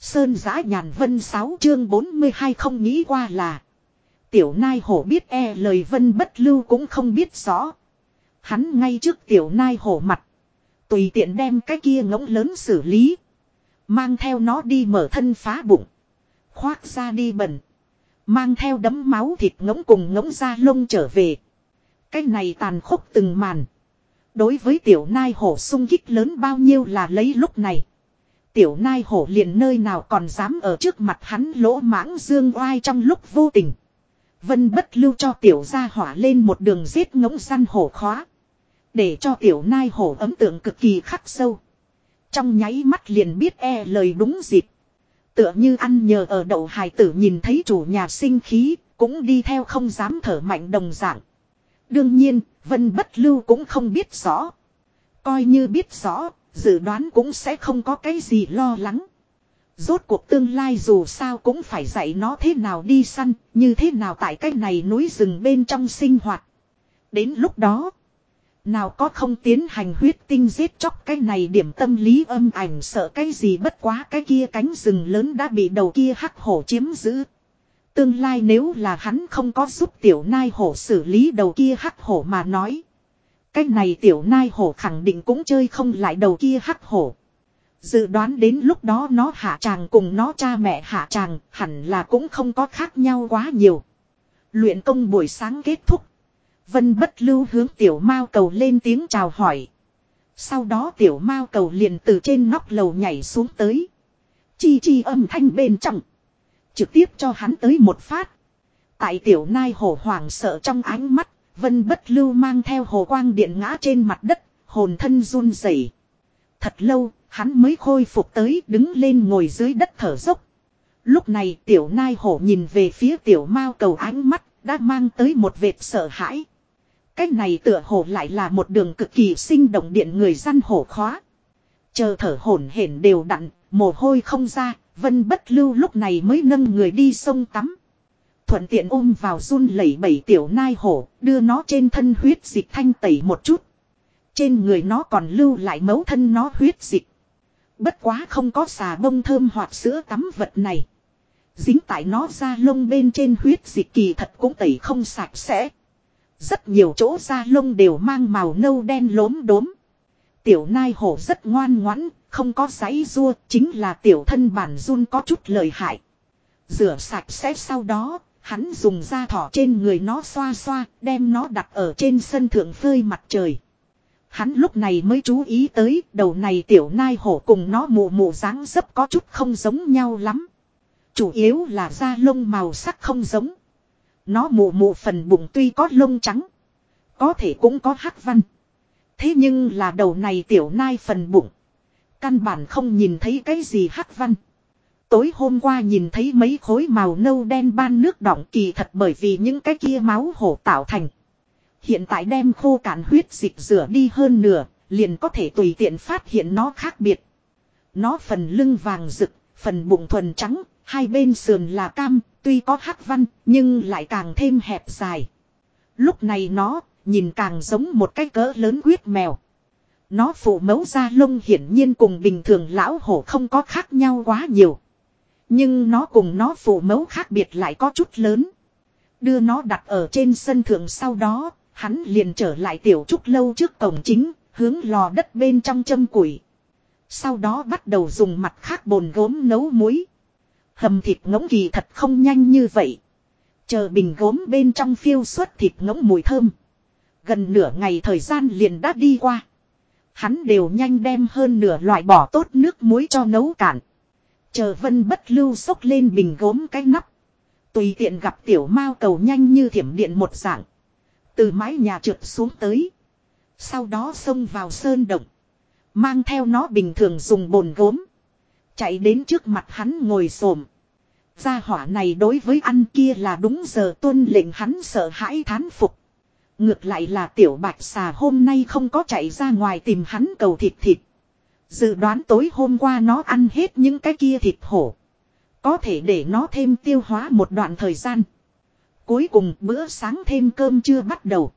Sơn giã nhàn vân 6 chương 42 không nghĩ qua là. Tiểu nai hổ biết e lời vân bất lưu cũng không biết rõ. Hắn ngay trước tiểu nai hổ mặt. Tùy tiện đem cái kia ngỗng lớn xử lý. Mang theo nó đi mở thân phá bụng. Khoác ra đi bẩn. Mang theo đấm máu thịt ngỗng cùng ngỗng da lông trở về. Cái này tàn khốc từng màn. Đối với tiểu nai hổ sung kích lớn bao nhiêu là lấy lúc này. Tiểu nai hổ liền nơi nào còn dám ở trước mặt hắn lỗ mãng dương oai trong lúc vô tình. Vân bất lưu cho tiểu gia hỏa lên một đường giết ngỗng săn hổ khóa. Để cho tiểu nai hổ ấm tượng cực kỳ khắc sâu. Trong nháy mắt liền biết e lời đúng dịp. Tựa như ăn nhờ ở đậu hài tử nhìn thấy chủ nhà sinh khí, cũng đi theo không dám thở mạnh đồng dạng. Đương nhiên, Vân Bất Lưu cũng không biết rõ. Coi như biết rõ, dự đoán cũng sẽ không có cái gì lo lắng. Rốt cuộc tương lai dù sao cũng phải dạy nó thế nào đi săn, như thế nào tại cái này núi rừng bên trong sinh hoạt. Đến lúc đó, nào có không tiến hành huyết tinh giết chóc cái này điểm tâm lý âm ảnh sợ cái gì bất quá cái kia cánh rừng lớn đã bị đầu kia hắc hổ chiếm giữ. Tương lai nếu là hắn không có giúp tiểu nai hổ xử lý đầu kia hắc hổ mà nói. Cái này tiểu nai hổ khẳng định cũng chơi không lại đầu kia hắc hổ. Dự đoán đến lúc đó nó hạ tràng cùng nó cha mẹ hạ tràng hẳn là cũng không có khác nhau quá nhiều. Luyện công buổi sáng kết thúc. Vân bất lưu hướng tiểu mao cầu lên tiếng chào hỏi. Sau đó tiểu mao cầu liền từ trên nóc lầu nhảy xuống tới. Chi chi âm thanh bên trong. Trực tiếp cho hắn tới một phát. Tại tiểu nai hổ hoảng sợ trong ánh mắt. Vân bất lưu mang theo hồ quang điện ngã trên mặt đất. Hồn thân run rẩy. Thật lâu, hắn mới khôi phục tới đứng lên ngồi dưới đất thở dốc. Lúc này tiểu nai hổ nhìn về phía tiểu mao cầu ánh mắt, đã mang tới một vệt sợ hãi. Cách này tựa hồ lại là một đường cực kỳ sinh động điện người dân hổ khóa. Chờ thở hổn hển đều đặn, mồ hôi không ra, vân bất lưu lúc này mới nâng người đi sông tắm. Thuận tiện ôm vào run lẩy bẩy tiểu nai hổ, đưa nó trên thân huyết dịch thanh tẩy một chút. Trên người nó còn lưu lại mấu thân nó huyết dịch. Bất quá không có xà bông thơm hoặc sữa tắm vật này. Dính tại nó ra lông bên trên huyết dịch kỳ thật cũng tẩy không sạch sẽ. Rất nhiều chỗ da lông đều mang màu nâu đen lốm đốm. Tiểu nai hổ rất ngoan ngoãn, không có giấy rua, chính là tiểu thân bản run có chút lợi hại. Rửa sạch sẽ sau đó, hắn dùng da thỏ trên người nó xoa xoa, đem nó đặt ở trên sân thượng phơi mặt trời. Hắn lúc này mới chú ý tới đầu này tiểu nai hổ cùng nó mụ mụ dáng dấp có chút không giống nhau lắm. Chủ yếu là da lông màu sắc không giống. Nó mụ mụ phần bụng tuy có lông trắng. Có thể cũng có hắc văn. Thế nhưng là đầu này tiểu nai phần bụng. Căn bản không nhìn thấy cái gì hắc văn. Tối hôm qua nhìn thấy mấy khối màu nâu đen ban nước đọng kỳ thật bởi vì những cái kia máu hổ tạo thành. Hiện tại đem khô cạn huyết dịch rửa đi hơn nửa, liền có thể tùy tiện phát hiện nó khác biệt. Nó phần lưng vàng rực, phần bụng thuần trắng, hai bên sườn là cam, tuy có hắc văn, nhưng lại càng thêm hẹp dài. Lúc này nó, nhìn càng giống một cái cỡ lớn huyết mèo. Nó phụ mẫu da lông hiển nhiên cùng bình thường lão hổ không có khác nhau quá nhiều. Nhưng nó cùng nó phụ mẫu khác biệt lại có chút lớn. Đưa nó đặt ở trên sân thượng sau đó, hắn liền trở lại tiểu trúc lâu trước cổng chính, hướng lò đất bên trong châm củi. Sau đó bắt đầu dùng mặt khác bồn gốm nấu muối. Hầm thịt ngỗng kỳ thật không nhanh như vậy. Chờ bình gốm bên trong phiêu suốt thịt ngỗng mùi thơm. Gần nửa ngày thời gian liền đã đi qua. Hắn đều nhanh đem hơn nửa loại bỏ tốt nước muối cho nấu cạn. Chờ vân bất lưu xốc lên bình gốm cái nắp. Tùy tiện gặp tiểu mao cầu nhanh như thiểm điện một dạng. Từ mái nhà trượt xuống tới. Sau đó xông vào sơn động. Mang theo nó bình thường dùng bồn gốm. Chạy đến trước mặt hắn ngồi xổm Gia hỏa này đối với ăn kia là đúng giờ tuân lệnh hắn sợ hãi thán phục. Ngược lại là tiểu bạch xà hôm nay không có chạy ra ngoài tìm hắn cầu thịt thịt. Dự đoán tối hôm qua nó ăn hết những cái kia thịt hổ. Có thể để nó thêm tiêu hóa một đoạn thời gian. Cuối cùng bữa sáng thêm cơm chưa bắt đầu.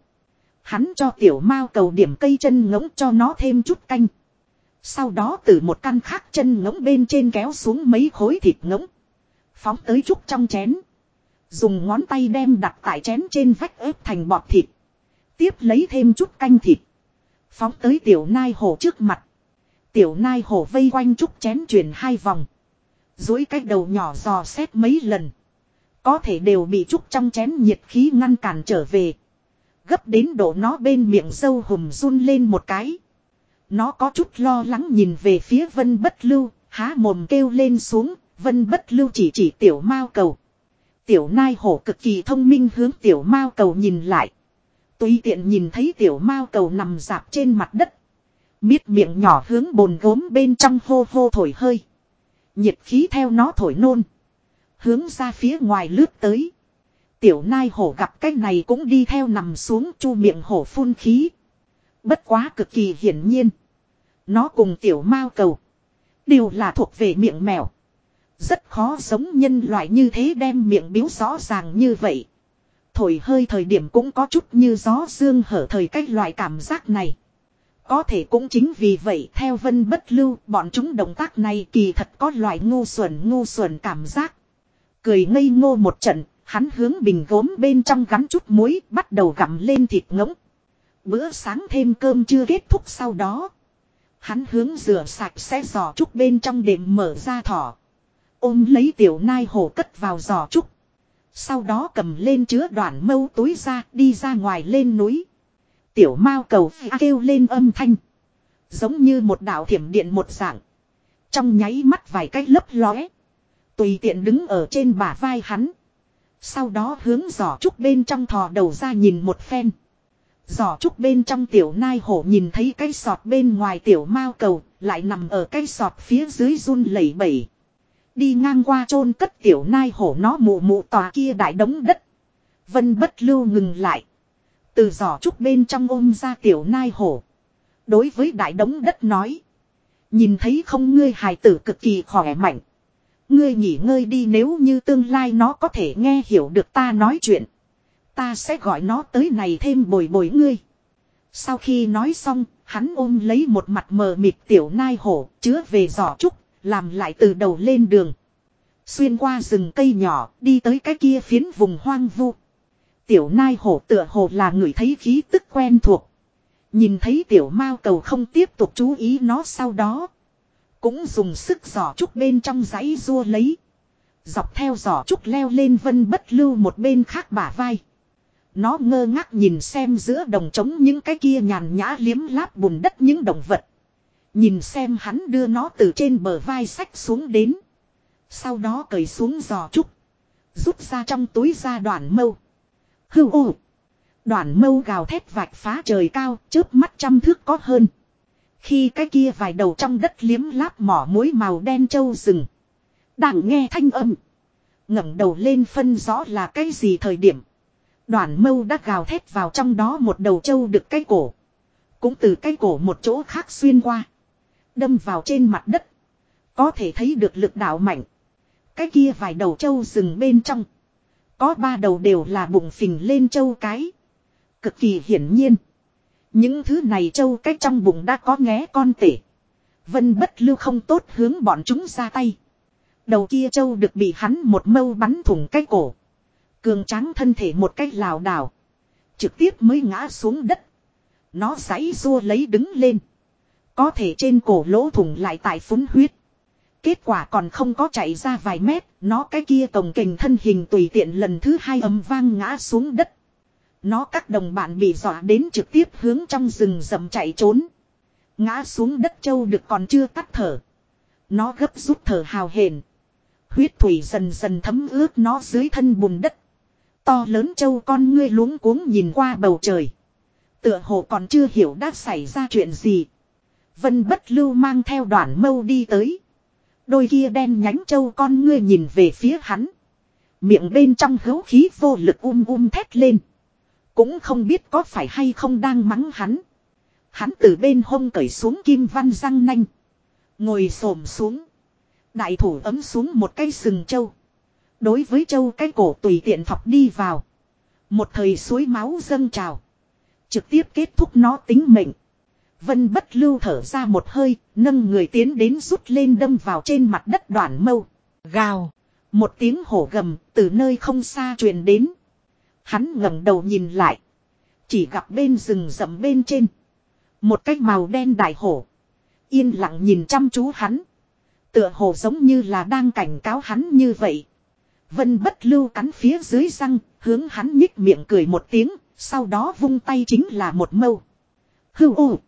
Hắn cho tiểu mao cầu điểm cây chân ngỗng cho nó thêm chút canh. Sau đó từ một căn khác chân ngỗng bên trên kéo xuống mấy khối thịt ngỗng. Phóng tới chút trong chén. Dùng ngón tay đem đặt tại chén trên vách ép thành bọt thịt. Tiếp lấy thêm chút canh thịt. Phóng tới tiểu nai hổ trước mặt. Tiểu nai hổ vây quanh trúc chén chuyển hai vòng. Dối cách đầu nhỏ dò xét mấy lần. Có thể đều bị trúc trong chén nhiệt khí ngăn cản trở về. Gấp đến độ nó bên miệng sâu hùm run lên một cái. Nó có chút lo lắng nhìn về phía vân bất lưu, há mồm kêu lên xuống, vân bất lưu chỉ chỉ tiểu mao cầu. Tiểu nai hổ cực kỳ thông minh hướng tiểu mao cầu nhìn lại. Tùy tiện nhìn thấy tiểu mao cầu nằm dạp trên mặt đất. Miết miệng nhỏ hướng bồn gốm bên trong hô hô thổi hơi. Nhiệt khí theo nó thổi nôn. Hướng ra phía ngoài lướt tới. Tiểu nai hổ gặp cái này cũng đi theo nằm xuống chu miệng hổ phun khí. Bất quá cực kỳ hiển nhiên. Nó cùng tiểu mao cầu. Đều là thuộc về miệng mèo. Rất khó sống nhân loại như thế đem miệng biếu rõ ràng như vậy. Thổi hơi thời điểm cũng có chút như gió dương hở thời cách loại cảm giác này. Có thể cũng chính vì vậy theo vân bất lưu bọn chúng động tác này kỳ thật có loại ngu xuẩn ngu xuẩn cảm giác. Cười ngây ngô một trận, hắn hướng bình gốm bên trong gắn chút muối bắt đầu gặm lên thịt ngỗng. Bữa sáng thêm cơm chưa kết thúc sau đó. Hắn hướng rửa sạch sẽ giò trúc bên trong đệm mở ra thỏ. Ôm lấy tiểu nai hổ cất vào giò trúc. Sau đó cầm lên chứa đoạn mâu túi ra đi ra ngoài lên núi. Tiểu mao cầu kêu lên âm thanh. Giống như một đạo thiểm điện một dạng. Trong nháy mắt vài cách lấp lóe. Tùy tiện đứng ở trên bả vai hắn. Sau đó hướng giỏ trúc bên trong thò đầu ra nhìn một phen. Giỏ trúc bên trong tiểu nai hổ nhìn thấy cái sọt bên ngoài tiểu mao cầu, lại nằm ở cái sọt phía dưới run lẩy bẩy. Đi ngang qua chôn cất tiểu nai hổ nó mụ mụ tòa kia đại đống đất. Vân bất lưu ngừng lại. Từ giỏ trúc bên trong ôm ra tiểu nai hổ. Đối với đại đống đất nói. Nhìn thấy không ngươi hài tử cực kỳ khỏe mạnh. Ngươi nghỉ ngơi đi nếu như tương lai nó có thể nghe hiểu được ta nói chuyện. Ta sẽ gọi nó tới này thêm bồi bồi ngươi. Sau khi nói xong, hắn ôm lấy một mặt mờ mịt tiểu nai hổ, chứa về giỏ trúc, làm lại từ đầu lên đường. Xuyên qua rừng cây nhỏ, đi tới cái kia phiến vùng hoang vu. Tiểu nai hổ tựa hồ là người thấy khí tức quen thuộc. Nhìn thấy tiểu mao cầu không tiếp tục chú ý nó sau đó. Cũng dùng sức giỏ trúc bên trong giấy rua lấy. Dọc theo giỏ trúc leo lên vân bất lưu một bên khác bả vai. Nó ngơ ngác nhìn xem giữa đồng trống những cái kia nhàn nhã liếm láp bùn đất những động vật. Nhìn xem hắn đưa nó từ trên bờ vai sách xuống đến. Sau đó cởi xuống giò trúc. Rút ra trong túi ra đoạn mâu. Hưu ô. Đoạn mâu gào thét vạch phá trời cao, chớp mắt trăm thước có hơn. Khi cái kia vài đầu trong đất liếm láp mỏ muối màu đen trâu rừng. Đang nghe thanh âm. ngẩng đầu lên phân rõ là cái gì thời điểm. Đoàn mâu đã gào thét vào trong đó một đầu trâu được cái cổ. Cũng từ cái cổ một chỗ khác xuyên qua. Đâm vào trên mặt đất. Có thể thấy được lực đạo mạnh. Cái kia vài đầu trâu rừng bên trong. Có ba đầu đều là bụng phình lên châu cái. Cực kỳ hiển nhiên. Những thứ này châu cái trong bụng đã có nghé con tể. Vân bất lưu không tốt hướng bọn chúng ra tay. Đầu kia châu được bị hắn một mâu bắn thủng cái cổ. Cường tráng thân thể một cách lảo đảo. Trực tiếp mới ngã xuống đất. Nó giãy rua lấy đứng lên. Có thể trên cổ lỗ thủng lại tại phúng huyết. Kết quả còn không có chạy ra vài mét, nó cái kia tổng kình thân hình tùy tiện lần thứ hai âm vang ngã xuống đất. Nó các đồng bạn bị dọa đến trực tiếp hướng trong rừng rậm chạy trốn. Ngã xuống đất châu được còn chưa tắt thở. Nó gấp rút thở hào hển. Huyết thủy dần dần thấm ướt nó dưới thân bùn đất. To lớn châu con ngươi luống cuống nhìn qua bầu trời. Tựa hồ còn chưa hiểu đã xảy ra chuyện gì. Vân bất lưu mang theo đoàn mâu đi tới. Đôi kia đen nhánh châu con ngươi nhìn về phía hắn. Miệng bên trong hấu khí vô lực um um thét lên. Cũng không biết có phải hay không đang mắng hắn. Hắn từ bên hông cởi xuống kim văn răng nanh. Ngồi xổm xuống. Đại thủ ấm xuống một cây sừng châu. Đối với châu cái cổ tùy tiện thọc đi vào. Một thời suối máu dâng trào. Trực tiếp kết thúc nó tính mệnh. Vân bất lưu thở ra một hơi, nâng người tiến đến rút lên đâm vào trên mặt đất đoạn mâu. Gào. Một tiếng hổ gầm từ nơi không xa truyền đến. Hắn ngẩng đầu nhìn lại. Chỉ gặp bên rừng rậm bên trên. Một cái màu đen đại hổ. Yên lặng nhìn chăm chú hắn. Tựa hồ giống như là đang cảnh cáo hắn như vậy. Vân bất lưu cắn phía dưới răng, hướng hắn nhích miệng cười một tiếng, sau đó vung tay chính là một mâu. Hưu ô!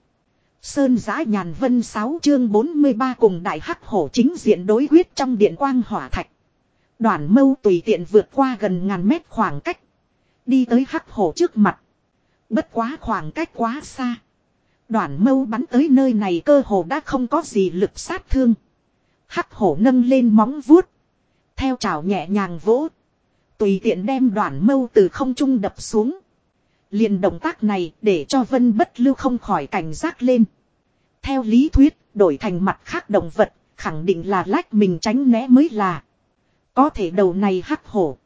Sơn giã nhàn vân 6 chương 43 cùng đại hắc hổ chính diện đối quyết trong điện quang hỏa thạch. Đoàn mâu tùy tiện vượt qua gần ngàn mét khoảng cách. Đi tới hắc hổ trước mặt. Bất quá khoảng cách quá xa. Đoàn mâu bắn tới nơi này cơ hồ đã không có gì lực sát thương. Hắc hổ nâng lên móng vuốt. Theo chảo nhẹ nhàng vỗ. Tùy tiện đem đoàn mâu từ không trung đập xuống. Liền động tác này để cho vân bất lưu không khỏi cảnh giác lên. Theo lý thuyết, đổi thành mặt khác động vật, khẳng định là lách mình tránh né mới là. Có thể đầu này hắc hổ.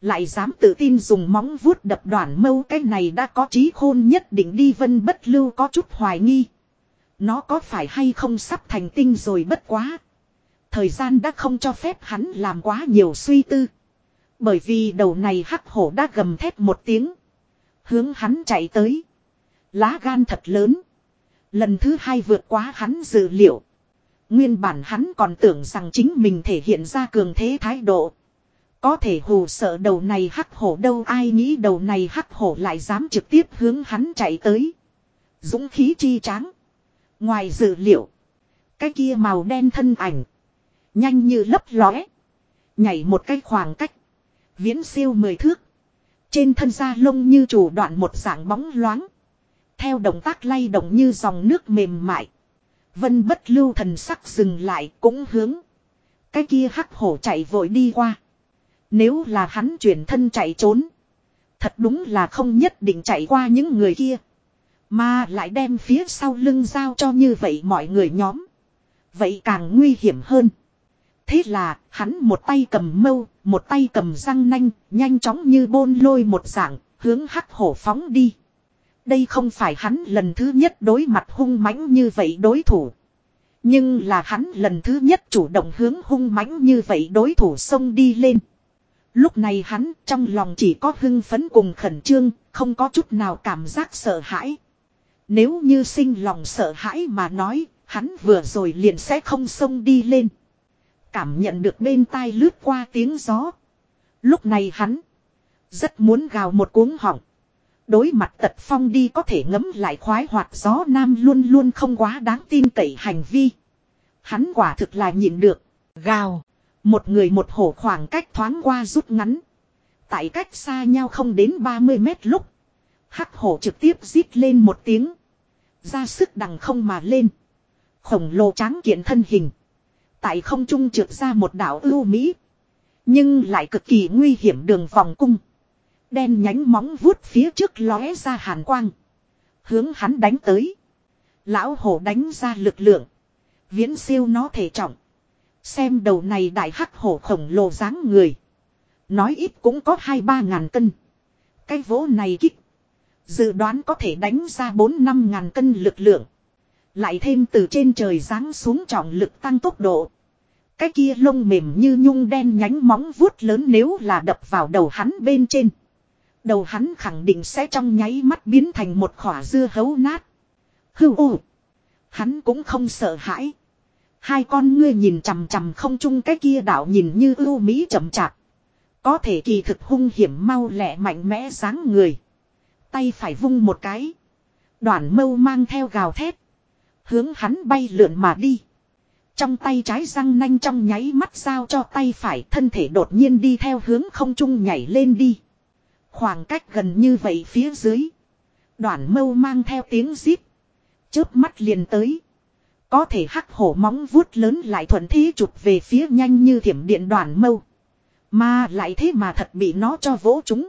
Lại dám tự tin dùng móng vuốt đập đoạn mâu cái này đã có trí khôn nhất định đi vân bất lưu có chút hoài nghi. Nó có phải hay không sắp thành tinh rồi bất quá. Thời gian đã không cho phép hắn làm quá nhiều suy tư. Bởi vì đầu này hắc hổ đã gầm thép một tiếng. Hướng hắn chạy tới. Lá gan thật lớn. Lần thứ hai vượt quá hắn dự liệu. Nguyên bản hắn còn tưởng rằng chính mình thể hiện ra cường thế thái độ. Có thể hù sợ đầu này hắc hổ đâu, ai nghĩ đầu này hắc hổ lại dám trực tiếp hướng hắn chạy tới. Dũng khí chi tráng. Ngoài dự liệu. Cái kia màu đen thân ảnh. Nhanh như lấp lóe. Nhảy một cái khoảng cách. Viễn siêu mười thước. Trên thân da lông như chủ đoạn một dạng bóng loáng. Theo động tác lay động như dòng nước mềm mại. Vân bất lưu thần sắc dừng lại cũng hướng. Cái kia hắc hổ chạy vội đi qua. Nếu là hắn chuyển thân chạy trốn. Thật đúng là không nhất định chạy qua những người kia. Mà lại đem phía sau lưng giao cho như vậy mọi người nhóm. Vậy càng nguy hiểm hơn. Thế là, hắn một tay cầm mâu, một tay cầm răng nanh, nhanh chóng như bôn lôi một dạng, hướng hắc hổ phóng đi. Đây không phải hắn lần thứ nhất đối mặt hung mãnh như vậy đối thủ. Nhưng là hắn lần thứ nhất chủ động hướng hung mãnh như vậy đối thủ xông đi lên. Lúc này hắn trong lòng chỉ có hưng phấn cùng khẩn trương, không có chút nào cảm giác sợ hãi. Nếu như sinh lòng sợ hãi mà nói, hắn vừa rồi liền sẽ không xông đi lên. Cảm nhận được bên tai lướt qua tiếng gió. Lúc này hắn, rất muốn gào một cuống họng. Đối mặt tật phong đi có thể ngấm lại khoái hoạt gió nam luôn luôn không quá đáng tin cậy hành vi. Hắn quả thực là nhịn được. Gào. Một người một hổ khoảng cách thoáng qua rút ngắn. Tại cách xa nhau không đến 30 mét lúc. Hắc hổ trực tiếp rít lên một tiếng. Ra sức đằng không mà lên. Khổng lồ tráng kiện thân hình. Tại không trung trượt ra một đảo ưu Mỹ. Nhưng lại cực kỳ nguy hiểm đường vòng cung. Đen nhánh móng vuốt phía trước lóe ra hàn quang. Hướng hắn đánh tới. Lão hổ đánh ra lực lượng. Viễn siêu nó thể trọng. Xem đầu này đại hắc hổ khổng lồ dáng người. Nói ít cũng có hai ba ngàn cân. Cái vỗ này kích. Dự đoán có thể đánh ra bốn năm ngàn cân lực lượng. Lại thêm từ trên trời giáng xuống trọng lực tăng tốc độ. Cái kia lông mềm như nhung đen nhánh móng vuốt lớn nếu là đập vào đầu hắn bên trên. Đầu hắn khẳng định sẽ trong nháy mắt biến thành một khỏa dưa hấu nát. Hưu ô. Hắn cũng không sợ hãi. Hai con ngươi nhìn chằm chằm không chung cái kia đảo nhìn như ưu mỹ chậm chạp. Có thể kỳ thực hung hiểm mau lẹ mạnh mẽ dáng người. Tay phải vung một cái. đoạn mâu mang theo gào thét. Hướng hắn bay lượn mà đi. Trong tay trái răng nanh trong nháy mắt sao cho tay phải thân thể đột nhiên đi theo hướng không trung nhảy lên đi. Khoảng cách gần như vậy phía dưới. Đoạn mâu mang theo tiếng zip, Chớp mắt liền tới. Có thể hắc hổ móng vuốt lớn lại thuận thế chụp về phía nhanh như thiểm điện đoàn mâu. Mà lại thế mà thật bị nó cho vỗ chúng.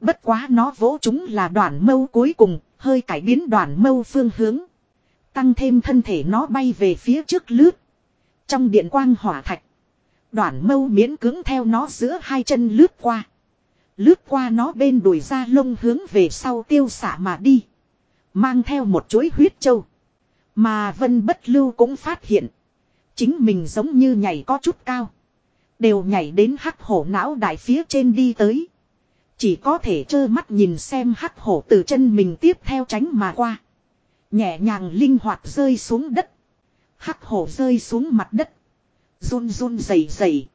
Bất quá nó vỗ chúng là đoàn mâu cuối cùng, hơi cải biến đoàn mâu phương hướng. Tăng thêm thân thể nó bay về phía trước lướt. Trong điện quang hỏa thạch. đoạn mâu miễn cứng theo nó giữa hai chân lướt qua. Lướt qua nó bên đùi ra lông hướng về sau tiêu xả mà đi. Mang theo một chuỗi huyết châu. Mà vân bất lưu cũng phát hiện. Chính mình giống như nhảy có chút cao. Đều nhảy đến hắc hổ não đại phía trên đi tới. Chỉ có thể trơ mắt nhìn xem hắc hổ từ chân mình tiếp theo tránh mà qua. Nhẹ nhàng linh hoạt rơi xuống đất. Hắc hổ rơi xuống mặt đất. Run run dày dày.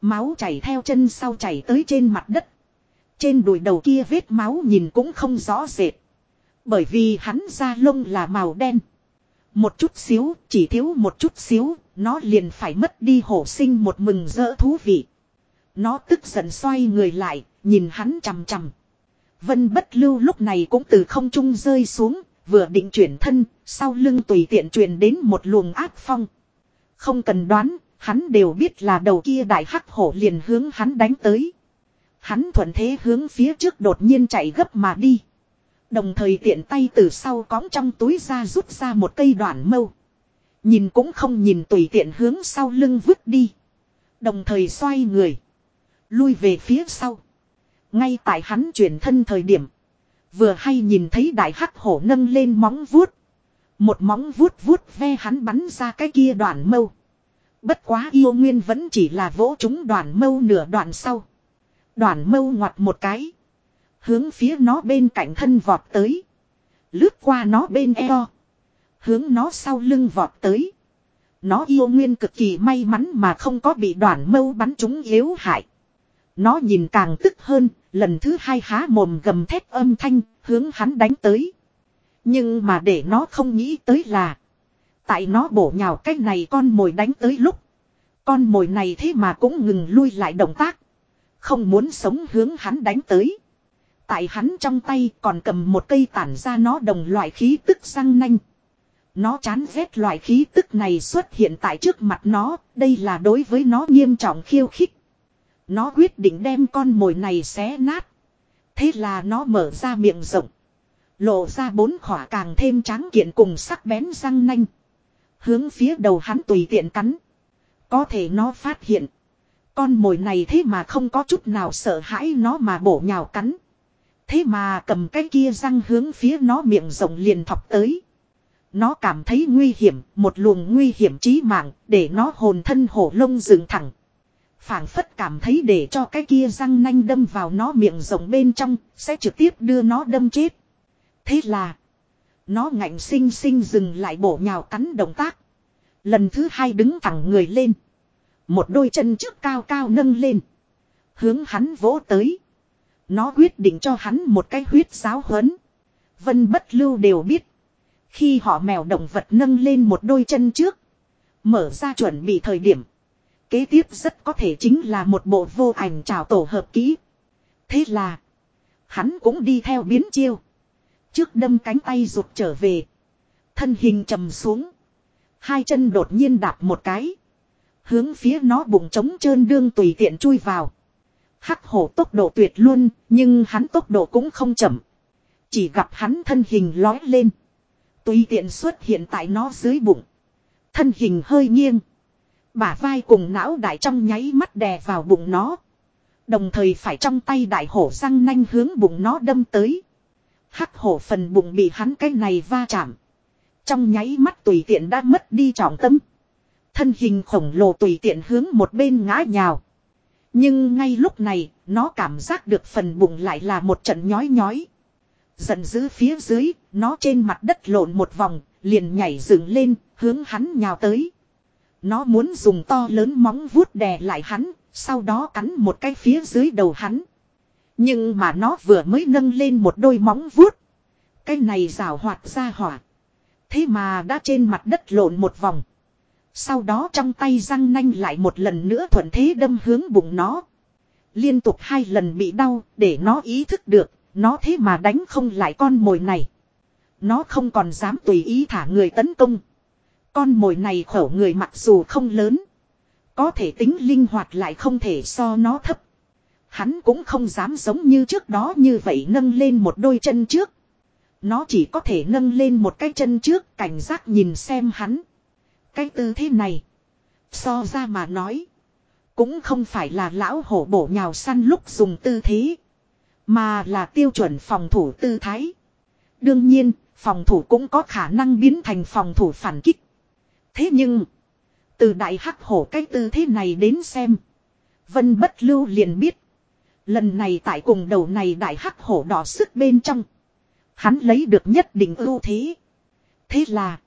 Máu chảy theo chân sau chảy tới trên mặt đất. Trên đùi đầu kia vết máu nhìn cũng không rõ rệt. Bởi vì hắn da lông là màu đen. Một chút xíu, chỉ thiếu một chút xíu, nó liền phải mất đi hổ sinh một mừng rỡ thú vị. Nó tức giận xoay người lại, nhìn hắn chằm chằm. Vân bất lưu lúc này cũng từ không trung rơi xuống, vừa định chuyển thân, sau lưng tùy tiện truyền đến một luồng ác phong. Không cần đoán, hắn đều biết là đầu kia đại hắc hổ liền hướng hắn đánh tới. Hắn thuận thế hướng phía trước đột nhiên chạy gấp mà đi. Đồng thời tiện tay từ sau cõng trong túi ra rút ra một cây đoạn mâu. Nhìn cũng không nhìn tùy tiện hướng sau lưng vứt đi. Đồng thời xoay người. Lui về phía sau. Ngay tại hắn chuyển thân thời điểm. Vừa hay nhìn thấy đại hắc hổ nâng lên móng vuốt. Một móng vuốt vuốt ve hắn bắn ra cái kia đoạn mâu. Bất quá yêu nguyên vẫn chỉ là vỗ chúng đoạn mâu nửa đoạn sau. Đoạn mâu ngoặt một cái. Hướng phía nó bên cạnh thân vọt tới. Lướt qua nó bên eo. Hướng nó sau lưng vọt tới. Nó yêu nguyên cực kỳ may mắn mà không có bị đoạn mâu bắn chúng yếu hại. Nó nhìn càng tức hơn, lần thứ hai há mồm gầm thét âm thanh, hướng hắn đánh tới. Nhưng mà để nó không nghĩ tới là. Tại nó bổ nhào cái này con mồi đánh tới lúc. Con mồi này thế mà cũng ngừng lui lại động tác. Không muốn sống hướng hắn đánh tới. Tại hắn trong tay còn cầm một cây tản ra nó đồng loại khí tức răng nanh. Nó chán ghét loại khí tức này xuất hiện tại trước mặt nó, đây là đối với nó nghiêm trọng khiêu khích. Nó quyết định đem con mồi này xé nát. Thế là nó mở ra miệng rộng. Lộ ra bốn khỏa càng thêm tráng kiện cùng sắc bén răng nanh. Hướng phía đầu hắn tùy tiện cắn. Có thể nó phát hiện. Con mồi này thế mà không có chút nào sợ hãi nó mà bổ nhào cắn. Thế mà cầm cái kia răng hướng phía nó miệng rộng liền thọc tới. Nó cảm thấy nguy hiểm, một luồng nguy hiểm chí mạng, để nó hồn thân hổ lông dựng thẳng phảng phất cảm thấy để cho cái kia răng nanh đâm vào nó miệng rộng bên trong, sẽ trực tiếp đưa nó đâm chết. Thế là, nó ngạnh sinh sinh dừng lại bổ nhào cắn động tác. Lần thứ hai đứng thẳng người lên. Một đôi chân trước cao cao nâng lên. Hướng hắn vỗ tới. Nó quyết định cho hắn một cái huyết giáo huấn. Vân bất lưu đều biết. Khi họ mèo động vật nâng lên một đôi chân trước. Mở ra chuẩn bị thời điểm. Kế tiếp rất có thể chính là một bộ vô ảnh trào tổ hợp kỹ. Thế là. Hắn cũng đi theo biến chiêu. Trước đâm cánh tay rụt trở về. Thân hình trầm xuống. Hai chân đột nhiên đạp một cái. Hướng phía nó bụng trống trơn đương tùy tiện chui vào. Hắc hổ tốc độ tuyệt luôn, nhưng hắn tốc độ cũng không chậm. Chỉ gặp hắn thân hình lói lên. Tùy tiện xuất hiện tại nó dưới bụng. Thân hình hơi nghiêng. Bả vai cùng não đại trong nháy mắt đè vào bụng nó. Đồng thời phải trong tay đại hổ răng nanh hướng bụng nó đâm tới. Hắc hổ phần bụng bị hắn cái này va chạm. Trong nháy mắt tùy tiện đã mất đi trọng tâm. Thân hình khổng lồ tùy tiện hướng một bên ngã nhào. Nhưng ngay lúc này, nó cảm giác được phần bụng lại là một trận nhói nhói. Giận dữ phía dưới, nó trên mặt đất lộn một vòng, liền nhảy dựng lên, hướng hắn nhào tới. Nó muốn dùng to lớn móng vuốt đè lại hắn, sau đó cắn một cái phía dưới đầu hắn. Nhưng mà nó vừa mới nâng lên một đôi móng vuốt. Cái này rào hoạt ra hỏa. Thế mà đã trên mặt đất lộn một vòng. Sau đó trong tay răng nanh lại một lần nữa thuận thế đâm hướng bụng nó. Liên tục hai lần bị đau để nó ý thức được, nó thế mà đánh không lại con mồi này. Nó không còn dám tùy ý thả người tấn công. Con mồi này khẩu người mặc dù không lớn. Có thể tính linh hoạt lại không thể so nó thấp. Hắn cũng không dám giống như trước đó như vậy nâng lên một đôi chân trước. Nó chỉ có thể nâng lên một cái chân trước cảnh giác nhìn xem hắn. Cái tư thế này. So ra mà nói. Cũng không phải là lão hổ bổ nhào săn lúc dùng tư thế. Mà là tiêu chuẩn phòng thủ tư thái. Đương nhiên, Phòng thủ cũng có khả năng biến thành phòng thủ phản kích. Thế nhưng. Từ đại hắc hổ cái tư thế này đến xem. Vân bất lưu liền biết. Lần này tại cùng đầu này đại hắc hổ đỏ sức bên trong. Hắn lấy được nhất định ưu thế. Thế là.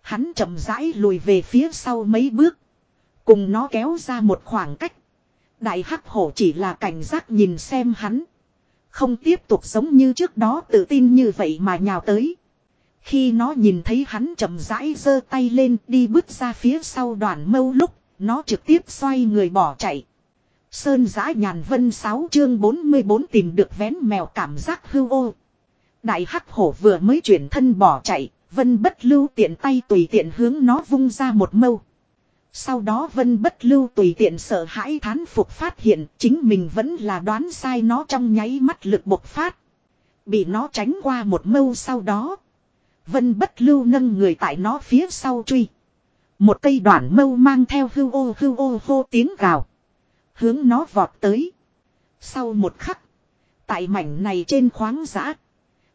Hắn chậm rãi lùi về phía sau mấy bước. Cùng nó kéo ra một khoảng cách. Đại hắc hổ chỉ là cảnh giác nhìn xem hắn. Không tiếp tục giống như trước đó tự tin như vậy mà nhào tới. Khi nó nhìn thấy hắn chậm rãi giơ tay lên đi bước ra phía sau đoàn mâu lúc, nó trực tiếp xoay người bỏ chạy. Sơn giã nhàn vân 6 chương 44 tìm được vén mèo cảm giác hưu ô. Đại hắc hổ vừa mới chuyển thân bỏ chạy, vân bất lưu tiện tay tùy tiện hướng nó vung ra một mâu. Sau đó vân bất lưu tùy tiện sợ hãi thán phục phát hiện chính mình vẫn là đoán sai nó trong nháy mắt lực bộc phát. Bị nó tránh qua một mâu sau đó. Vân bất lưu nâng người tại nó phía sau truy. Một cây đoạn mâu mang theo hưu ô hưu ô hô tiếng gào. Hướng nó vọt tới. Sau một khắc. Tại mảnh này trên khoáng giã.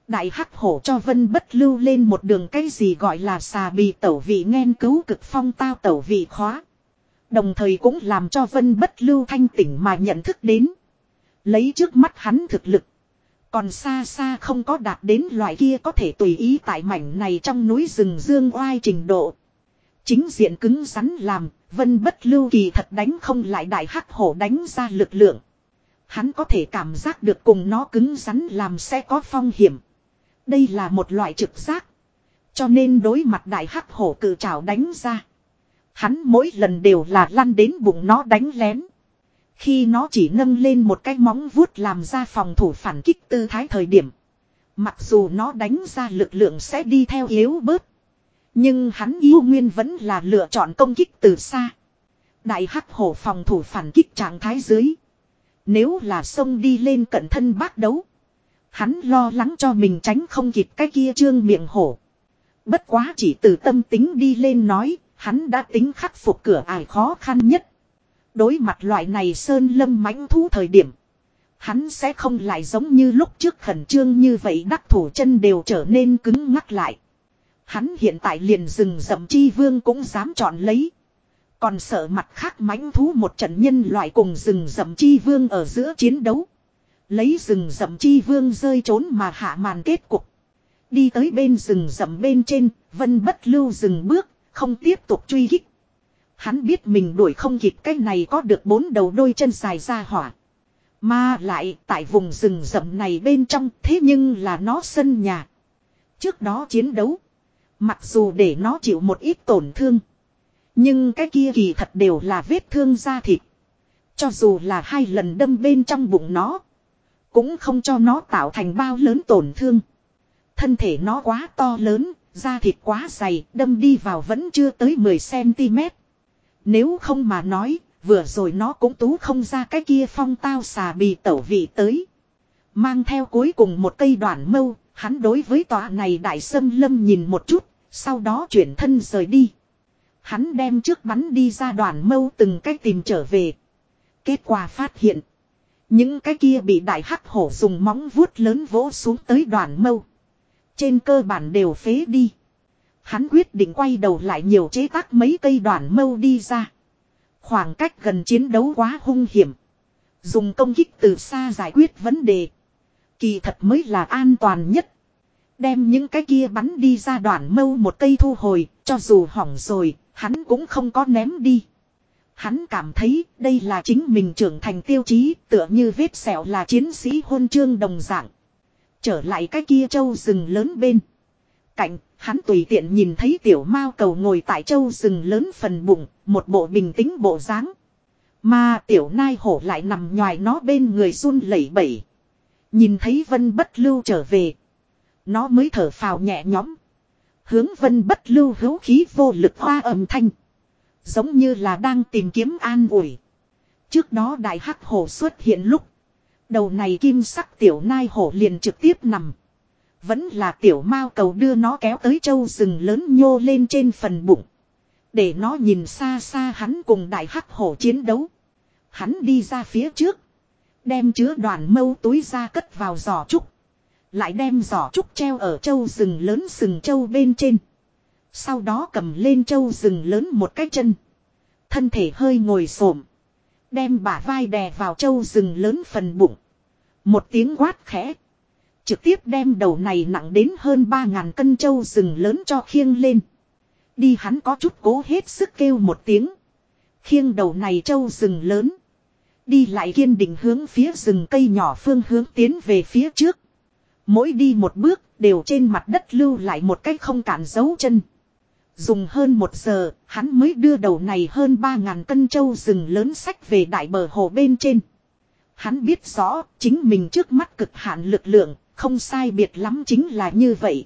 Đại hắc hổ cho vân bất lưu lên một đường cái gì gọi là xà bì tẩu vị nghiên cứu cực phong tao tẩu vị khóa. Đồng thời cũng làm cho vân bất lưu thanh tỉnh mà nhận thức đến. Lấy trước mắt hắn thực lực. Còn xa xa không có đạt đến loại kia có thể tùy ý tại mảnh này trong núi rừng dương oai trình độ. Chính diện cứng rắn làm, vân bất lưu kỳ thật đánh không lại đại hắc hổ đánh ra lực lượng. Hắn có thể cảm giác được cùng nó cứng rắn làm sẽ có phong hiểm. Đây là một loại trực giác. Cho nên đối mặt đại hắc hổ cự trảo đánh ra. Hắn mỗi lần đều là lăn đến bụng nó đánh lén. Khi nó chỉ nâng lên một cái móng vuốt làm ra phòng thủ phản kích tư thái thời điểm. Mặc dù nó đánh ra lực lượng sẽ đi theo yếu bớt. Nhưng hắn yêu nguyên vẫn là lựa chọn công kích từ xa. Đại hắc hổ phòng thủ phản kích trạng thái dưới. Nếu là sông đi lên cận thân bác đấu. Hắn lo lắng cho mình tránh không kịp cái kia trương miệng hổ. Bất quá chỉ từ tâm tính đi lên nói, hắn đã tính khắc phục cửa ải khó khăn nhất. Đối mặt loại này sơn lâm mãnh thú thời điểm. Hắn sẽ không lại giống như lúc trước khẩn trương như vậy đắc thủ chân đều trở nên cứng ngắc lại. Hắn hiện tại liền rừng rậm chi vương cũng dám chọn lấy. Còn sợ mặt khác mãnh thú một trận nhân loại cùng rừng rậm chi vương ở giữa chiến đấu. Lấy rừng rậm chi vương rơi trốn mà hạ màn kết cục. Đi tới bên rừng rậm bên trên, vân bất lưu dừng bước, không tiếp tục truy kích. Hắn biết mình đuổi không kịp cái này có được bốn đầu đôi chân dài ra hỏa. Mà lại tại vùng rừng rậm này bên trong thế nhưng là nó sân nhà. Trước đó chiến đấu. Mặc dù để nó chịu một ít tổn thương. Nhưng cái kia kỳ thật đều là vết thương da thịt. Cho dù là hai lần đâm bên trong bụng nó. Cũng không cho nó tạo thành bao lớn tổn thương. Thân thể nó quá to lớn, da thịt quá dày, đâm đi vào vẫn chưa tới 10cm. Nếu không mà nói, vừa rồi nó cũng tú không ra cái kia phong tao xà bì tẩu vị tới. Mang theo cuối cùng một cây đoạn mâu, hắn đối với tòa này đại sâm lâm nhìn một chút, sau đó chuyển thân rời đi. Hắn đem trước bắn đi ra đoạn mâu từng cách tìm trở về. Kết quả phát hiện. Những cái kia bị đại hắc hổ dùng móng vuốt lớn vỗ xuống tới đoạn mâu. Trên cơ bản đều phế đi. Hắn quyết định quay đầu lại nhiều chế tác mấy cây đoạn mâu đi ra. Khoảng cách gần chiến đấu quá hung hiểm. Dùng công kích từ xa giải quyết vấn đề. Kỳ thật mới là an toàn nhất. Đem những cái kia bắn đi ra đoạn mâu một cây thu hồi, cho dù hỏng rồi, hắn cũng không có ném đi. Hắn cảm thấy đây là chính mình trưởng thành tiêu chí tựa như vết sẹo là chiến sĩ hôn chương đồng dạng. Trở lại cái kia châu rừng lớn bên. Cạnh, hắn tùy tiện nhìn thấy tiểu mao cầu ngồi tại châu rừng lớn phần bụng, một bộ bình tĩnh bộ dáng. Mà tiểu nai hổ lại nằm ngoài nó bên người run lẩy bẩy. Nhìn thấy vân bất lưu trở về. Nó mới thở phào nhẹ nhõm. Hướng vân bất lưu hữu khí vô lực hoa âm thanh. Giống như là đang tìm kiếm an ủi. Trước đó đại hắc hổ xuất hiện lúc. Đầu này kim sắc tiểu nai hổ liền trực tiếp nằm. Vẫn là tiểu mao cầu đưa nó kéo tới châu rừng lớn nhô lên trên phần bụng. Để nó nhìn xa xa hắn cùng đại hắc hổ chiến đấu. Hắn đi ra phía trước. Đem chứa đoàn mâu túi ra cất vào giỏ trúc. Lại đem giỏ trúc treo ở châu rừng lớn sừng châu bên trên. Sau đó cầm lên châu rừng lớn một cái chân. Thân thể hơi ngồi xổm Đem bả vai đè vào châu rừng lớn phần bụng. Một tiếng quát khẽ. Trực tiếp đem đầu này nặng đến hơn ba ngàn cân châu rừng lớn cho khiêng lên. Đi hắn có chút cố hết sức kêu một tiếng. Khiêng đầu này châu rừng lớn. Đi lại kiên định hướng phía rừng cây nhỏ phương hướng tiến về phía trước. Mỗi đi một bước đều trên mặt đất lưu lại một cách không cản dấu chân. Dùng hơn một giờ, hắn mới đưa đầu này hơn ba ngàn cân châu rừng lớn sách về đại bờ hồ bên trên. Hắn biết rõ, chính mình trước mắt cực hạn lực lượng, không sai biệt lắm chính là như vậy.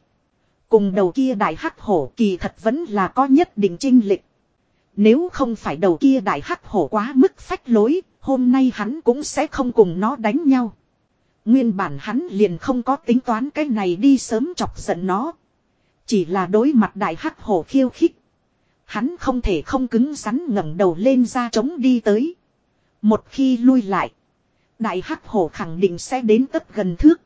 Cùng đầu kia đại hắc hổ kỳ thật vẫn là có nhất định trinh lịch. Nếu không phải đầu kia đại hắc hổ quá mức phách lối, hôm nay hắn cũng sẽ không cùng nó đánh nhau. Nguyên bản hắn liền không có tính toán cái này đi sớm chọc giận nó. Chỉ là đối mặt đại hắc hổ khiêu khích. Hắn không thể không cứng rắn ngẩng đầu lên ra chống đi tới. Một khi lui lại. Đại hắc hổ khẳng định sẽ đến tấp gần thước.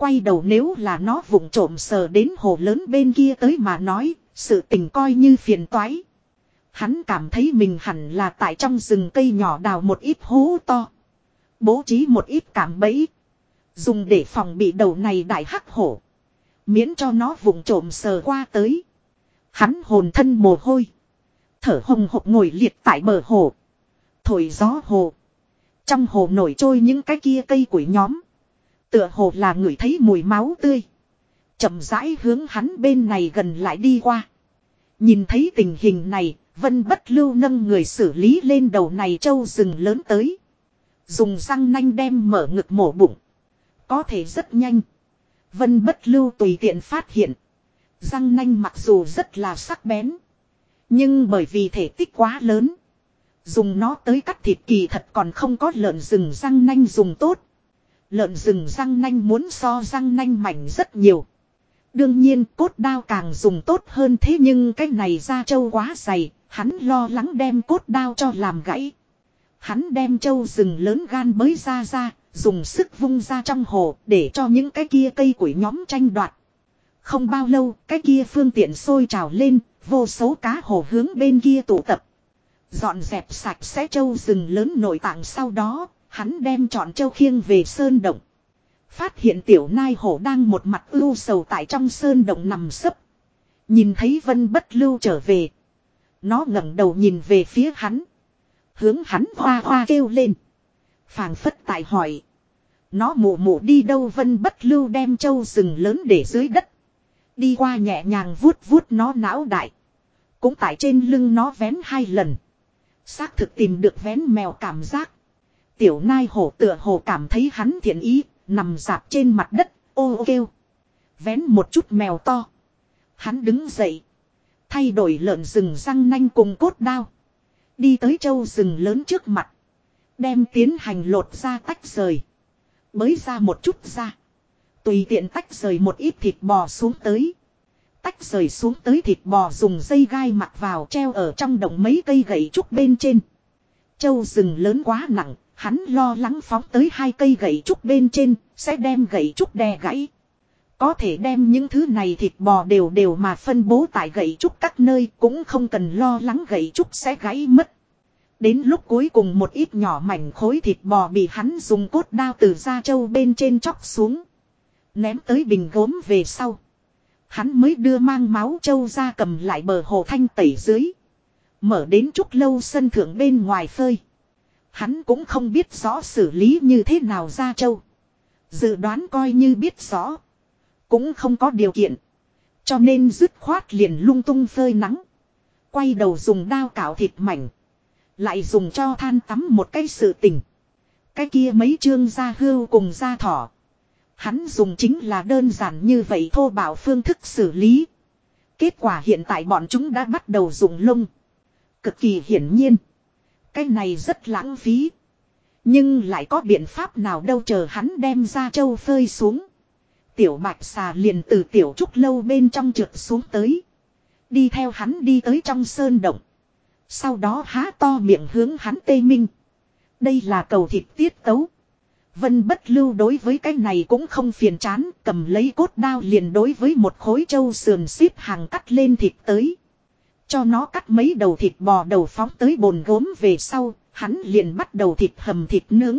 Quay đầu nếu là nó vụng trộm sờ đến hồ lớn bên kia tới mà nói, sự tình coi như phiền toái. Hắn cảm thấy mình hẳn là tại trong rừng cây nhỏ đào một ít hố to. Bố trí một ít cảm bẫy. Dùng để phòng bị đầu này đại hắc hổ. Miễn cho nó vụng trộm sờ qua tới. Hắn hồn thân mồ hôi. Thở hồng hộc ngồi liệt tại bờ hồ. Thổi gió hồ. Trong hồ nổi trôi những cái kia cây củi nhóm. Tựa hồ là người thấy mùi máu tươi. chậm rãi hướng hắn bên này gần lại đi qua. Nhìn thấy tình hình này, Vân bất lưu nâng người xử lý lên đầu này trâu rừng lớn tới. Dùng răng nanh đem mở ngực mổ bụng. Có thể rất nhanh. Vân bất lưu tùy tiện phát hiện. Răng nanh mặc dù rất là sắc bén. Nhưng bởi vì thể tích quá lớn. Dùng nó tới cắt thịt kỳ thật còn không có lợn rừng răng nanh dùng tốt. Lợn rừng răng nanh muốn so răng nanh mảnh rất nhiều. Đương nhiên cốt đao càng dùng tốt hơn thế nhưng cái này ra trâu quá dày, hắn lo lắng đem cốt đao cho làm gãy. Hắn đem trâu rừng lớn gan mới ra ra, dùng sức vung ra trong hồ để cho những cái kia cây củi nhóm tranh đoạt. Không bao lâu, cái kia phương tiện sôi trào lên, vô số cá hồ hướng bên kia tụ tập. Dọn dẹp sạch sẽ trâu rừng lớn nội tạng sau đó, hắn đem chọn châu khiêng về sơn động. Phát hiện tiểu nai hổ đang một mặt ưu sầu tại trong sơn động nằm sấp. Nhìn thấy vân bất lưu trở về. Nó ngẩng đầu nhìn về phía hắn. Hướng hắn hoa hoa kêu lên. phảng phất tại hỏi. Nó mụ mụ đi đâu vân bất lưu đem châu rừng lớn để dưới đất. Đi qua nhẹ nhàng vuốt vuốt nó não đại. Cũng tại trên lưng nó vén hai lần. Xác thực tìm được vén mèo cảm giác. Tiểu nai hổ tựa hồ cảm thấy hắn thiện ý, nằm dạp trên mặt đất, ô ô kêu. Vén một chút mèo to. Hắn đứng dậy. Thay đổi lợn rừng răng nanh cùng cốt đao. Đi tới châu rừng lớn trước mặt. Đem tiến hành lột ra tách rời. Mới ra một chút ra. Tùy tiện tách rời một ít thịt bò xuống tới. Tách rời xuống tới thịt bò dùng dây gai mặc vào treo ở trong đồng mấy cây gậy trúc bên trên. Châu rừng lớn quá nặng, hắn lo lắng phóng tới hai cây gậy trúc bên trên, sẽ đem gậy trúc đè gãy. Có thể đem những thứ này thịt bò đều đều mà phân bố tại gậy trúc các nơi cũng không cần lo lắng gậy trúc sẽ gãy mất. Đến lúc cuối cùng một ít nhỏ mảnh khối thịt bò bị hắn dùng cốt đao từ da trâu bên trên chóc xuống. Ném tới bình gốm về sau. Hắn mới đưa mang máu trâu ra cầm lại bờ hồ thanh tẩy dưới. Mở đến chút lâu sân thượng bên ngoài phơi. Hắn cũng không biết rõ xử lý như thế nào ra châu Dự đoán coi như biết rõ. Cũng không có điều kiện. Cho nên dứt khoát liền lung tung phơi nắng. Quay đầu dùng đao cạo thịt mảnh. Lại dùng cho than tắm một cái sự tình. Cái kia mấy chương gia hưu cùng gia thỏ. Hắn dùng chính là đơn giản như vậy thô bảo phương thức xử lý. Kết quả hiện tại bọn chúng đã bắt đầu dùng lông. Cực kỳ hiển nhiên. Cái này rất lãng phí. Nhưng lại có biện pháp nào đâu chờ hắn đem ra châu phơi xuống. Tiểu bạch xà liền từ tiểu trúc lâu bên trong trượt xuống tới. Đi theo hắn đi tới trong sơn động. Sau đó há to miệng hướng hắn tê minh. Đây là cầu thịt tiết tấu. Vân bất lưu đối với cái này cũng không phiền chán, cầm lấy cốt đao liền đối với một khối châu sườn xếp hàng cắt lên thịt tới. Cho nó cắt mấy đầu thịt bò đầu phóng tới bồn gốm về sau, hắn liền bắt đầu thịt hầm thịt nướng.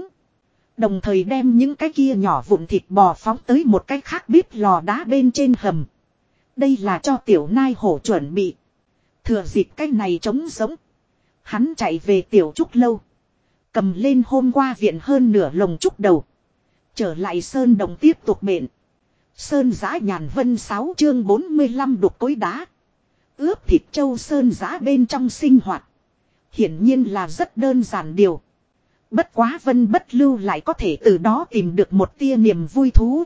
Đồng thời đem những cái kia nhỏ vụn thịt bò phóng tới một cái khác bếp lò đá bên trên hầm. Đây là cho tiểu nai hổ chuẩn bị. Thừa dịp cái này trống sống Hắn chạy về tiểu trúc lâu. Cầm lên hôm qua viện hơn nửa lồng trúc đầu. Trở lại Sơn Đồng tiếp tục bệnh. Sơn giã nhàn vân 6 chương 45 đục cối đá. Ướp thịt châu Sơn giã bên trong sinh hoạt. Hiển nhiên là rất đơn giản điều. Bất quá vân bất lưu lại có thể từ đó tìm được một tia niềm vui thú.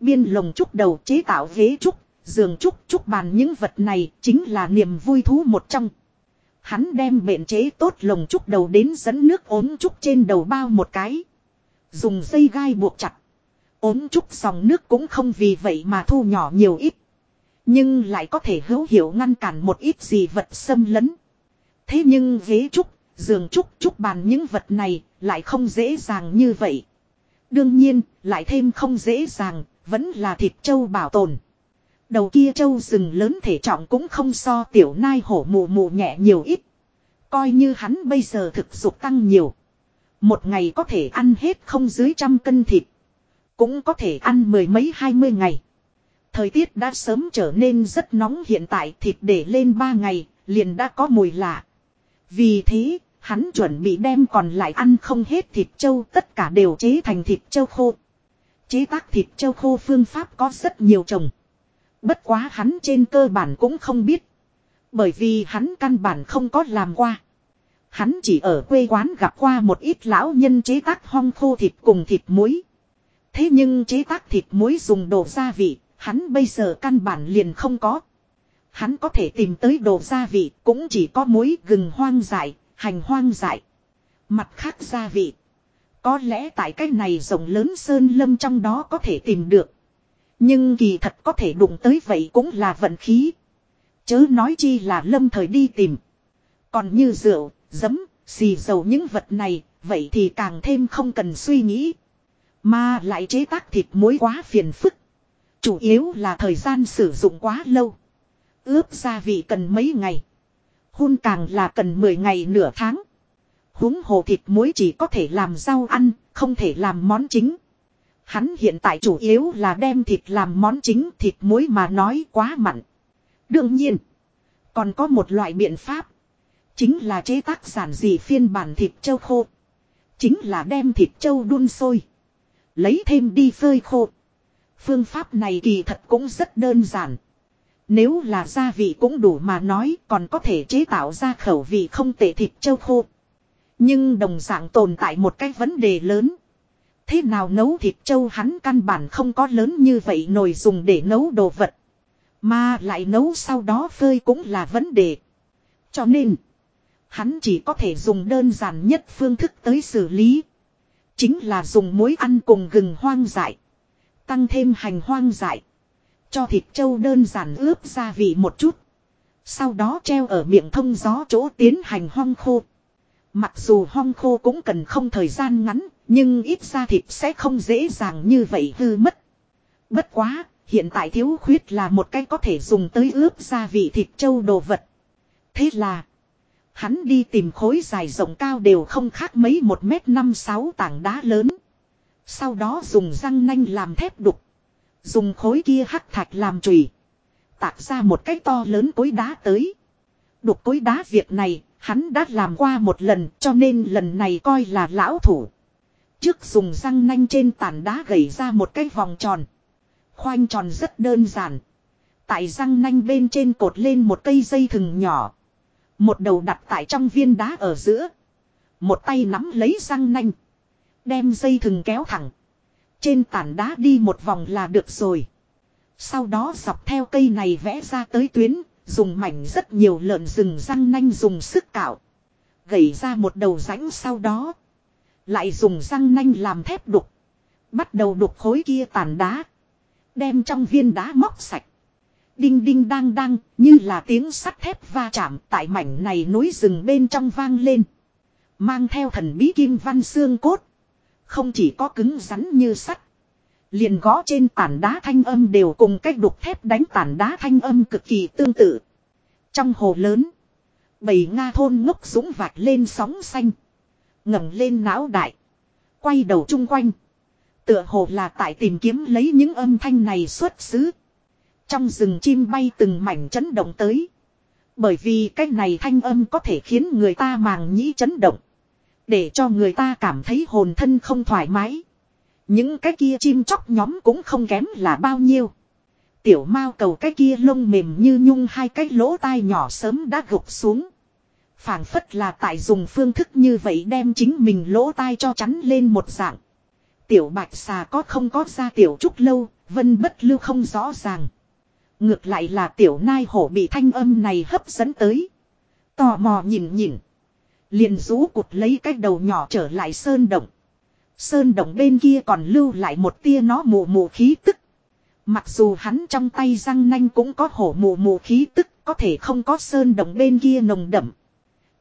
Biên lồng trúc đầu chế tạo ghế trúc, giường trúc, trúc bàn những vật này chính là niềm vui thú một trong. Hắn đem bện chế tốt lồng trúc đầu đến dẫn nước ốm trúc trên đầu bao một cái. Dùng dây gai buộc chặt. ốm trúc dòng nước cũng không vì vậy mà thu nhỏ nhiều ít. Nhưng lại có thể hữu hiệu ngăn cản một ít gì vật xâm lấn. Thế nhưng ghế trúc, giường trúc, trúc bàn những vật này lại không dễ dàng như vậy. Đương nhiên, lại thêm không dễ dàng, vẫn là thịt châu bảo tồn. Đầu kia châu rừng lớn thể trọng cũng không so tiểu nai hổ mù mù nhẹ nhiều ít. Coi như hắn bây giờ thực dục tăng nhiều. Một ngày có thể ăn hết không dưới trăm cân thịt. Cũng có thể ăn mười mấy hai mươi ngày. Thời tiết đã sớm trở nên rất nóng hiện tại thịt để lên ba ngày, liền đã có mùi lạ. Vì thế, hắn chuẩn bị đem còn lại ăn không hết thịt trâu tất cả đều chế thành thịt trâu khô. Chế tác thịt trâu khô phương pháp có rất nhiều chồng. Bất quá hắn trên cơ bản cũng không biết. Bởi vì hắn căn bản không có làm qua. Hắn chỉ ở quê quán gặp qua một ít lão nhân chế tác hong khô thịt cùng thịt muối. Thế nhưng chế tác thịt muối dùng đồ gia vị, hắn bây giờ căn bản liền không có. Hắn có thể tìm tới đồ gia vị cũng chỉ có muối gừng hoang dại, hành hoang dại. Mặt khác gia vị. Có lẽ tại cái này rộng lớn sơn lâm trong đó có thể tìm được. Nhưng kỳ thật có thể đụng tới vậy cũng là vận khí. Chớ nói chi là lâm thời đi tìm. Còn như rượu, giấm, xì dầu những vật này, vậy thì càng thêm không cần suy nghĩ. Mà lại chế tác thịt muối quá phiền phức. Chủ yếu là thời gian sử dụng quá lâu. Ướp gia vị cần mấy ngày. Hun càng là cần 10 ngày nửa tháng. Húng hồ thịt muối chỉ có thể làm rau ăn, không thể làm món chính. Hắn hiện tại chủ yếu là đem thịt làm món chính thịt muối mà nói quá mặn. Đương nhiên, còn có một loại biện pháp. Chính là chế tác giản dị phiên bản thịt châu khô. Chính là đem thịt châu đun sôi. Lấy thêm đi phơi khô. Phương pháp này kỳ thật cũng rất đơn giản. Nếu là gia vị cũng đủ mà nói còn có thể chế tạo ra khẩu vị không tệ thịt châu khô. Nhưng đồng dạng tồn tại một cái vấn đề lớn. Thế nào nấu thịt châu hắn căn bản không có lớn như vậy nồi dùng để nấu đồ vật. Mà lại nấu sau đó phơi cũng là vấn đề. Cho nên, hắn chỉ có thể dùng đơn giản nhất phương thức tới xử lý. Chính là dùng muối ăn cùng gừng hoang dại. Tăng thêm hành hoang dại. Cho thịt trâu đơn giản ướp gia vị một chút. Sau đó treo ở miệng thông gió chỗ tiến hành hong khô. Mặc dù hong khô cũng cần không thời gian ngắn, nhưng ít ra thịt sẽ không dễ dàng như vậy hư mất. Bất quá, hiện tại thiếu khuyết là một cái có thể dùng tới ướp gia vị thịt trâu đồ vật. Thế là, hắn đi tìm khối dài rộng cao đều không khác mấy một mét năm sáu tảng đá lớn. Sau đó dùng răng nanh làm thép đục. Dùng khối kia hắc thạch làm chùy Tạc ra một cái to lớn cối đá tới. Đục cối đá việc này, hắn đã làm qua một lần cho nên lần này coi là lão thủ. Trước dùng răng nanh trên tàn đá gầy ra một cái vòng tròn. Khoanh tròn rất đơn giản. Tại răng nanh bên trên cột lên một cây dây thừng nhỏ. Một đầu đặt tại trong viên đá ở giữa. Một tay nắm lấy răng nanh. Đem dây thừng kéo thẳng. Trên tản đá đi một vòng là được rồi. Sau đó dọc theo cây này vẽ ra tới tuyến, dùng mảnh rất nhiều lợn rừng răng nanh dùng sức cạo. Gẩy ra một đầu rãnh sau đó. Lại dùng răng nanh làm thép đục. Bắt đầu đục khối kia tàn đá. Đem trong viên đá móc sạch. Đinh đinh đang đang, như là tiếng sắt thép va chạm tại mảnh này núi rừng bên trong vang lên. Mang theo thần bí kim văn xương cốt. Không chỉ có cứng rắn như sắt. Liền gõ trên tản đá thanh âm đều cùng cách đục thép đánh tản đá thanh âm cực kỳ tương tự. Trong hồ lớn. Bầy Nga thôn ngốc dũng vạch lên sóng xanh. ngẩng lên não đại. Quay đầu chung quanh. Tựa hồ là tại tìm kiếm lấy những âm thanh này xuất xứ. Trong rừng chim bay từng mảnh chấn động tới. Bởi vì cái này thanh âm có thể khiến người ta màng nhĩ chấn động. Để cho người ta cảm thấy hồn thân không thoải mái. Những cái kia chim chóc nhóm cũng không kém là bao nhiêu. Tiểu mao cầu cái kia lông mềm như nhung hai cái lỗ tai nhỏ sớm đã gục xuống. phảng phất là tại dùng phương thức như vậy đem chính mình lỗ tai cho chắn lên một dạng. Tiểu bạch xà có không có ra tiểu trúc lâu, vân bất lưu không rõ ràng. Ngược lại là tiểu nai hổ bị thanh âm này hấp dẫn tới. Tò mò nhìn nhìn. Liền rú cụt lấy cái đầu nhỏ trở lại sơn động. Sơn động bên kia còn lưu lại một tia nó mù mù khí tức. Mặc dù hắn trong tay răng nanh cũng có hổ mù mù khí tức, có thể không có sơn động bên kia nồng đậm.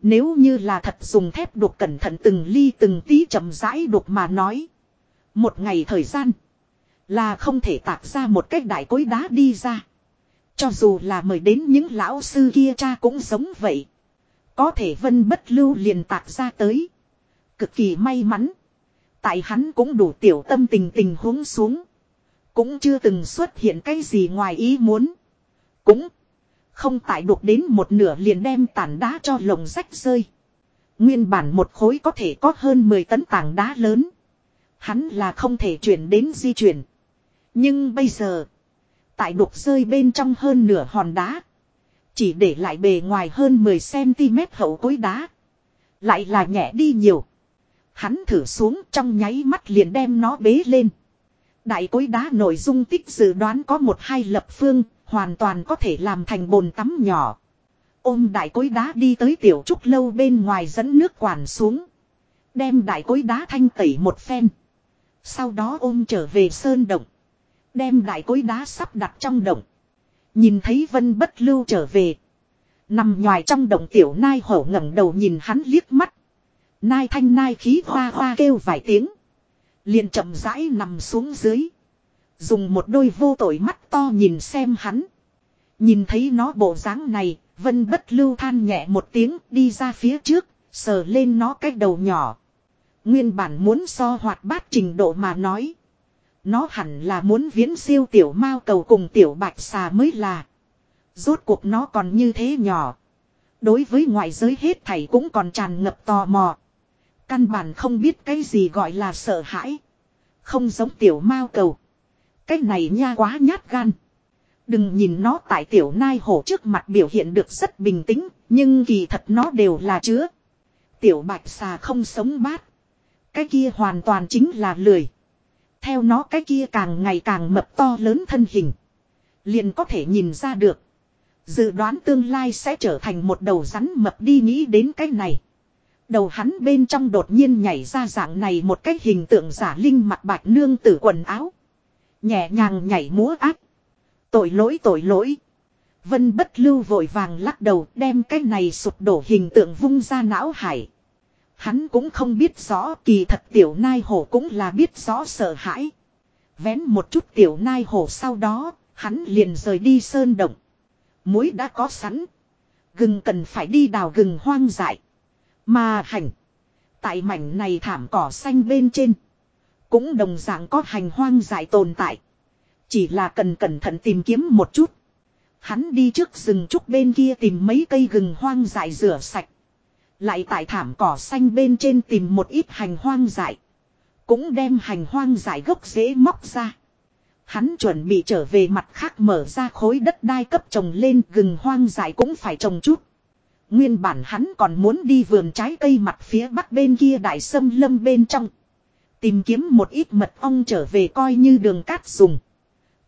Nếu như là thật dùng thép đục cẩn thận từng ly từng tí chậm rãi đục mà nói. Một ngày thời gian là không thể tạc ra một cách đại cối đá đi ra. Cho dù là mời đến những lão sư kia cha cũng giống vậy. Có thể vân bất lưu liền tạc ra tới. Cực kỳ may mắn. Tại hắn cũng đủ tiểu tâm tình tình huống xuống. Cũng chưa từng xuất hiện cái gì ngoài ý muốn. Cũng không tại đục đến một nửa liền đem tảng đá cho lồng rách rơi. Nguyên bản một khối có thể có hơn 10 tấn tảng đá lớn. Hắn là không thể chuyển đến di chuyển. Nhưng bây giờ. Tại đục rơi bên trong hơn nửa hòn đá. Chỉ để lại bề ngoài hơn 10cm hậu cối đá. Lại là nhẹ đi nhiều. Hắn thử xuống trong nháy mắt liền đem nó bế lên. Đại cối đá nội dung tích dự đoán có một hai lập phương, hoàn toàn có thể làm thành bồn tắm nhỏ. Ôm đại cối đá đi tới tiểu trúc lâu bên ngoài dẫn nước quản xuống. Đem đại cối đá thanh tẩy một phen. Sau đó ôm trở về sơn động. Đem đại cối đá sắp đặt trong động. Nhìn thấy vân bất lưu trở về. Nằm ngoài trong động tiểu nai hổ ngẩng đầu nhìn hắn liếc mắt. Nai thanh nai khí hoa hoa kêu vài tiếng. Liền chậm rãi nằm xuống dưới. Dùng một đôi vô tội mắt to nhìn xem hắn. Nhìn thấy nó bộ dáng này, vân bất lưu than nhẹ một tiếng đi ra phía trước, sờ lên nó cái đầu nhỏ. Nguyên bản muốn so hoạt bát trình độ mà nói. Nó hẳn là muốn viễn siêu tiểu mao cầu cùng tiểu bạch xà mới là. Rốt cuộc nó còn như thế nhỏ. Đối với ngoại giới hết thảy cũng còn tràn ngập tò mò. Căn bản không biết cái gì gọi là sợ hãi. Không giống tiểu mao cầu. Cái này nha quá nhát gan. Đừng nhìn nó tại tiểu nai hổ trước mặt biểu hiện được rất bình tĩnh, nhưng kỳ thật nó đều là chứa. Tiểu bạch xà không sống bát. Cái kia hoàn toàn chính là lười. Theo nó cái kia càng ngày càng mập to lớn thân hình. Liền có thể nhìn ra được. Dự đoán tương lai sẽ trở thành một đầu rắn mập đi nghĩ đến cái này. Đầu hắn bên trong đột nhiên nhảy ra dạng này một cái hình tượng giả linh mặt bạch nương tử quần áo. Nhẹ nhàng nhảy múa áp Tội lỗi tội lỗi. Vân bất lưu vội vàng lắc đầu, đem cái này sụp đổ hình tượng vung ra não hải. Hắn cũng không biết rõ kỳ thật tiểu nai hổ cũng là biết rõ sợ hãi. Vén một chút tiểu nai hổ sau đó, hắn liền rời đi sơn động. Muối đã có sẵn. Gừng cần phải đi đào gừng hoang dại. Mà hành. Tại mảnh này thảm cỏ xanh bên trên. Cũng đồng dạng có hành hoang dại tồn tại. Chỉ là cần cẩn thận tìm kiếm một chút. Hắn đi trước rừng trúc bên kia tìm mấy cây gừng hoang dại rửa sạch. Lại tại thảm cỏ xanh bên trên tìm một ít hành hoang dại. Cũng đem hành hoang dại gốc dễ móc ra. Hắn chuẩn bị trở về mặt khác mở ra khối đất đai cấp trồng lên, gừng hoang dại cũng phải trồng chút. Nguyên bản hắn còn muốn đi vườn trái cây mặt phía bắc bên kia đại sâm lâm bên trong. Tìm kiếm một ít mật ong trở về coi như đường cát dùng.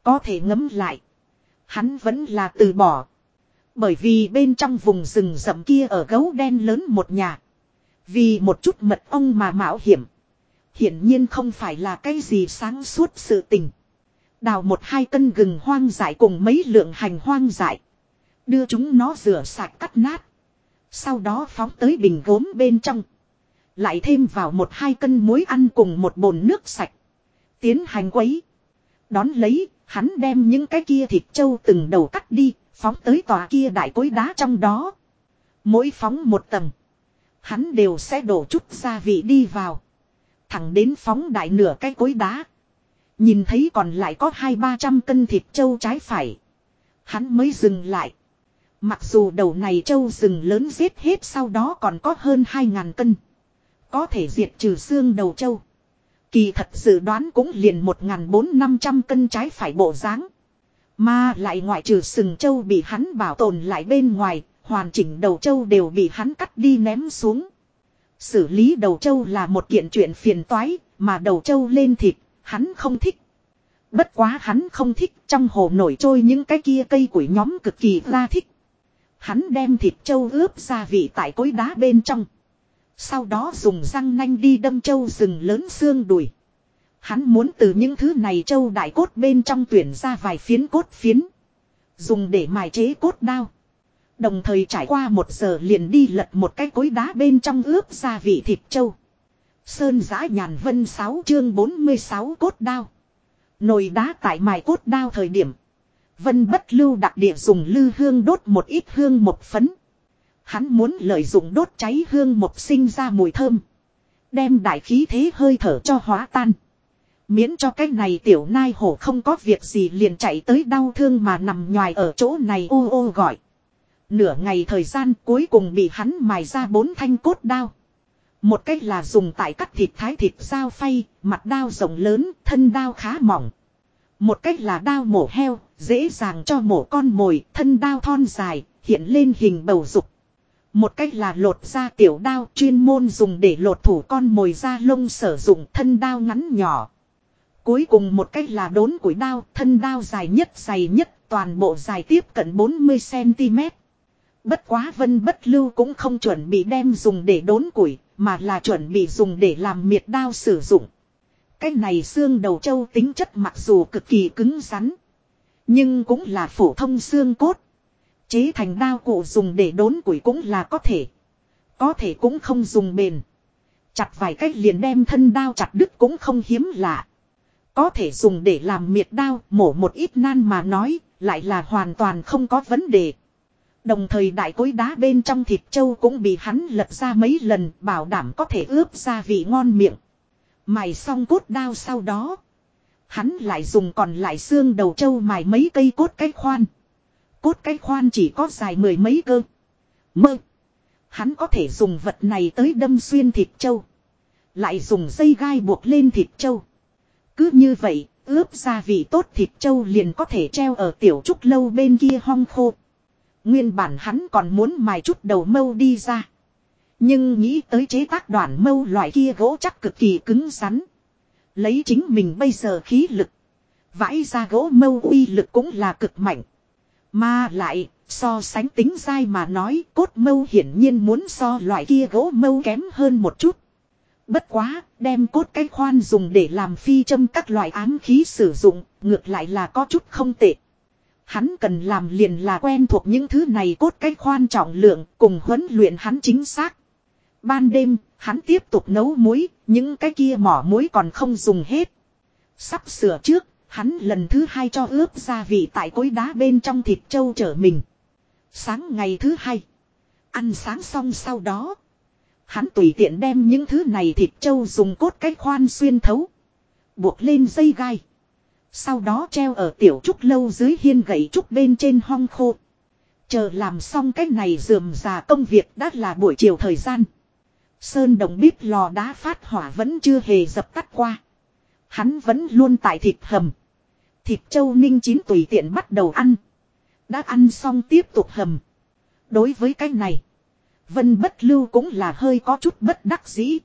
Có thể ngấm lại. Hắn vẫn là từ bỏ. Bởi vì bên trong vùng rừng rậm kia ở gấu đen lớn một nhà. Vì một chút mật ong mà mạo hiểm. Hiển nhiên không phải là cái gì sáng suốt sự tình. Đào một hai cân gừng hoang dại cùng mấy lượng hành hoang dại. Đưa chúng nó rửa sạch cắt nát. Sau đó phóng tới bình gốm bên trong. Lại thêm vào một hai cân muối ăn cùng một bồn nước sạch. Tiến hành quấy. Đón lấy, hắn đem những cái kia thịt trâu từng đầu cắt đi, phóng tới tòa kia đại cối đá trong đó. Mỗi phóng một tầng. Hắn đều sẽ đổ chút gia vị đi vào. Thẳng đến phóng đại nửa cái cối đá. Nhìn thấy còn lại có hai ba trăm cân thịt trâu trái phải. Hắn mới dừng lại. Mặc dù đầu này trâu rừng lớn giết hết sau đó còn có hơn hai ngàn cân. Có thể diệt trừ xương đầu trâu. Kỳ thật dự đoán cũng liền một ngàn bốn năm trăm cân trái phải bộ dáng mà lại ngoại trừ sừng trâu bị hắn bảo tồn lại bên ngoài, hoàn chỉnh đầu trâu đều bị hắn cắt đi ném xuống. Xử lý đầu trâu là một kiện chuyện phiền toái, mà đầu trâu lên thịt, hắn không thích. Bất quá hắn không thích trong hồ nổi trôi những cái kia cây củi nhóm cực kỳ ra thích. Hắn đem thịt trâu ướp gia vị tại cối đá bên trong. Sau đó dùng răng nanh đi đâm trâu rừng lớn xương đùi. Hắn muốn từ những thứ này châu đại cốt bên trong tuyển ra vài phiến cốt phiến. Dùng để mài chế cốt đao. Đồng thời trải qua một giờ liền đi lật một cái cối đá bên trong ướp gia vị thịt châu Sơn giã nhàn vân 6 chương 46 cốt đao. Nồi đá tại mài cốt đao thời điểm. Vân bất lưu đặc địa dùng lư hương đốt một ít hương một phấn. Hắn muốn lợi dụng đốt cháy hương một sinh ra mùi thơm. Đem đại khí thế hơi thở cho hóa tan. Miễn cho cái này tiểu nai hổ không có việc gì liền chạy tới đau thương mà nằm nhòi ở chỗ này ô ô gọi. Nửa ngày thời gian cuối cùng bị hắn mài ra bốn thanh cốt đao. Một cách là dùng tại cắt thịt thái thịt dao phay, mặt đao rộng lớn, thân đao khá mỏng. Một cách là đao mổ heo, dễ dàng cho mổ con mồi, thân đao thon dài, hiện lên hình bầu dục. Một cách là lột ra tiểu đao chuyên môn dùng để lột thủ con mồi da lông sử dụng thân đao ngắn nhỏ. Cuối cùng một cách là đốn củi đao, thân đao dài nhất dày nhất, toàn bộ dài tiếp cận 40cm. Bất quá vân bất lưu cũng không chuẩn bị đem dùng để đốn củi, mà là chuẩn bị dùng để làm miệt đao sử dụng. Cái này xương đầu trâu tính chất mặc dù cực kỳ cứng rắn. Nhưng cũng là phổ thông xương cốt. Chế thành đao cụ dùng để đốn củi cũng là có thể. Có thể cũng không dùng bền. Chặt vài cách liền đem thân đao chặt đứt cũng không hiếm lạ. Có thể dùng để làm miệt đao, mổ một ít nan mà nói, lại là hoàn toàn không có vấn đề. Đồng thời đại cối đá bên trong thịt trâu cũng bị hắn lật ra mấy lần, bảo đảm có thể ướp ra vị ngon miệng. Mài xong cốt đao sau đó. Hắn lại dùng còn lại xương đầu trâu mài mấy cây cốt cái khoan. Cốt cái khoan chỉ có dài mười mấy cơ. Mơ. Hắn có thể dùng vật này tới đâm xuyên thịt trâu. Lại dùng dây gai buộc lên thịt trâu. Cứ như vậy, ướp gia vị tốt thịt trâu liền có thể treo ở tiểu trúc lâu bên kia hong khô. Nguyên bản hắn còn muốn mài chút đầu mâu đi ra. Nhưng nghĩ tới chế tác đoạn mâu loại kia gỗ chắc cực kỳ cứng rắn. Lấy chính mình bây giờ khí lực. Vãi ra gỗ mâu uy lực cũng là cực mạnh. Mà lại, so sánh tính dai mà nói cốt mâu hiển nhiên muốn so loại kia gỗ mâu kém hơn một chút. Bất quá, đem cốt cái khoan dùng để làm phi châm các loại ám khí sử dụng, ngược lại là có chút không tệ. Hắn cần làm liền là quen thuộc những thứ này cốt cái khoan trọng lượng cùng huấn luyện hắn chính xác. Ban đêm, hắn tiếp tục nấu muối, những cái kia mỏ muối còn không dùng hết. Sắp sửa trước, hắn lần thứ hai cho ướp gia vị tại cối đá bên trong thịt trâu trở mình. Sáng ngày thứ hai, ăn sáng xong sau đó. Hắn tùy tiện đem những thứ này thịt trâu dùng cốt cách khoan xuyên thấu. Buộc lên dây gai. Sau đó treo ở tiểu trúc lâu dưới hiên gậy trúc bên trên hong khô. Chờ làm xong cái này dườm già công việc đã là buổi chiều thời gian. Sơn đồng bếp lò đá phát hỏa vẫn chưa hề dập tắt qua. Hắn vẫn luôn tại thịt hầm. Thịt trâu ninh chín tùy tiện bắt đầu ăn. Đã ăn xong tiếp tục hầm. Đối với cái này. Vân bất lưu cũng là hơi có chút bất đắc dĩ.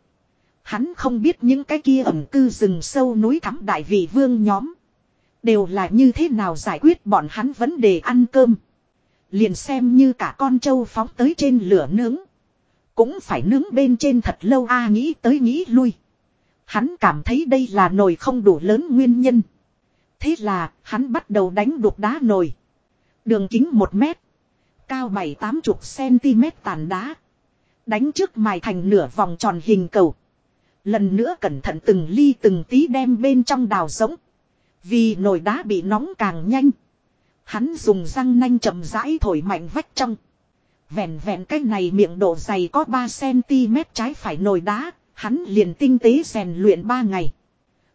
Hắn không biết những cái kia ẩm cư rừng sâu núi thắm đại vị vương nhóm. Đều là như thế nào giải quyết bọn hắn vấn đề ăn cơm. Liền xem như cả con trâu phóng tới trên lửa nướng. Cũng phải nướng bên trên thật lâu a nghĩ tới nghĩ lui. Hắn cảm thấy đây là nồi không đủ lớn nguyên nhân. Thế là, hắn bắt đầu đánh đục đá nồi. Đường kính một mét. Cao 7-80 cm tàn đá. Đánh trước mài thành nửa vòng tròn hình cầu. Lần nữa cẩn thận từng ly từng tí đem bên trong đào giống. Vì nồi đá bị nóng càng nhanh. Hắn dùng răng nanh chậm rãi thổi mạnh vách trong. Vẹn vẹn cái này miệng độ dày có 3cm trái phải nồi đá, hắn liền tinh tế rèn luyện 3 ngày.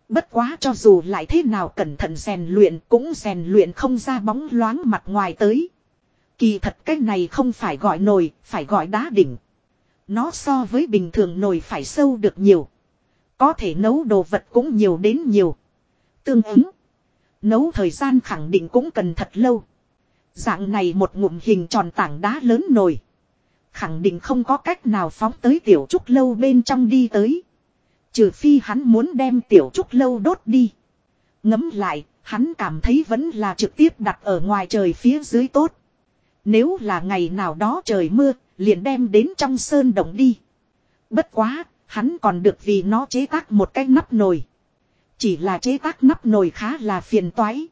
Bất quá cho dù lại thế nào cẩn thận rèn luyện cũng rèn luyện không ra bóng loáng mặt ngoài tới. Kỳ thật cái này không phải gọi nồi, phải gọi đá đỉnh. Nó so với bình thường nồi phải sâu được nhiều. Có thể nấu đồ vật cũng nhiều đến nhiều. Tương ứng. Nấu thời gian khẳng định cũng cần thật lâu. Dạng này một ngụm hình tròn tảng đá lớn nồi. Khẳng định không có cách nào phóng tới tiểu trúc lâu bên trong đi tới. Trừ phi hắn muốn đem tiểu trúc lâu đốt đi. Ngấm lại, hắn cảm thấy vẫn là trực tiếp đặt ở ngoài trời phía dưới tốt. Nếu là ngày nào đó trời mưa, liền đem đến trong sơn động đi. Bất quá, hắn còn được vì nó chế tác một cái nắp nồi. Chỉ là chế tác nắp nồi khá là phiền toái.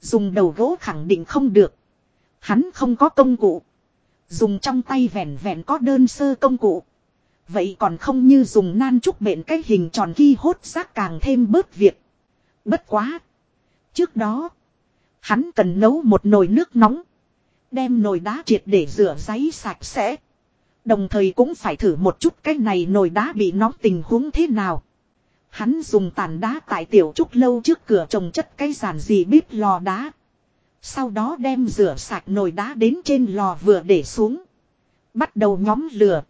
Dùng đầu gỗ khẳng định không được. Hắn không có công cụ. Dùng trong tay vẹn vẹn có đơn sơ công cụ. Vậy còn không như dùng nan trúc bện cái hình tròn ghi hốt rác càng thêm bớt việc. Bất quá. Trước đó. Hắn cần nấu một nồi nước nóng. Đem nồi đá triệt để rửa giấy sạch sẽ. Đồng thời cũng phải thử một chút cái này nồi đá bị nóng tình huống thế nào. Hắn dùng tàn đá tại tiểu trúc lâu trước cửa trồng chất cái giàn gì bếp lò đá. Sau đó đem rửa sạch nồi đá đến trên lò vừa để xuống. Bắt đầu nhóm lửa.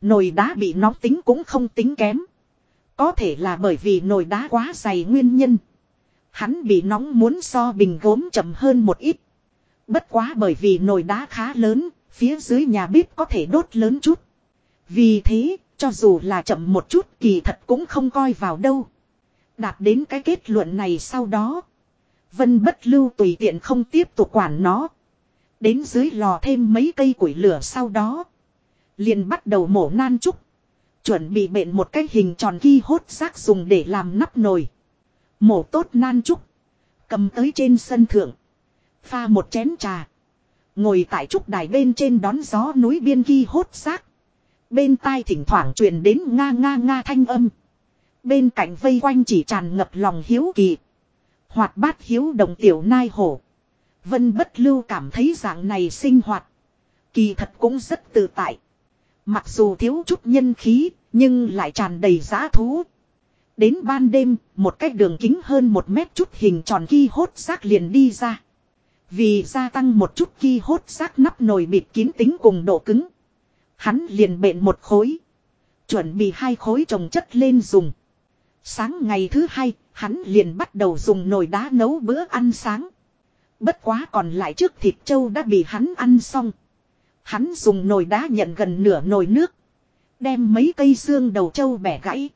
Nồi đá bị nóng tính cũng không tính kém. Có thể là bởi vì nồi đá quá dày nguyên nhân. Hắn bị nóng muốn so bình gốm chậm hơn một ít. Bất quá bởi vì nồi đá khá lớn, phía dưới nhà bếp có thể đốt lớn chút. Vì thế, cho dù là chậm một chút kỳ thật cũng không coi vào đâu. Đạt đến cái kết luận này sau đó. Vân bất lưu tùy tiện không tiếp tục quản nó. Đến dưới lò thêm mấy cây củi lửa sau đó. Liền bắt đầu mổ nan trúc. Chuẩn bị bện một cái hình tròn ghi hốt rác dùng để làm nắp nồi. Mổ tốt nan trúc. Cầm tới trên sân thượng. Pha một chén trà. Ngồi tại trúc đài bên trên đón gió núi biên ghi hốt xác Bên tai thỉnh thoảng truyền đến nga nga nga thanh âm. Bên cạnh vây quanh chỉ tràn ngập lòng hiếu kỳ. Hoạt bát hiếu đồng tiểu nai hổ. Vân bất lưu cảm thấy dạng này sinh hoạt. Kỳ thật cũng rất tự tại. Mặc dù thiếu chút nhân khí, nhưng lại tràn đầy giá thú. Đến ban đêm, một cái đường kính hơn một mét chút hình tròn ghi hốt xác liền đi ra. Vì gia tăng một chút khi hốt xác nắp nồi bịt kín tính cùng độ cứng. Hắn liền bện một khối. Chuẩn bị hai khối trồng chất lên dùng. Sáng ngày thứ hai, hắn liền bắt đầu dùng nồi đá nấu bữa ăn sáng. Bất quá còn lại trước thịt trâu đã bị hắn ăn xong. Hắn dùng nồi đá nhận gần nửa nồi nước. Đem mấy cây xương đầu trâu bẻ gãy.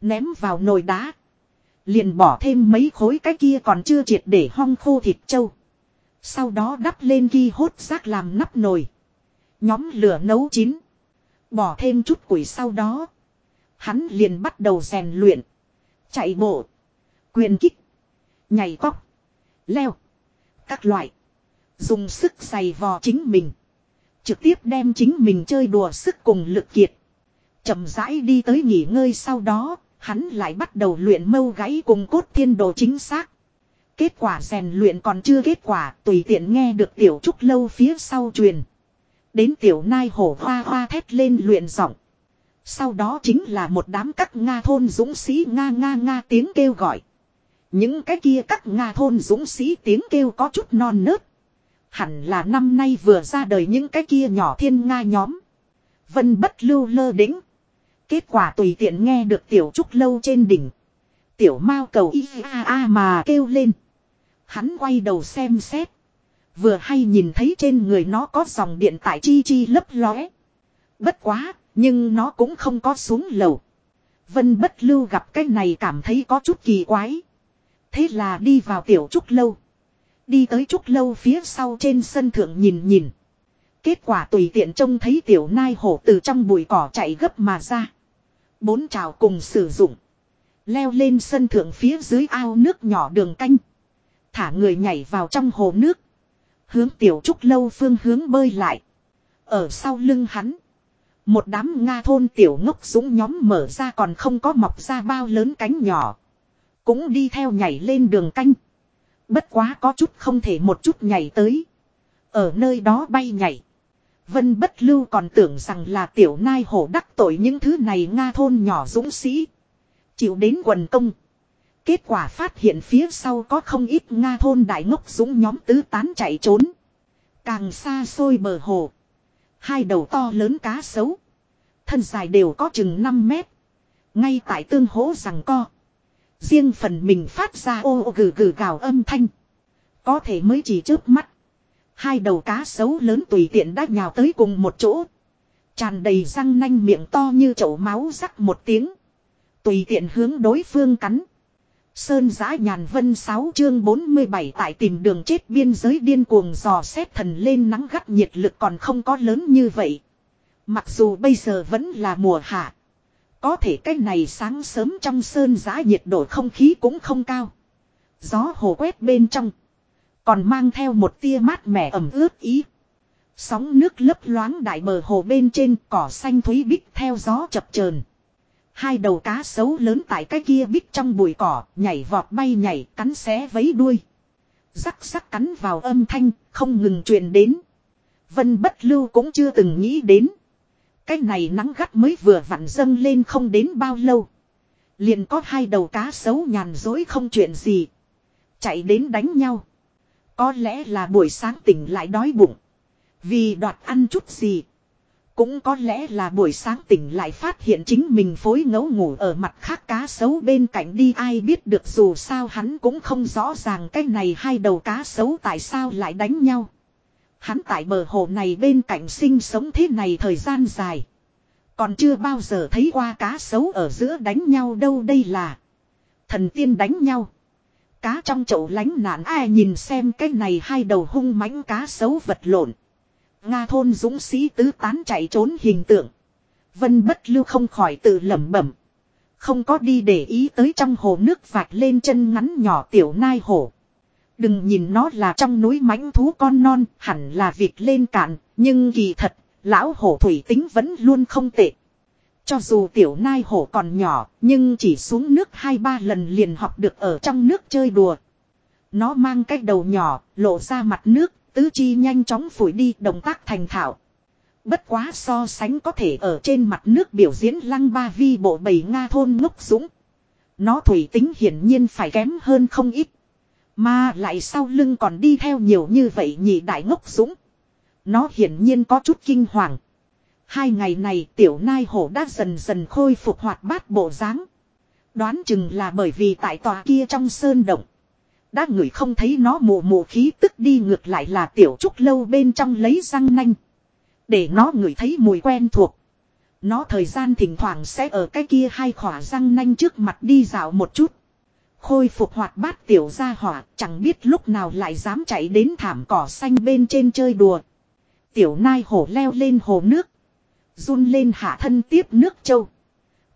Ném vào nồi đá. Liền bỏ thêm mấy khối cái kia còn chưa triệt để hong khô thịt trâu. Sau đó đắp lên ghi hốt rác làm nắp nồi. Nhóm lửa nấu chín. Bỏ thêm chút củi sau đó. Hắn liền bắt đầu rèn luyện. Chạy bộ. Quyền kích. Nhảy cóc. Leo. Các loại. Dùng sức giày vò chính mình. Trực tiếp đem chính mình chơi đùa sức cùng lực kiệt. chậm rãi đi tới nghỉ ngơi sau đó. Hắn lại bắt đầu luyện mâu gãy cùng cốt thiên đồ chính xác. Kết quả rèn luyện còn chưa kết quả, tùy tiện nghe được tiểu trúc lâu phía sau truyền. Đến tiểu nai hổ hoa hoa thét lên luyện giọng. Sau đó chính là một đám các Nga thôn dũng sĩ Nga Nga Nga tiếng kêu gọi. Những cái kia các Nga thôn dũng sĩ tiếng kêu có chút non nớt. Hẳn là năm nay vừa ra đời những cái kia nhỏ thiên Nga nhóm. Vân bất lưu lơ đĩnh. Kết quả tùy tiện nghe được tiểu trúc lâu trên đỉnh. Tiểu mao cầu y a a mà kêu lên. Hắn quay đầu xem xét. Vừa hay nhìn thấy trên người nó có dòng điện tại chi chi lấp lóe. Bất quá, nhưng nó cũng không có xuống lầu. Vân bất lưu gặp cái này cảm thấy có chút kỳ quái. Thế là đi vào tiểu trúc lâu. Đi tới trúc lâu phía sau trên sân thượng nhìn nhìn. Kết quả tùy tiện trông thấy tiểu nai hổ từ trong bụi cỏ chạy gấp mà ra. Bốn trào cùng sử dụng. Leo lên sân thượng phía dưới ao nước nhỏ đường canh. Thả người nhảy vào trong hồ nước. Hướng tiểu trúc lâu phương hướng bơi lại. Ở sau lưng hắn. Một đám Nga thôn tiểu ngốc dũng nhóm mở ra còn không có mọc ra bao lớn cánh nhỏ. Cũng đi theo nhảy lên đường canh. Bất quá có chút không thể một chút nhảy tới. Ở nơi đó bay nhảy. Vân bất lưu còn tưởng rằng là tiểu nai hổ đắc tội những thứ này Nga thôn nhỏ dũng sĩ. Chịu đến quần công. Kết quả phát hiện phía sau có không ít Nga thôn đại ngốc dũng nhóm tứ tán chạy trốn. Càng xa xôi bờ hồ. Hai đầu to lớn cá sấu. Thân dài đều có chừng 5 mét. Ngay tại tương hố rằng co. Riêng phần mình phát ra ô ô gừ gừ gào âm thanh. Có thể mới chỉ trước mắt. Hai đầu cá sấu lớn tùy tiện đã nhào tới cùng một chỗ. Tràn đầy răng nanh miệng to như chậu máu rắc một tiếng. Tùy tiện hướng đối phương cắn. Sơn giã nhàn vân 6 chương 47 tại tìm đường chết biên giới điên cuồng dò xét thần lên nắng gắt nhiệt lực còn không có lớn như vậy. Mặc dù bây giờ vẫn là mùa hạ. Có thể cái này sáng sớm trong sơn giã nhiệt độ không khí cũng không cao. Gió hồ quét bên trong. Còn mang theo một tia mát mẻ ẩm ướt ý. Sóng nước lấp loáng đại bờ hồ bên trên, cỏ xanh thúy bích theo gió chập chờn Hai đầu cá sấu lớn tại cái kia bích trong bụi cỏ, nhảy vọt bay nhảy, cắn xé vấy đuôi. Rắc rắc cắn vào âm thanh, không ngừng truyền đến. Vân bất lưu cũng chưa từng nghĩ đến. Cái này nắng gắt mới vừa vặn dâng lên không đến bao lâu. Liền có hai đầu cá sấu nhàn dối không chuyện gì. Chạy đến đánh nhau. Có lẽ là buổi sáng tỉnh lại đói bụng. Vì đoạt ăn chút gì. Cũng có lẽ là buổi sáng tỉnh lại phát hiện chính mình phối ngấu ngủ ở mặt khác cá sấu bên cạnh đi ai biết được dù sao hắn cũng không rõ ràng cái này hai đầu cá sấu tại sao lại đánh nhau. Hắn tại bờ hồ này bên cạnh sinh sống thế này thời gian dài. Còn chưa bao giờ thấy qua cá sấu ở giữa đánh nhau đâu đây là. Thần tiên đánh nhau. Cá trong chậu lánh nạn, ai nhìn xem cái này hai đầu hung mãnh cá sấu vật lộn. Nga thôn dũng sĩ tứ tán chạy trốn hình tượng. Vân bất lưu không khỏi tự lẩm bẩm. Không có đi để ý tới trong hồ nước vạch lên chân ngắn nhỏ tiểu nai hổ. Đừng nhìn nó là trong núi mãnh thú con non, hẳn là việc lên cạn, nhưng kỳ thật, lão hổ thủy tính vẫn luôn không tệ. Cho dù tiểu nai hổ còn nhỏ, nhưng chỉ xuống nước hai ba lần liền học được ở trong nước chơi đùa. Nó mang cái đầu nhỏ, lộ ra mặt nước, tứ chi nhanh chóng phủi đi động tác thành thạo. Bất quá so sánh có thể ở trên mặt nước biểu diễn lăng ba vi bộ bầy Nga thôn ngốc dũng. Nó thủy tính hiển nhiên phải kém hơn không ít. Mà lại sau lưng còn đi theo nhiều như vậy nhị đại ngốc dũng. Nó hiển nhiên có chút kinh hoàng. Hai ngày này tiểu nai hổ đã dần dần khôi phục hoạt bát bộ dáng. Đoán chừng là bởi vì tại tòa kia trong sơn động. Đã ngửi không thấy nó mù mù khí tức đi ngược lại là tiểu trúc lâu bên trong lấy răng nanh. Để nó ngửi thấy mùi quen thuộc. Nó thời gian thỉnh thoảng sẽ ở cái kia hai khỏa răng nanh trước mặt đi dạo một chút. Khôi phục hoạt bát tiểu gia hỏa, chẳng biết lúc nào lại dám chạy đến thảm cỏ xanh bên trên chơi đùa. Tiểu nai hổ leo lên hồ nước. Run lên hạ thân tiếp nước châu.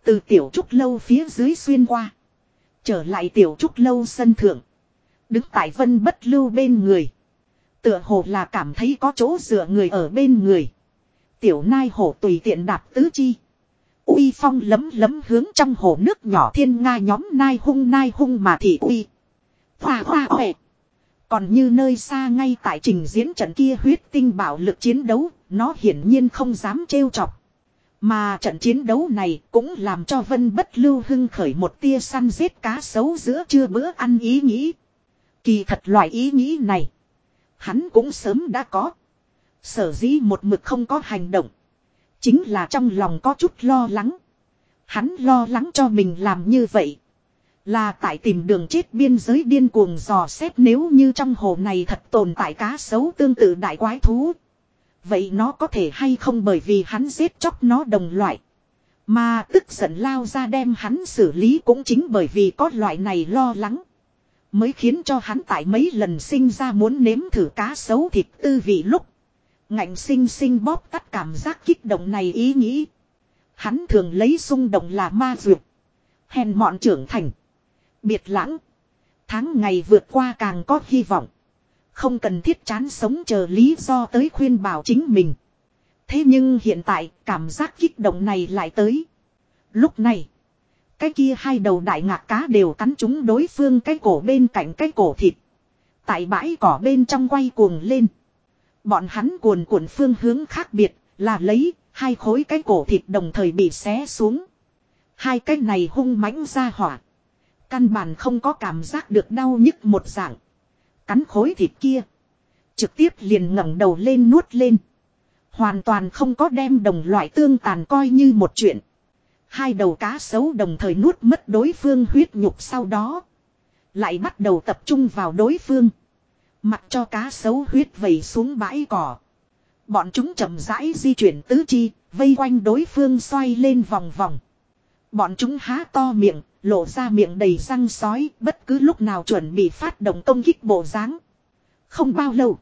Từ tiểu trúc lâu phía dưới xuyên qua. Trở lại tiểu trúc lâu sân thượng. Đứng tại vân bất lưu bên người. Tựa hồ là cảm thấy có chỗ dựa người ở bên người. Tiểu nai hổ tùy tiện đạp tứ chi. Uy phong lấm lấm hướng trong hồ nước nhỏ thiên nga nhóm nai hung nai hung mà thị uy. Hoa hoa khỏe. Còn như nơi xa ngay tại trình diễn trận kia huyết tinh bạo lực chiến đấu, nó hiển nhiên không dám trêu chọc. Mà trận chiến đấu này cũng làm cho Vân Bất Lưu hưng khởi một tia săn giết cá sấu giữa chưa bữa ăn ý nghĩ. Kỳ thật loại ý nghĩ này. Hắn cũng sớm đã có. Sở dĩ một mực không có hành động. Chính là trong lòng có chút lo lắng. Hắn lo lắng cho mình làm như vậy. Là tại tìm đường chết biên giới điên cuồng dò xét nếu như trong hồ này thật tồn tại cá sấu tương tự đại quái thú. Vậy nó có thể hay không bởi vì hắn giết chóc nó đồng loại. Mà tức giận lao ra đem hắn xử lý cũng chính bởi vì có loại này lo lắng. Mới khiến cho hắn tại mấy lần sinh ra muốn nếm thử cá sấu thịt tư vị lúc. Ngạnh sinh sinh bóp tắt cảm giác kích động này ý nghĩ. Hắn thường lấy xung động là ma duyệt. Hèn mọn trưởng thành. Biệt lãng. Tháng ngày vượt qua càng có hy vọng. Không cần thiết chán sống chờ lý do tới khuyên bảo chính mình. Thế nhưng hiện tại cảm giác kích động này lại tới. Lúc này. Cái kia hai đầu đại ngạc cá đều cắn chúng đối phương cái cổ bên cạnh cái cổ thịt. Tại bãi cỏ bên trong quay cuồng lên. Bọn hắn cuồn cuộn phương hướng khác biệt là lấy hai khối cái cổ thịt đồng thời bị xé xuống. Hai cái này hung mãnh ra hỏa. Căn bản không có cảm giác được đau nhức một dạng. Cắn khối thịt kia. Trực tiếp liền ngẩng đầu lên nuốt lên. Hoàn toàn không có đem đồng loại tương tàn coi như một chuyện. Hai đầu cá sấu đồng thời nuốt mất đối phương huyết nhục sau đó. Lại bắt đầu tập trung vào đối phương. Mặc cho cá sấu huyết vẩy xuống bãi cỏ. Bọn chúng chậm rãi di chuyển tứ chi, vây quanh đối phương xoay lên vòng vòng. Bọn chúng há to miệng, lộ ra miệng đầy răng sói, bất cứ lúc nào chuẩn bị phát động công kích bộ dáng. Không bao lâu,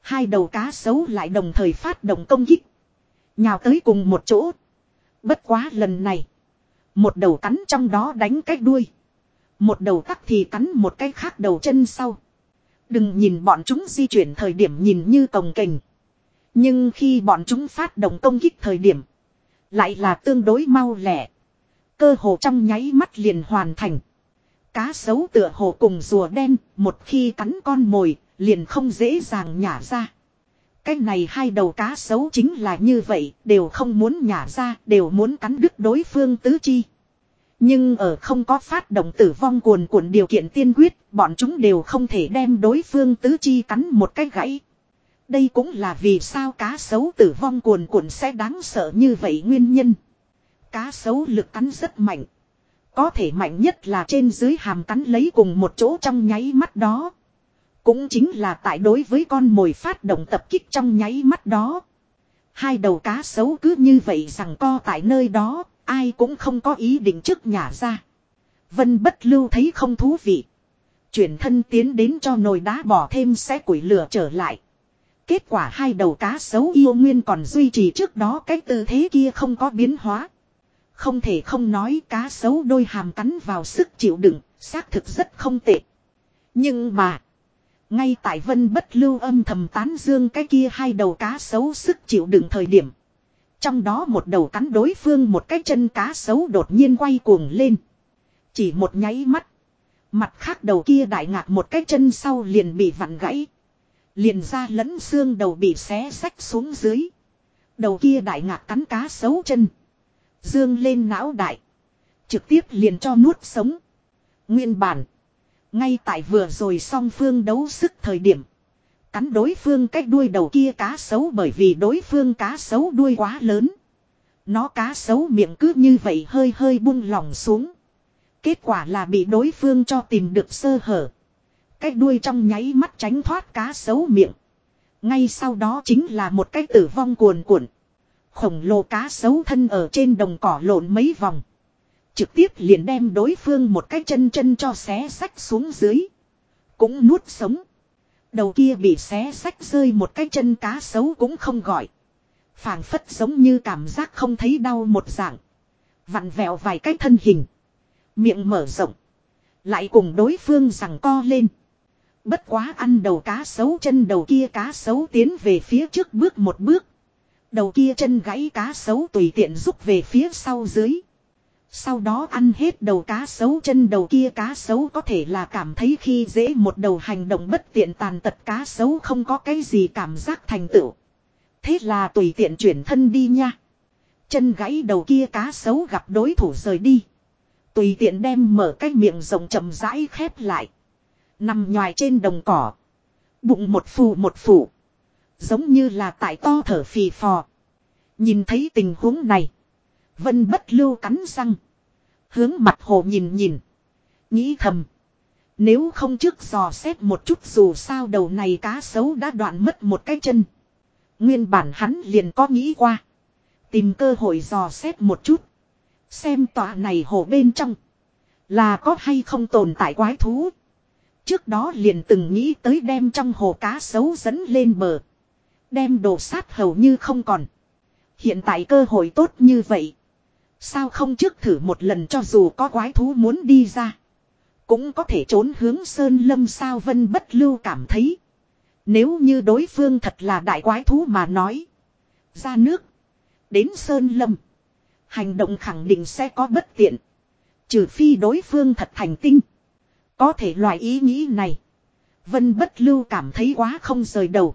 hai đầu cá sấu lại đồng thời phát động công kích. Nhào tới cùng một chỗ. Bất quá lần này, một đầu cắn trong đó đánh cái đuôi. Một đầu tắc thì cắn một cái khác đầu chân sau. Đừng nhìn bọn chúng di chuyển thời điểm nhìn như cồng kềnh. Nhưng khi bọn chúng phát động công kích thời điểm. Lại là tương đối mau lẻ. Cơ hồ trong nháy mắt liền hoàn thành. Cá sấu tựa hồ cùng rùa đen. Một khi cắn con mồi liền không dễ dàng nhả ra. Cái này hai đầu cá xấu chính là như vậy. Đều không muốn nhả ra. Đều muốn cắn đứt đối phương tứ chi. Nhưng ở không có phát động tử vong cuồn cuộn điều kiện tiên quyết, bọn chúng đều không thể đem đối phương tứ chi cắn một cách gãy. Đây cũng là vì sao cá sấu tử vong cuồn cuộn sẽ đáng sợ như vậy nguyên nhân. Cá sấu lực cắn rất mạnh. Có thể mạnh nhất là trên dưới hàm cắn lấy cùng một chỗ trong nháy mắt đó. Cũng chính là tại đối với con mồi phát động tập kích trong nháy mắt đó. Hai đầu cá sấu cứ như vậy rằng co tại nơi đó, ai cũng không có ý định trước nhà ra. Vân bất lưu thấy không thú vị. Chuyển thân tiến đến cho nồi đá bỏ thêm xe củi lửa trở lại. Kết quả hai đầu cá sấu yêu nguyên còn duy trì trước đó cái tư thế kia không có biến hóa. Không thể không nói cá sấu đôi hàm cắn vào sức chịu đựng, xác thực rất không tệ. Nhưng mà, ngay tại vân bất lưu âm thầm tán dương cái kia hai đầu cá sấu sức chịu đựng thời điểm. Trong đó một đầu cắn đối phương một cái chân cá sấu đột nhiên quay cuồng lên. Chỉ một nháy mắt. Mặt khác đầu kia đại ngạc một cái chân sau liền bị vặn gãy. Liền ra lẫn xương đầu bị xé sách xuống dưới. Đầu kia đại ngạc cắn cá xấu chân. Dương lên não đại. Trực tiếp liền cho nuốt sống. Nguyên bản. Ngay tại vừa rồi song phương đấu sức thời điểm. Cắn đối phương cách đuôi đầu kia cá sấu bởi vì đối phương cá sấu đuôi quá lớn. Nó cá sấu miệng cứ như vậy hơi hơi buông lỏng xuống. Kết quả là bị đối phương cho tìm được sơ hở. Cái đuôi trong nháy mắt tránh thoát cá sấu miệng. Ngay sau đó chính là một cái tử vong cuồn cuộn. Khổng lồ cá sấu thân ở trên đồng cỏ lộn mấy vòng. Trực tiếp liền đem đối phương một cái chân chân cho xé sách xuống dưới. Cũng nuốt sống. Đầu kia bị xé sách rơi một cái chân cá sấu cũng không gọi. phảng phất giống như cảm giác không thấy đau một dạng. Vặn vẹo vài cái thân hình. Miệng mở rộng. Lại cùng đối phương rằng co lên. Bất quá ăn đầu cá sấu chân đầu kia cá sấu tiến về phía trước bước một bước. Đầu kia chân gãy cá sấu tùy tiện rút về phía sau dưới. Sau đó ăn hết đầu cá sấu, chân đầu kia cá sấu có thể là cảm thấy khi dễ một đầu hành động bất tiện tàn tật cá sấu không có cái gì cảm giác thành tựu. Thế là tùy tiện chuyển thân đi nha. Chân gãy đầu kia cá sấu gặp đối thủ rời đi. Tùy tiện đem mở cái miệng rộng chậm rãi khép lại. Nằm nhòi trên đồng cỏ. Bụng một phù một phủ. Giống như là tại to thở phì phò. Nhìn thấy tình huống này. Vân bất lưu cắn răng. Hướng mặt hồ nhìn nhìn. Nghĩ thầm. Nếu không trước dò xét một chút dù sao đầu này cá sấu đã đoạn mất một cái chân. Nguyên bản hắn liền có nghĩ qua. Tìm cơ hội dò xét một chút. Xem tọa này hồ bên trong. Là có hay không tồn tại quái thú. Trước đó liền từng nghĩ tới đem trong hồ cá sấu dẫn lên bờ. Đem đồ sát hầu như không còn. Hiện tại cơ hội tốt như vậy. Sao không trước thử một lần cho dù có quái thú muốn đi ra. Cũng có thể trốn hướng sơn lâm sao vân bất lưu cảm thấy. Nếu như đối phương thật là đại quái thú mà nói. Ra nước. Đến Sơn Lâm. Hành động khẳng định sẽ có bất tiện. Trừ phi đối phương thật thành tinh. Có thể loại ý nghĩ này. Vân bất lưu cảm thấy quá không rời đầu.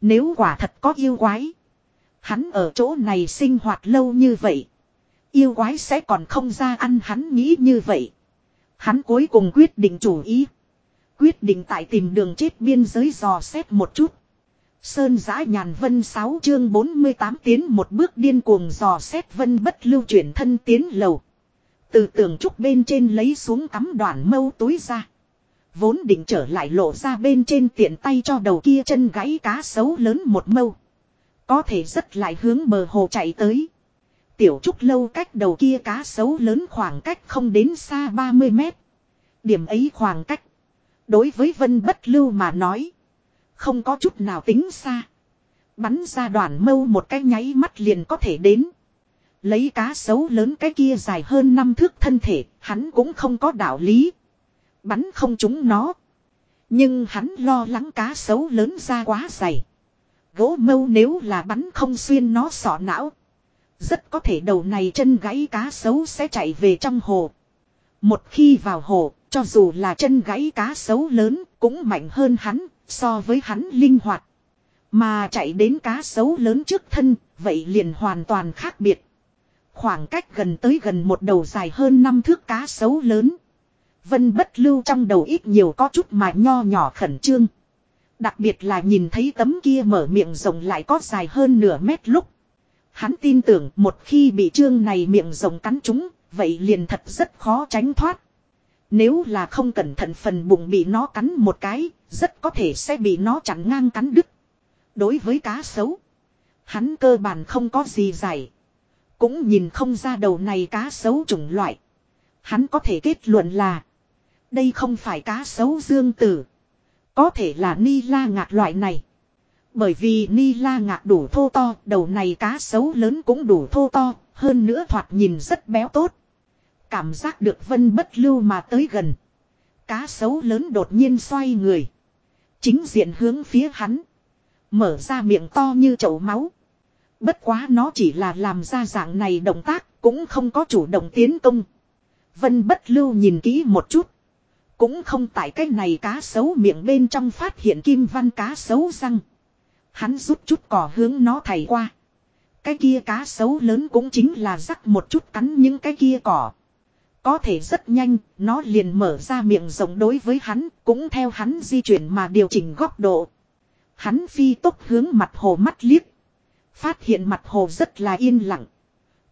Nếu quả thật có yêu quái. Hắn ở chỗ này sinh hoạt lâu như vậy. Yêu quái sẽ còn không ra ăn hắn nghĩ như vậy. Hắn cuối cùng quyết định chủ ý. Quyết định tại tìm đường chết biên giới dò xét một chút. Sơn giã nhàn vân 6 chương 48 tiến một bước điên cuồng dò xét vân bất lưu chuyển thân tiến lầu. Từ tường trúc bên trên lấy xuống cắm đoạn mâu túi ra. Vốn định trở lại lộ ra bên trên tiện tay cho đầu kia chân gãy cá sấu lớn một mâu. Có thể rất lại hướng bờ hồ chạy tới. Tiểu trúc lâu cách đầu kia cá sấu lớn khoảng cách không đến xa 30 mét. Điểm ấy khoảng cách. Đối với vân bất lưu mà nói. Không có chút nào tính xa. Bắn ra đoàn mâu một cái nháy mắt liền có thể đến. Lấy cá sấu lớn cái kia dài hơn năm thước thân thể, hắn cũng không có đạo lý. Bắn không trúng nó. Nhưng hắn lo lắng cá sấu lớn ra quá dày. Gỗ mâu nếu là bắn không xuyên nó sọ não. Rất có thể đầu này chân gãy cá sấu sẽ chạy về trong hồ. Một khi vào hồ, cho dù là chân gãy cá sấu lớn, cũng mạnh hơn hắn, so với hắn linh hoạt. Mà chạy đến cá sấu lớn trước thân, vậy liền hoàn toàn khác biệt. Khoảng cách gần tới gần một đầu dài hơn năm thước cá sấu lớn. Vân bất lưu trong đầu ít nhiều có chút mà nho nhỏ khẩn trương. Đặc biệt là nhìn thấy tấm kia mở miệng rộng lại có dài hơn nửa mét lúc. Hắn tin tưởng một khi bị trương này miệng rồng cắn chúng, vậy liền thật rất khó tránh thoát. Nếu là không cẩn thận phần bụng bị nó cắn một cái, rất có thể sẽ bị nó chặn ngang cắn đứt. Đối với cá sấu, hắn cơ bản không có gì giải. Cũng nhìn không ra đầu này cá sấu chủng loại. Hắn có thể kết luận là, đây không phải cá sấu dương tử. Có thể là ni la ngạc loại này. Bởi vì ni la ngạc đủ thô to, đầu này cá sấu lớn cũng đủ thô to, hơn nữa thoạt nhìn rất béo tốt. Cảm giác được vân bất lưu mà tới gần. Cá sấu lớn đột nhiên xoay người. Chính diện hướng phía hắn. Mở ra miệng to như chậu máu. Bất quá nó chỉ là làm ra dạng này động tác, cũng không có chủ động tiến công. Vân bất lưu nhìn kỹ một chút. Cũng không tại cái này cá sấu miệng bên trong phát hiện kim văn cá sấu răng. Hắn rút chút cỏ hướng nó thảy qua. Cái kia cá sấu lớn cũng chính là rắc một chút cắn những cái kia cỏ. Có thể rất nhanh, nó liền mở ra miệng rộng đối với hắn, cũng theo hắn di chuyển mà điều chỉnh góc độ. Hắn phi tốc hướng mặt hồ mắt liếc. Phát hiện mặt hồ rất là yên lặng.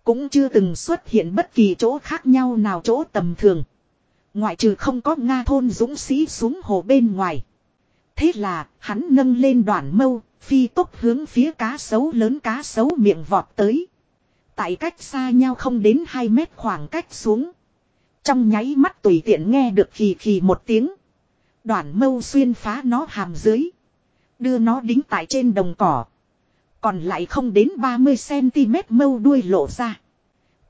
Cũng chưa từng xuất hiện bất kỳ chỗ khác nhau nào chỗ tầm thường. Ngoại trừ không có Nga thôn dũng sĩ xuống hồ bên ngoài. Thế là, hắn nâng lên đoạn mâu, phi tốc hướng phía cá sấu lớn cá sấu miệng vọt tới. Tại cách xa nhau không đến 2 mét khoảng cách xuống. Trong nháy mắt tùy tiện nghe được khì khì một tiếng. đoạn mâu xuyên phá nó hàm dưới. Đưa nó đính tại trên đồng cỏ. Còn lại không đến 30cm mâu đuôi lộ ra.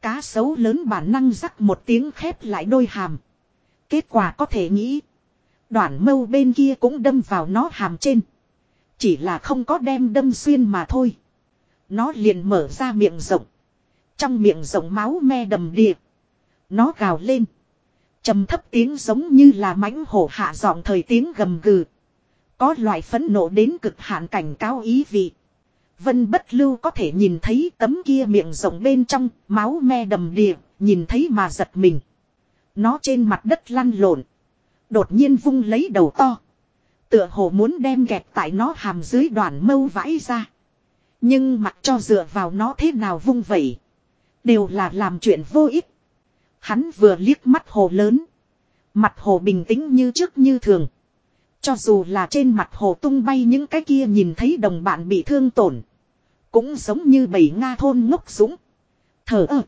Cá sấu lớn bản năng rắc một tiếng khép lại đôi hàm. Kết quả có thể nghĩ. Đoạn mâu bên kia cũng đâm vào nó hàm trên. Chỉ là không có đem đâm xuyên mà thôi. Nó liền mở ra miệng rộng. Trong miệng rộng máu me đầm đìa. Nó gào lên. trầm thấp tiếng giống như là mãnh hổ hạ giọng thời tiếng gầm gừ. Có loại phấn nộ đến cực hạn cảnh cáo ý vị. Vân bất lưu có thể nhìn thấy tấm kia miệng rộng bên trong, máu me đầm đìa, nhìn thấy mà giật mình. Nó trên mặt đất lăn lộn. Đột nhiên vung lấy đầu to. Tựa hồ muốn đem gẹp tại nó hàm dưới đoàn mâu vãi ra. Nhưng mặc cho dựa vào nó thế nào vung vẩy. Đều là làm chuyện vô ích. Hắn vừa liếc mắt hồ lớn. Mặt hồ bình tĩnh như trước như thường. Cho dù là trên mặt hồ tung bay những cái kia nhìn thấy đồng bạn bị thương tổn. Cũng giống như bầy Nga thôn ngốc dũng. Thở ơ.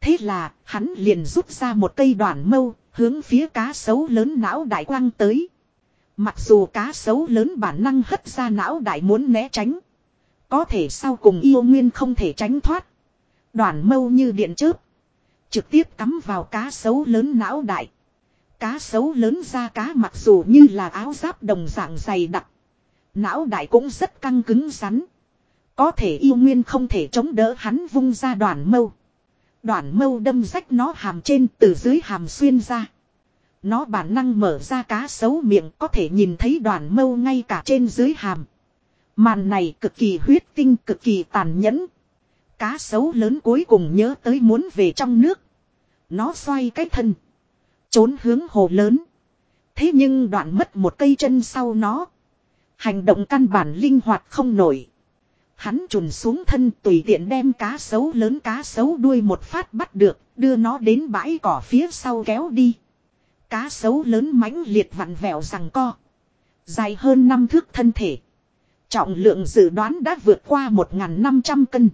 Thế là, hắn liền rút ra một cây đoạn mâu, hướng phía cá sấu lớn não đại quang tới. Mặc dù cá sấu lớn bản năng hất ra não đại muốn né tránh. Có thể sau cùng yêu nguyên không thể tránh thoát. Đoạn mâu như điện chớp. Trực tiếp cắm vào cá sấu lớn não đại. Cá sấu lớn ra cá mặc dù như là áo giáp đồng dạng dày đặc. Não đại cũng rất căng cứng rắn. Có thể yêu nguyên không thể chống đỡ hắn vung ra đoạn mâu. Đoạn mâu đâm rách nó hàm trên từ dưới hàm xuyên ra. Nó bản năng mở ra cá sấu miệng có thể nhìn thấy đoàn mâu ngay cả trên dưới hàm. Màn này cực kỳ huyết tinh cực kỳ tàn nhẫn. Cá sấu lớn cuối cùng nhớ tới muốn về trong nước. Nó xoay cái thân. Trốn hướng hồ lớn. Thế nhưng đoạn mất một cây chân sau nó. Hành động căn bản linh hoạt không nổi. Hắn trùn xuống thân tùy tiện đem cá sấu lớn cá sấu đuôi một phát bắt được, đưa nó đến bãi cỏ phía sau kéo đi. Cá sấu lớn mãnh liệt vặn vẹo rằng co. Dài hơn năm thước thân thể. Trọng lượng dự đoán đã vượt qua 1.500 cân.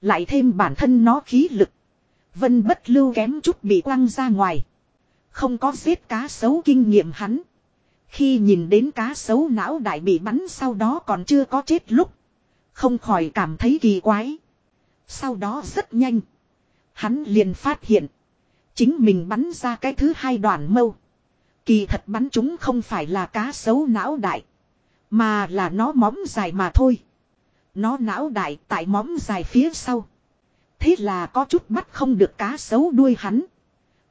Lại thêm bản thân nó khí lực. Vân bất lưu kém chút bị quăng ra ngoài. Không có giết cá sấu kinh nghiệm hắn. Khi nhìn đến cá sấu não đại bị bắn sau đó còn chưa có chết lúc. Không khỏi cảm thấy kỳ quái. Sau đó rất nhanh. Hắn liền phát hiện. Chính mình bắn ra cái thứ hai đoàn mâu. Kỳ thật bắn chúng không phải là cá sấu não đại. Mà là nó móng dài mà thôi. Nó não đại tại móng dài phía sau. Thế là có chút bắt không được cá sấu đuôi hắn.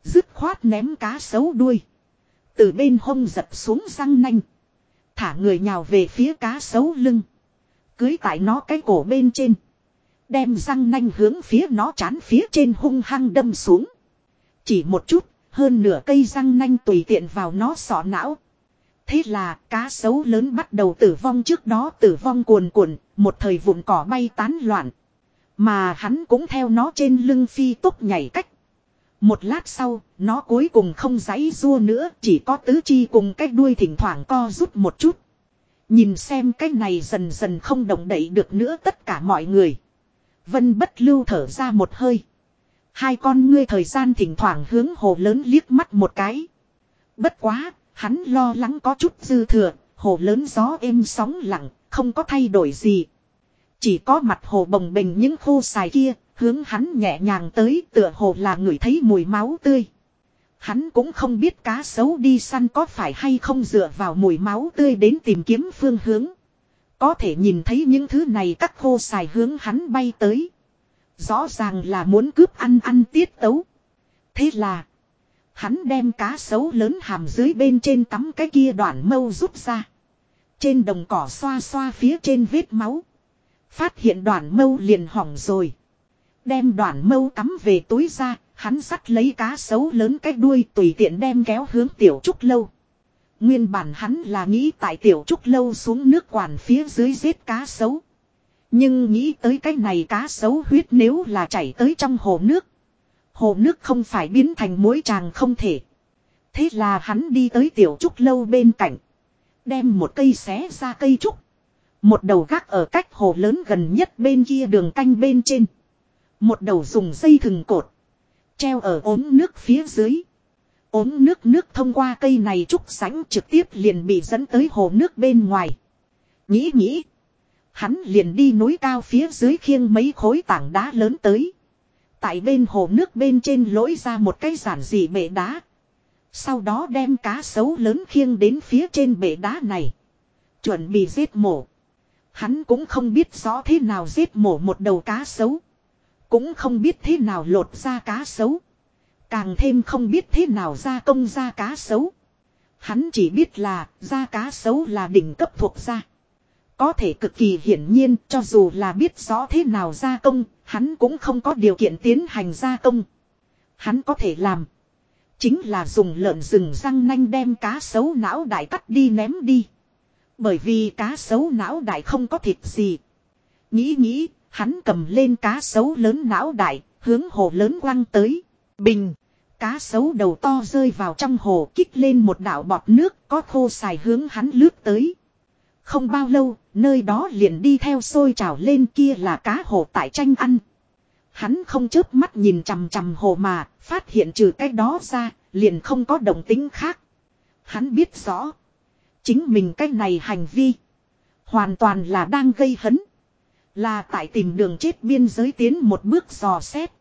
Dứt khoát ném cá sấu đuôi. Từ bên hông giật xuống răng nanh. Thả người nhào về phía cá sấu lưng. Cưới tại nó cái cổ bên trên. Đem răng nanh hướng phía nó chán phía trên hung hăng đâm xuống. Chỉ một chút, hơn nửa cây răng nanh tùy tiện vào nó sọ não. Thế là cá sấu lớn bắt đầu tử vong trước đó tử vong cuồn cuộn, một thời vụn cỏ bay tán loạn. Mà hắn cũng theo nó trên lưng phi tốc nhảy cách. Một lát sau, nó cuối cùng không giãy rua nữa, chỉ có tứ chi cùng cái đuôi thỉnh thoảng co rút một chút. Nhìn xem cái này dần dần không động đậy được nữa tất cả mọi người. Vân bất lưu thở ra một hơi. Hai con ngươi thời gian thỉnh thoảng hướng hồ lớn liếc mắt một cái. Bất quá, hắn lo lắng có chút dư thừa, hồ lớn gió êm sóng lặng, không có thay đổi gì. Chỉ có mặt hồ bồng bềnh những khô xài kia, hướng hắn nhẹ nhàng tới tựa hồ là người thấy mùi máu tươi. Hắn cũng không biết cá sấu đi săn có phải hay không dựa vào mùi máu tươi đến tìm kiếm phương hướng. Có thể nhìn thấy những thứ này các khô xài hướng hắn bay tới. Rõ ràng là muốn cướp ăn ăn tiết tấu. Thế là. Hắn đem cá sấu lớn hàm dưới bên trên tắm cái kia đoạn mâu rút ra. Trên đồng cỏ xoa xoa phía trên vết máu. Phát hiện đoạn mâu liền hỏng rồi. Đem đoạn mâu cắm về túi ra, hắn sắt lấy cá sấu lớn cái đuôi tùy tiện đem kéo hướng tiểu trúc lâu. Nguyên bản hắn là nghĩ tại tiểu trúc lâu xuống nước quản phía dưới giết cá sấu. Nhưng nghĩ tới cái này cá sấu huyết nếu là chảy tới trong hồ nước. Hồ nước không phải biến thành muối tràng không thể. Thế là hắn đi tới tiểu trúc lâu bên cạnh. Đem một cây xé ra cây trúc. Một đầu gác ở cách hồ lớn gần nhất bên kia đường canh bên trên. Một đầu dùng dây thừng cột. Treo ở ốm nước phía dưới. Ốm nước nước thông qua cây này trúc sánh trực tiếp liền bị dẫn tới hồ nước bên ngoài. Nghĩ nghĩ. Hắn liền đi núi cao phía dưới khiêng mấy khối tảng đá lớn tới. Tại bên hồ nước bên trên lỗi ra một cái giản dị bể đá. Sau đó đem cá sấu lớn khiêng đến phía trên bể đá này. Chuẩn bị giết mổ. Hắn cũng không biết rõ thế nào giết mổ một đầu cá sấu. Cũng không biết thế nào lột ra cá sấu. Càng thêm không biết thế nào ra công ra cá sấu. Hắn chỉ biết là ra cá sấu là đỉnh cấp thuộc ra có thể cực kỳ hiển nhiên cho dù là biết rõ thế nào gia công, hắn cũng không có điều kiện tiến hành gia công. Hắn có thể làm. Chính là dùng lợn rừng răng nanh đem cá sấu não đại cắt đi ném đi. Bởi vì cá sấu não đại không có thịt gì. Nghĩ nghĩ, hắn cầm lên cá sấu lớn não đại, hướng hồ lớn quăng tới. Bình! Cá sấu đầu to rơi vào trong hồ kích lên một đảo bọt nước có khô xài hướng hắn lướt tới. Không bao lâu, nơi đó liền đi theo sôi trào lên kia là cá hồ tại tranh ăn. Hắn không chớp mắt nhìn chằm chằm hồ mà, phát hiện trừ cái đó ra, liền không có động tính khác. Hắn biết rõ. Chính mình cái này hành vi. Hoàn toàn là đang gây hấn. Là tại tìm đường chết biên giới tiến một bước dò xét.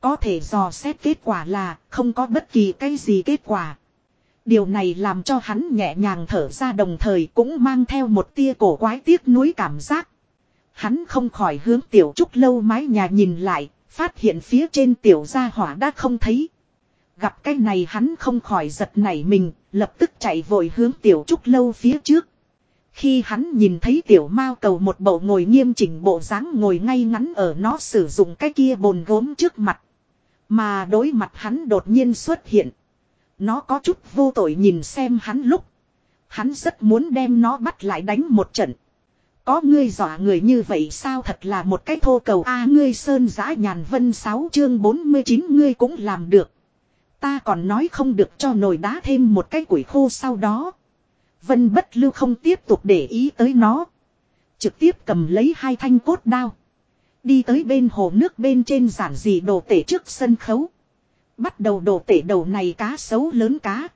Có thể dò xét kết quả là không có bất kỳ cái gì kết quả. Điều này làm cho hắn nhẹ nhàng thở ra đồng thời cũng mang theo một tia cổ quái tiếc nuối cảm giác. Hắn không khỏi hướng tiểu trúc lâu mái nhà nhìn lại, phát hiện phía trên tiểu gia hỏa đã không thấy. Gặp cái này hắn không khỏi giật nảy mình, lập tức chạy vội hướng tiểu trúc lâu phía trước. Khi hắn nhìn thấy tiểu mao cầu một bộ ngồi nghiêm chỉnh bộ dáng ngồi ngay ngắn ở nó sử dụng cái kia bồn gốm trước mặt. Mà đối mặt hắn đột nhiên xuất hiện. Nó có chút vô tội nhìn xem hắn lúc. Hắn rất muốn đem nó bắt lại đánh một trận. Có ngươi dọa người như vậy sao thật là một cái thô cầu a ngươi sơn giã nhàn vân 6 chương 49 ngươi cũng làm được. Ta còn nói không được cho nồi đá thêm một cái củi khô sau đó. Vân bất lưu không tiếp tục để ý tới nó. Trực tiếp cầm lấy hai thanh cốt đao. Đi tới bên hồ nước bên trên giản dị đồ tể trước sân khấu. Bắt đầu đồ tể đầu này cá sấu lớn cá.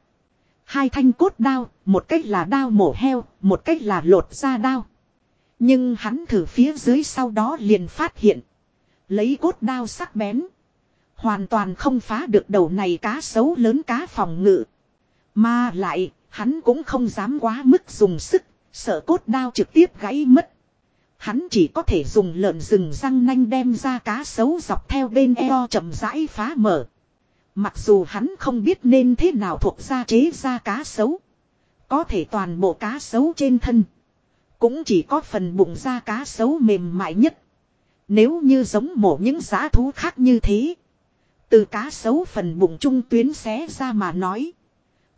Hai thanh cốt đao, một cách là đao mổ heo, một cách là lột da đao. Nhưng hắn thử phía dưới sau đó liền phát hiện. Lấy cốt đao sắc bén. Hoàn toàn không phá được đầu này cá sấu lớn cá phòng ngự. Mà lại, hắn cũng không dám quá mức dùng sức, sợ cốt đao trực tiếp gãy mất. Hắn chỉ có thể dùng lợn rừng răng nanh đem ra cá sấu dọc theo bên eo chậm rãi phá mở. Mặc dù hắn không biết nên thế nào thuộc ra chế ra cá sấu. Có thể toàn bộ cá sấu trên thân. Cũng chỉ có phần bụng da cá sấu mềm mại nhất. Nếu như giống mổ những giá thú khác như thế. Từ cá sấu phần bụng trung tuyến xé ra mà nói.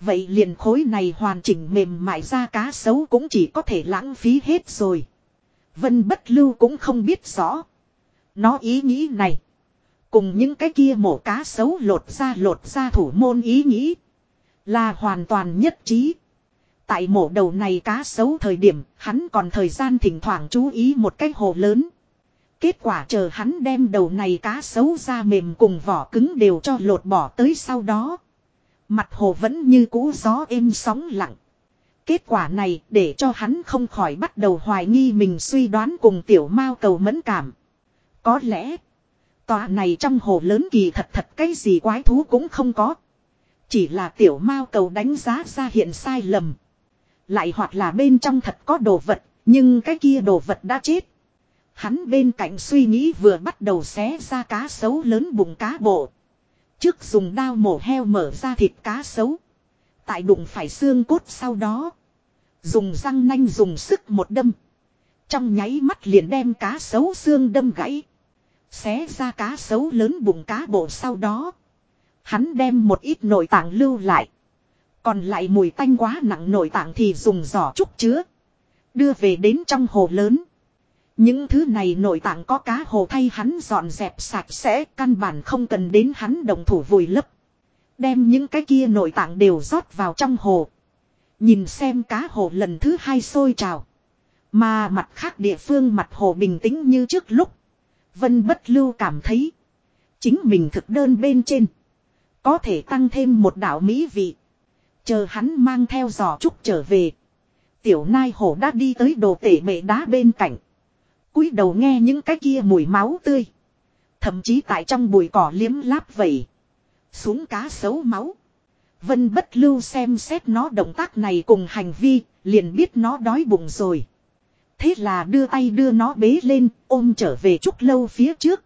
Vậy liền khối này hoàn chỉnh mềm mại ra cá sấu cũng chỉ có thể lãng phí hết rồi. Vân bất lưu cũng không biết rõ. Nó ý nghĩ này. Cùng những cái kia mổ cá sấu lột ra lột ra thủ môn ý nghĩ. Là hoàn toàn nhất trí. Tại mổ đầu này cá sấu thời điểm hắn còn thời gian thỉnh thoảng chú ý một cái hồ lớn. Kết quả chờ hắn đem đầu này cá sấu ra mềm cùng vỏ cứng đều cho lột bỏ tới sau đó. Mặt hồ vẫn như cũ gió êm sóng lặng. Kết quả này để cho hắn không khỏi bắt đầu hoài nghi mình suy đoán cùng tiểu mao cầu mẫn cảm. Có lẽ, tòa này trong hồ lớn kỳ thật thật cái gì quái thú cũng không có. Chỉ là tiểu mao cầu đánh giá ra hiện sai lầm. Lại hoặc là bên trong thật có đồ vật, nhưng cái kia đồ vật đã chết. Hắn bên cạnh suy nghĩ vừa bắt đầu xé ra cá sấu lớn bụng cá bộ. Trước dùng đao mổ heo mở ra thịt cá sấu. Tại đụng phải xương cốt sau đó. Dùng răng nanh dùng sức một đâm. Trong nháy mắt liền đem cá sấu xương đâm gãy. Xé ra cá sấu lớn bụng cá bộ sau đó. Hắn đem một ít nội tạng lưu lại. Còn lại mùi tanh quá nặng nội tạng thì dùng giỏ trúc chứa. Đưa về đến trong hồ lớn. Những thứ này nội tạng có cá hồ thay hắn dọn dẹp sạch sẽ, căn bản không cần đến hắn đồng thủ vùi lấp. Đem những cái kia nội tạng đều rót vào trong hồ. Nhìn xem cá hồ lần thứ hai sôi trào. Mà mặt khác địa phương mặt hồ bình tĩnh như trước lúc. Vân bất lưu cảm thấy. Chính mình thực đơn bên trên. Có thể tăng thêm một đạo mỹ vị. Chờ hắn mang theo giò trúc trở về. Tiểu nai hổ đã đi tới đồ tể bệ đá bên cạnh cúi đầu nghe những cái kia mùi máu tươi. Thậm chí tại trong bụi cỏ liếm láp vẩy. Xuống cá xấu máu. Vân bất lưu xem xét nó động tác này cùng hành vi, liền biết nó đói bụng rồi. Thế là đưa tay đưa nó bế lên, ôm trở về trúc lâu phía trước.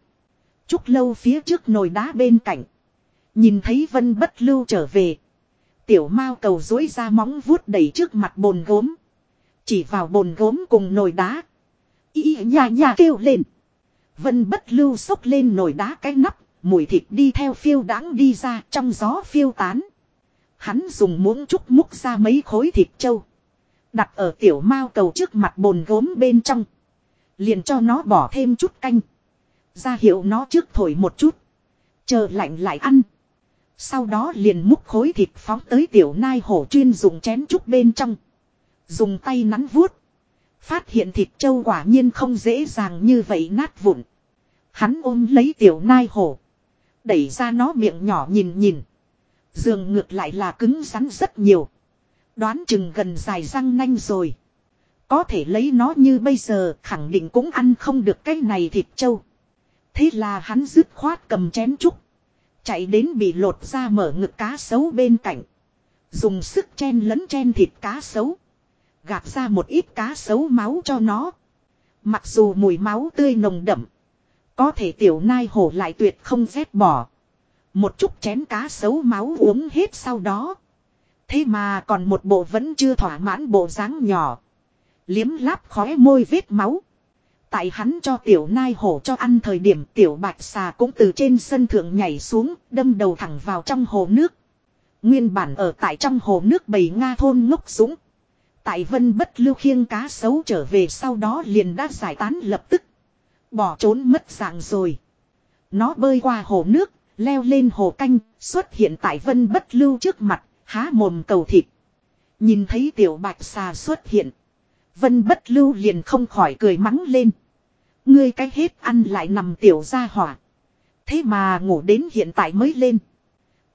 Trúc lâu phía trước nồi đá bên cạnh. Nhìn thấy vân bất lưu trở về. Tiểu mao cầu dối ra móng vuốt đẩy trước mặt bồn gốm. Chỉ vào bồn gốm cùng nồi đá. Y nhà nhà kêu lên. Vân bất lưu xốc lên nồi đá cái nắp, mùi thịt đi theo phiêu đáng đi ra trong gió phiêu tán. Hắn dùng muỗng trúc múc ra mấy khối thịt trâu. Đặt ở tiểu mao cầu trước mặt bồn gốm bên trong. Liền cho nó bỏ thêm chút canh. Ra hiệu nó trước thổi một chút. Chờ lạnh lại ăn. Sau đó liền múc khối thịt phóng tới tiểu nai hổ chuyên dùng chén trúc bên trong. Dùng tay nắn vuốt. Phát hiện thịt trâu quả nhiên không dễ dàng như vậy nát vụn. Hắn ôm lấy tiểu nai hổ. Đẩy ra nó miệng nhỏ nhìn nhìn. Dường ngược lại là cứng rắn rất nhiều. Đoán chừng gần dài răng nanh rồi. Có thể lấy nó như bây giờ, khẳng định cũng ăn không được cái này thịt trâu. Thế là hắn dứt khoát cầm chén trúc. Chạy đến bị lột ra mở ngực cá sấu bên cạnh. Dùng sức chen lấn chen thịt cá sấu. Gạt ra một ít cá sấu máu cho nó. Mặc dù mùi máu tươi nồng đậm. Có thể tiểu nai hổ lại tuyệt không ghét bỏ. Một chút chén cá sấu máu uống hết sau đó. Thế mà còn một bộ vẫn chưa thỏa mãn bộ dáng nhỏ. Liếm láp khóe môi vết máu. Tại hắn cho tiểu nai hổ cho ăn thời điểm tiểu bạch xà cũng từ trên sân thượng nhảy xuống, đâm đầu thẳng vào trong hồ nước. Nguyên bản ở tại trong hồ nước bầy Nga thôn ngốc súng. Tại vân bất lưu khiêng cá sấu trở về sau đó liền đã giải tán lập tức. Bỏ trốn mất dạng rồi. Nó bơi qua hồ nước, leo lên hồ canh, xuất hiện tại vân bất lưu trước mặt, há mồm cầu thịt. Nhìn thấy tiểu bạch xà xuất hiện. Vân bất lưu liền không khỏi cười mắng lên. Ngươi cái hết ăn lại nằm tiểu ra hỏa. Thế mà ngủ đến hiện tại mới lên.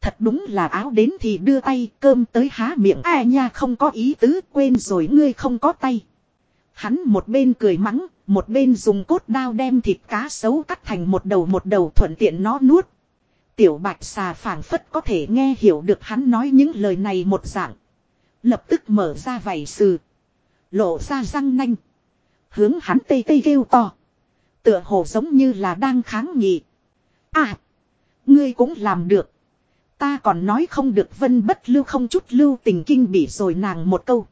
Thật đúng là áo đến thì đưa tay cơm tới há miệng À nha không có ý tứ quên rồi ngươi không có tay. Hắn một bên cười mắng, một bên dùng cốt đao đem thịt cá sấu cắt thành một đầu một đầu thuận tiện nó nuốt. Tiểu bạch xà phảng phất có thể nghe hiểu được hắn nói những lời này một dạng. Lập tức mở ra vảy sừ. Lộ ra răng nanh. Hướng hắn tây tây kêu to. Tựa hồ giống như là đang kháng nghị. À. Ngươi cũng làm được. Ta còn nói không được vân bất lưu không chút lưu tình kinh bỉ rồi nàng một câu.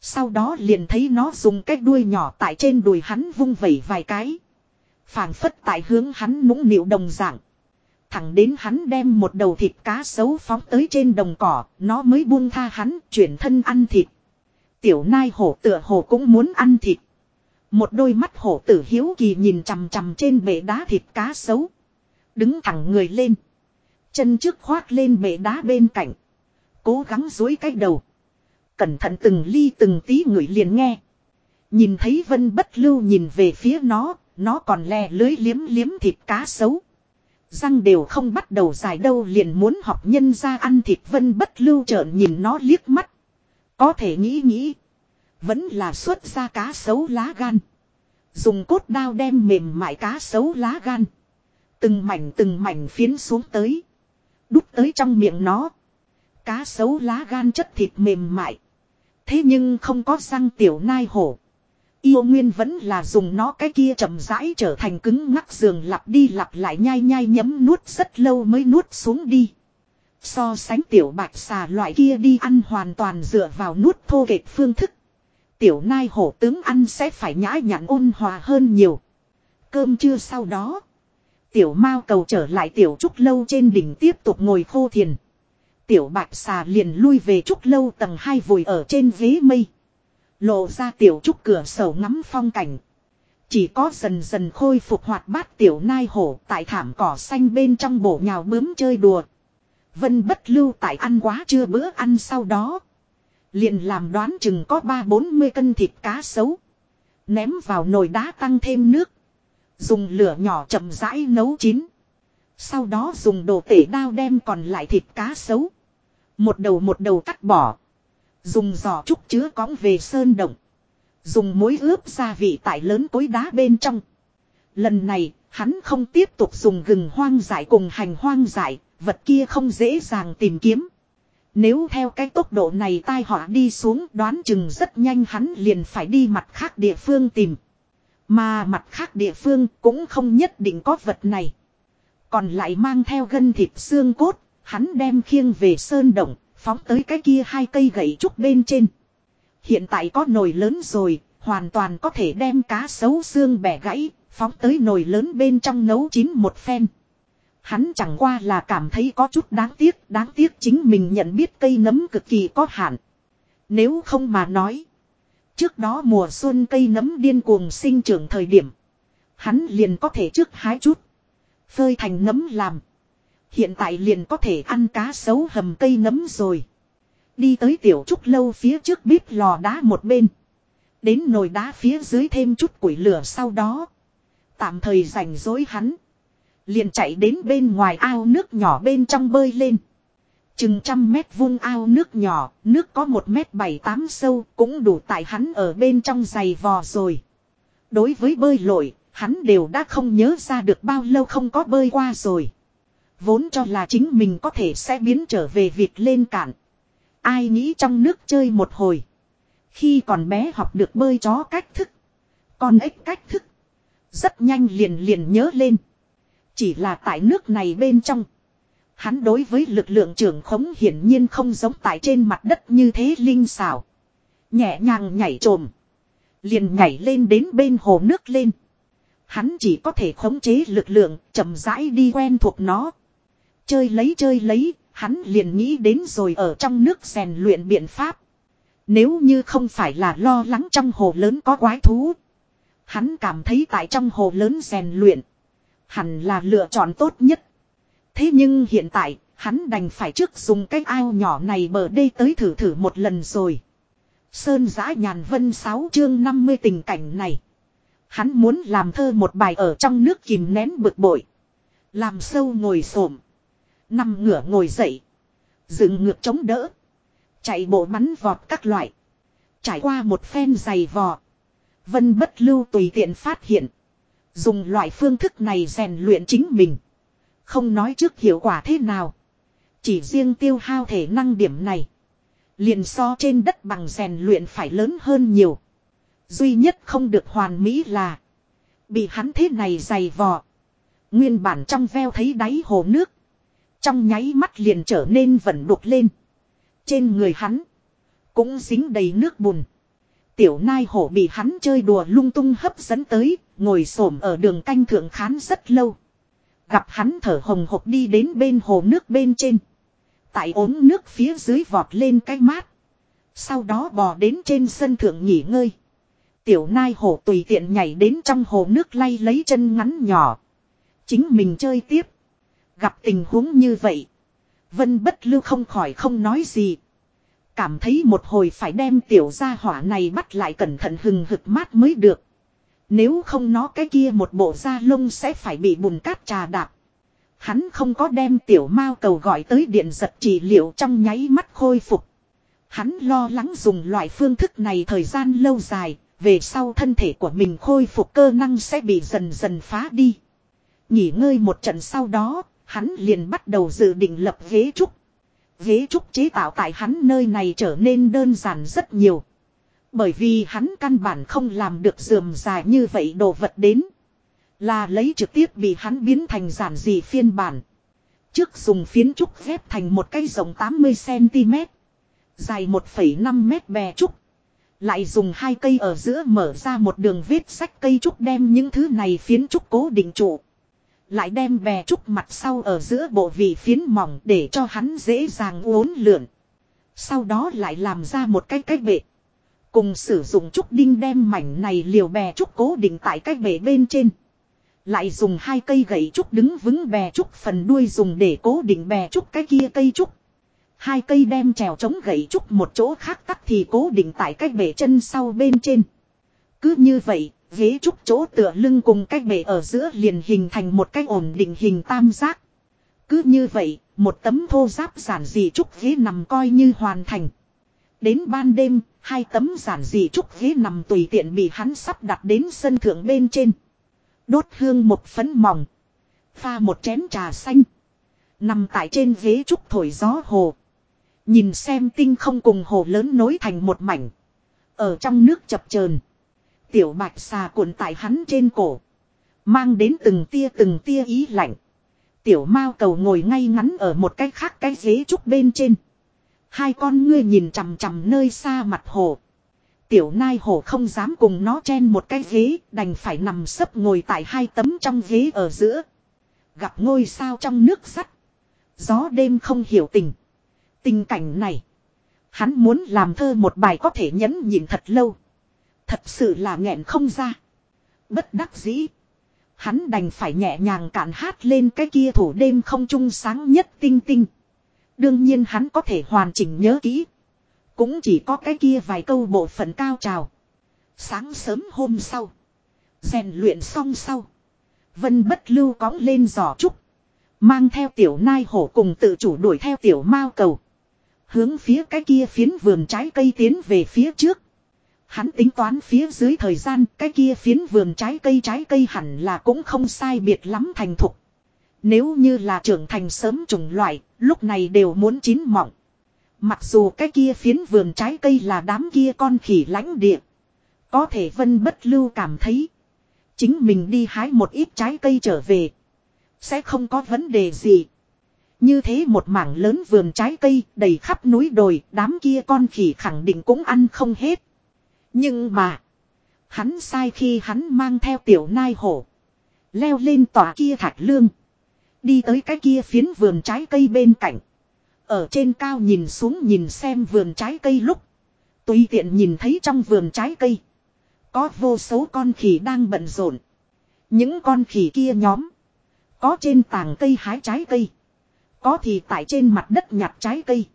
Sau đó liền thấy nó dùng cái đuôi nhỏ tại trên đùi hắn vung vẩy vài cái. phảng phất tại hướng hắn nũng nịu đồng dạng. Thẳng đến hắn đem một đầu thịt cá sấu phóng tới trên đồng cỏ, nó mới buông tha hắn chuyển thân ăn thịt. Tiểu nai hổ tựa hổ cũng muốn ăn thịt. Một đôi mắt hổ tử hiếu kỳ nhìn chằm chằm trên bể đá thịt cá sấu. Đứng thẳng người lên. Chân trước khoác lên bể đá bên cạnh. Cố gắng dối cái đầu. Cẩn thận từng ly từng tí người liền nghe. Nhìn thấy vân bất lưu nhìn về phía nó, nó còn lè lưới liếm liếm thịt cá sấu. Răng đều không bắt đầu dài đâu liền muốn học nhân ra ăn thịt vân bất lưu trợn nhìn nó liếc mắt. Có thể nghĩ nghĩ. Vẫn là xuất ra cá sấu lá gan. Dùng cốt đao đem mềm mại cá sấu lá gan. Từng mảnh từng mảnh phiến xuống tới. Đút tới trong miệng nó. Cá sấu lá gan chất thịt mềm mại. Thế nhưng không có răng tiểu nai hổ. Yêu nguyên vẫn là dùng nó cái kia chậm rãi trở thành cứng ngắc giường lặp đi lặp lại nhai nhai nhấm nuốt rất lâu mới nuốt xuống đi. So sánh tiểu bạch xà loại kia đi ăn hoàn toàn dựa vào nuốt thô kệch phương thức. Tiểu nai hổ tướng ăn sẽ phải nhã nhặn ôn hòa hơn nhiều. Cơm trưa sau đó. Tiểu mao cầu trở lại tiểu trúc lâu trên đỉnh tiếp tục ngồi khô thiền. Tiểu bạch xà liền lui về trúc lâu tầng hai vùi ở trên ghế mây. Lộ ra tiểu trúc cửa sổ ngắm phong cảnh. Chỉ có dần dần khôi phục hoạt bát tiểu nai hổ tại thảm cỏ xanh bên trong bổ nhào bướm chơi đùa. Vân bất lưu tại ăn quá chưa bữa ăn sau đó. Liền làm đoán chừng có ba bốn mươi cân thịt cá sấu. Ném vào nồi đá tăng thêm nước. Dùng lửa nhỏ chậm rãi nấu chín. Sau đó dùng đồ tể đao đem còn lại thịt cá sấu. Một đầu một đầu cắt bỏ. Dùng giò trúc chứa cõng về sơn động. Dùng muối ướp gia vị tại lớn cối đá bên trong. Lần này, hắn không tiếp tục dùng gừng hoang dại cùng hành hoang dại, vật kia không dễ dàng tìm kiếm. Nếu theo cái tốc độ này tai họa đi xuống đoán chừng rất nhanh hắn liền phải đi mặt khác địa phương tìm. Mà mặt khác địa phương cũng không nhất định có vật này. Còn lại mang theo gân thịt xương cốt, hắn đem khiêng về sơn động, phóng tới cái kia hai cây gậy trúc bên trên. Hiện tại có nồi lớn rồi, hoàn toàn có thể đem cá sấu xương bẻ gãy, phóng tới nồi lớn bên trong nấu chín một phen. Hắn chẳng qua là cảm thấy có chút đáng tiếc, đáng tiếc chính mình nhận biết cây nấm cực kỳ có hạn. Nếu không mà nói. Trước đó mùa xuân cây nấm điên cuồng sinh trưởng thời điểm. Hắn liền có thể trước hái chút. Phơi thành nấm làm. Hiện tại liền có thể ăn cá sấu hầm cây nấm rồi. Đi tới tiểu trúc lâu phía trước bếp lò đá một bên. Đến nồi đá phía dưới thêm chút củi lửa sau đó. Tạm thời rảnh rỗi hắn. Liền chạy đến bên ngoài ao nước nhỏ bên trong bơi lên. Chừng trăm mét vuông ao nước nhỏ, nước có một mét bảy tám sâu, cũng đủ tại hắn ở bên trong giày vò rồi. Đối với bơi lội, hắn đều đã không nhớ ra được bao lâu không có bơi qua rồi. Vốn cho là chính mình có thể sẽ biến trở về việc lên cạn. Ai nghĩ trong nước chơi một hồi. Khi còn bé học được bơi chó cách thức. Con ếch cách thức. Rất nhanh liền liền nhớ lên. Chỉ là tại nước này bên trong. Hắn đối với lực lượng trưởng khống hiển nhiên không giống tại trên mặt đất như thế linh xảo. Nhẹ nhàng nhảy trồm. Liền nhảy lên đến bên hồ nước lên. Hắn chỉ có thể khống chế lực lượng, chậm rãi đi quen thuộc nó. Chơi lấy chơi lấy, hắn liền nghĩ đến rồi ở trong nước rèn luyện biện pháp. Nếu như không phải là lo lắng trong hồ lớn có quái thú. Hắn cảm thấy tại trong hồ lớn rèn luyện. Hẳn là lựa chọn tốt nhất. Thế nhưng hiện tại, hắn đành phải trước dùng cái ao nhỏ này bờ đây tới thử thử một lần rồi. Sơn giã nhàn vân 6 chương 50 tình cảnh này. Hắn muốn làm thơ một bài ở trong nước kìm nén bực bội. Làm sâu ngồi xổm Nằm ngửa ngồi dậy. Dựng ngược chống đỡ. Chạy bộ bắn vọt các loại. Trải qua một phen dày vò. Vân bất lưu tùy tiện phát hiện. Dùng loại phương thức này rèn luyện chính mình. Không nói trước hiệu quả thế nào. Chỉ riêng tiêu hao thể năng điểm này. Liền so trên đất bằng rèn luyện phải lớn hơn nhiều. Duy nhất không được hoàn mỹ là. Bị hắn thế này dày vò. Nguyên bản trong veo thấy đáy hồ nước. Trong nháy mắt liền trở nên vẩn đục lên. Trên người hắn. Cũng dính đầy nước bùn. Tiểu nai hổ bị hắn chơi đùa lung tung hấp dẫn tới. Ngồi xổm ở đường canh thượng khán rất lâu. Gặp hắn thở hồng hộc đi đến bên hồ nước bên trên. Tại ốm nước phía dưới vọt lên cái mát. Sau đó bò đến trên sân thượng nghỉ ngơi. Tiểu nai hổ tùy tiện nhảy đến trong hồ nước lay lấy chân ngắn nhỏ. Chính mình chơi tiếp. Gặp tình huống như vậy. Vân bất lưu không khỏi không nói gì. Cảm thấy một hồi phải đem tiểu gia hỏa này bắt lại cẩn thận hừng hực mát mới được. Nếu không nó cái kia một bộ da lông sẽ phải bị bùn cát trà đạp. Hắn không có đem tiểu mao cầu gọi tới điện giật trị liệu trong nháy mắt khôi phục. Hắn lo lắng dùng loại phương thức này thời gian lâu dài, về sau thân thể của mình khôi phục cơ năng sẽ bị dần dần phá đi. Nghỉ ngơi một trận sau đó, hắn liền bắt đầu dự định lập ghế trúc. Ghế trúc chế tạo tại hắn nơi này trở nên đơn giản rất nhiều. Bởi vì hắn căn bản không làm được dườm dài như vậy đồ vật đến. Là lấy trực tiếp bị hắn biến thành giản dị phiên bản. Trước dùng phiến trúc ghép thành một cây rộng 80cm. Dài 1,5 mét bè trúc. Lại dùng hai cây ở giữa mở ra một đường vết sách cây trúc đem những thứ này phiến trúc cố định trụ. Lại đem bè trúc mặt sau ở giữa bộ vị phiến mỏng để cho hắn dễ dàng uốn lượn. Sau đó lại làm ra một cái cách bệ. Cùng sử dụng trúc đinh đem mảnh này liều bè trúc cố định tại cách bệ bên trên. Lại dùng hai cây gậy trúc đứng vững bè trúc phần đuôi dùng để cố định bè trúc cái kia cây trúc. Hai cây đem trèo chống gậy trúc một chỗ khác tắt thì cố định tại cách bể chân sau bên trên. Cứ như vậy, ghế trúc chỗ tựa lưng cùng cách bể ở giữa liền hình thành một cái ổn định hình tam giác. Cứ như vậy, một tấm thô giáp giản dị trúc ghế nằm coi như hoàn thành. Đến ban đêm, hai tấm giản dị trúc ghế nằm tùy tiện bị hắn sắp đặt đến sân thượng bên trên. Đốt hương một phấn mỏng. Pha một chén trà xanh. Nằm tại trên ghế trúc thổi gió hồ. Nhìn xem tinh không cùng hồ lớn nối thành một mảnh. Ở trong nước chập chờn Tiểu bạch xà cuộn tại hắn trên cổ. Mang đến từng tia từng tia ý lạnh. Tiểu mao cầu ngồi ngay ngắn ở một cái khác cái ghế trúc bên trên. Hai con ngươi nhìn chằm chằm nơi xa mặt hồ. Tiểu nai Hồ không dám cùng nó chen một cái ghế, đành phải nằm sấp ngồi tại hai tấm trong ghế ở giữa. Gặp ngôi sao trong nước sắt. Gió đêm không hiểu tình. Tình cảnh này. Hắn muốn làm thơ một bài có thể nhẫn nhịn thật lâu. Thật sự là nghẹn không ra. Bất đắc dĩ. Hắn đành phải nhẹ nhàng cạn hát lên cái kia thủ đêm không trung sáng nhất tinh tinh. Đương nhiên hắn có thể hoàn chỉnh nhớ kỹ. Cũng chỉ có cái kia vài câu bộ phận cao trào. Sáng sớm hôm sau. rèn luyện xong sau. Vân bất lưu cõng lên giỏ trúc. Mang theo tiểu nai hổ cùng tự chủ đuổi theo tiểu mao cầu. Hướng phía cái kia phiến vườn trái cây tiến về phía trước. Hắn tính toán phía dưới thời gian cái kia phiến vườn trái cây trái cây hẳn là cũng không sai biệt lắm thành thục. Nếu như là trưởng thành sớm trùng loại, lúc này đều muốn chín mọng. Mặc dù cái kia phiến vườn trái cây là đám kia con khỉ lãnh địa. Có thể vân bất lưu cảm thấy. Chính mình đi hái một ít trái cây trở về. Sẽ không có vấn đề gì. Như thế một mảng lớn vườn trái cây đầy khắp núi đồi, đám kia con khỉ khẳng định cũng ăn không hết. Nhưng mà, hắn sai khi hắn mang theo tiểu nai hổ. Leo lên tòa kia thạch lương. Đi tới cái kia phiến vườn trái cây bên cạnh. Ở trên cao nhìn xuống nhìn xem vườn trái cây lúc. Tùy tiện nhìn thấy trong vườn trái cây. Có vô số con khỉ đang bận rộn. Những con khỉ kia nhóm. Có trên tàng cây hái trái cây. Có thì tại trên mặt đất nhặt trái cây.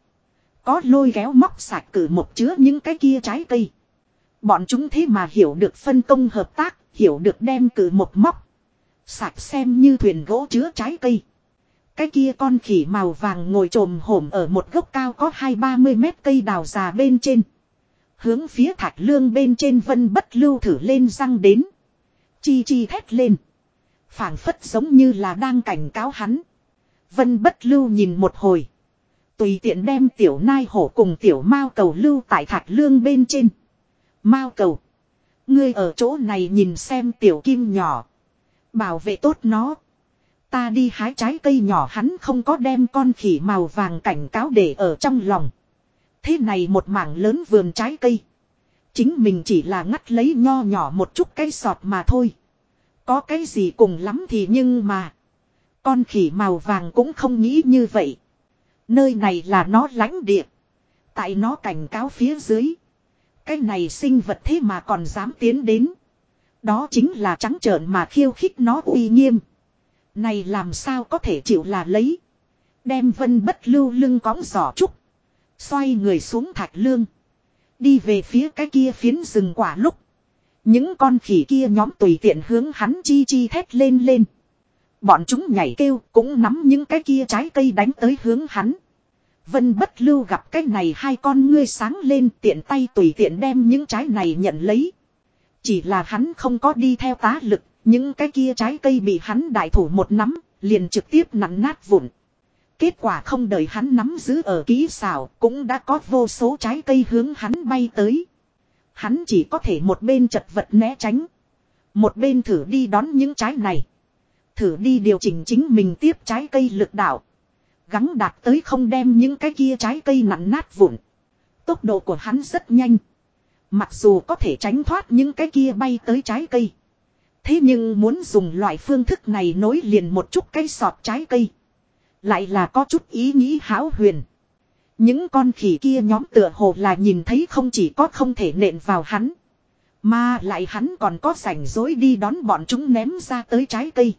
Có lôi kéo móc sạch cử một chứa những cái kia trái cây. Bọn chúng thế mà hiểu được phân công hợp tác, hiểu được đem cử một móc. Sạch xem như thuyền gỗ chứa trái cây. Cái kia con khỉ màu vàng ngồi trồm hổm ở một gốc cao có hai ba mươi mét cây đào già bên trên. Hướng phía thạch lương bên trên vân bất lưu thử lên răng đến. Chi chi thét lên. phảng phất giống như là đang cảnh cáo hắn. Vân bất lưu nhìn một hồi. Tùy tiện đem tiểu nai hổ cùng tiểu mao cầu lưu tại thạch lương bên trên. Mao cầu. Ngươi ở chỗ này nhìn xem tiểu kim nhỏ. Bảo vệ tốt nó. Ta đi hái trái cây nhỏ hắn không có đem con khỉ màu vàng cảnh cáo để ở trong lòng. Thế này một mảng lớn vườn trái cây. Chính mình chỉ là ngắt lấy nho nhỏ một chút cây sọt mà thôi. Có cái gì cùng lắm thì nhưng mà. Con khỉ màu vàng cũng không nghĩ như vậy. Nơi này là nó lãnh địa. Tại nó cảnh cáo phía dưới. Cái này sinh vật thế mà còn dám tiến đến. Đó chính là trắng trợn mà khiêu khích nó uy nghiêm. Này làm sao có thể chịu là lấy. Đem vân bất lưu lưng cõng giỏ trúc. Xoay người xuống thạch lương. Đi về phía cái kia phiến rừng quả lúc. Những con khỉ kia nhóm tùy tiện hướng hắn chi chi thét lên lên. Bọn chúng nhảy kêu cũng nắm những cái kia trái cây đánh tới hướng hắn. Vân bất lưu gặp cái này hai con ngươi sáng lên tiện tay tùy tiện đem những trái này nhận lấy. Chỉ là hắn không có đi theo tá lực, những cái kia trái cây bị hắn đại thủ một nắm, liền trực tiếp nặn nát vụn. Kết quả không đợi hắn nắm giữ ở ký xảo, cũng đã có vô số trái cây hướng hắn bay tới. Hắn chỉ có thể một bên chật vật né tránh. Một bên thử đi đón những trái này. Thử đi điều chỉnh chính mình tiếp trái cây lực đạo. Gắng đạt tới không đem những cái kia trái cây nặn nát vụn. Tốc độ của hắn rất nhanh. Mặc dù có thể tránh thoát những cái kia bay tới trái cây. Thế nhưng muốn dùng loại phương thức này nối liền một chút cây sọt trái cây. Lại là có chút ý nghĩ hão huyền. Những con khỉ kia nhóm tựa hồ là nhìn thấy không chỉ có không thể nện vào hắn. Mà lại hắn còn có rảnh rối đi đón bọn chúng ném ra tới trái cây.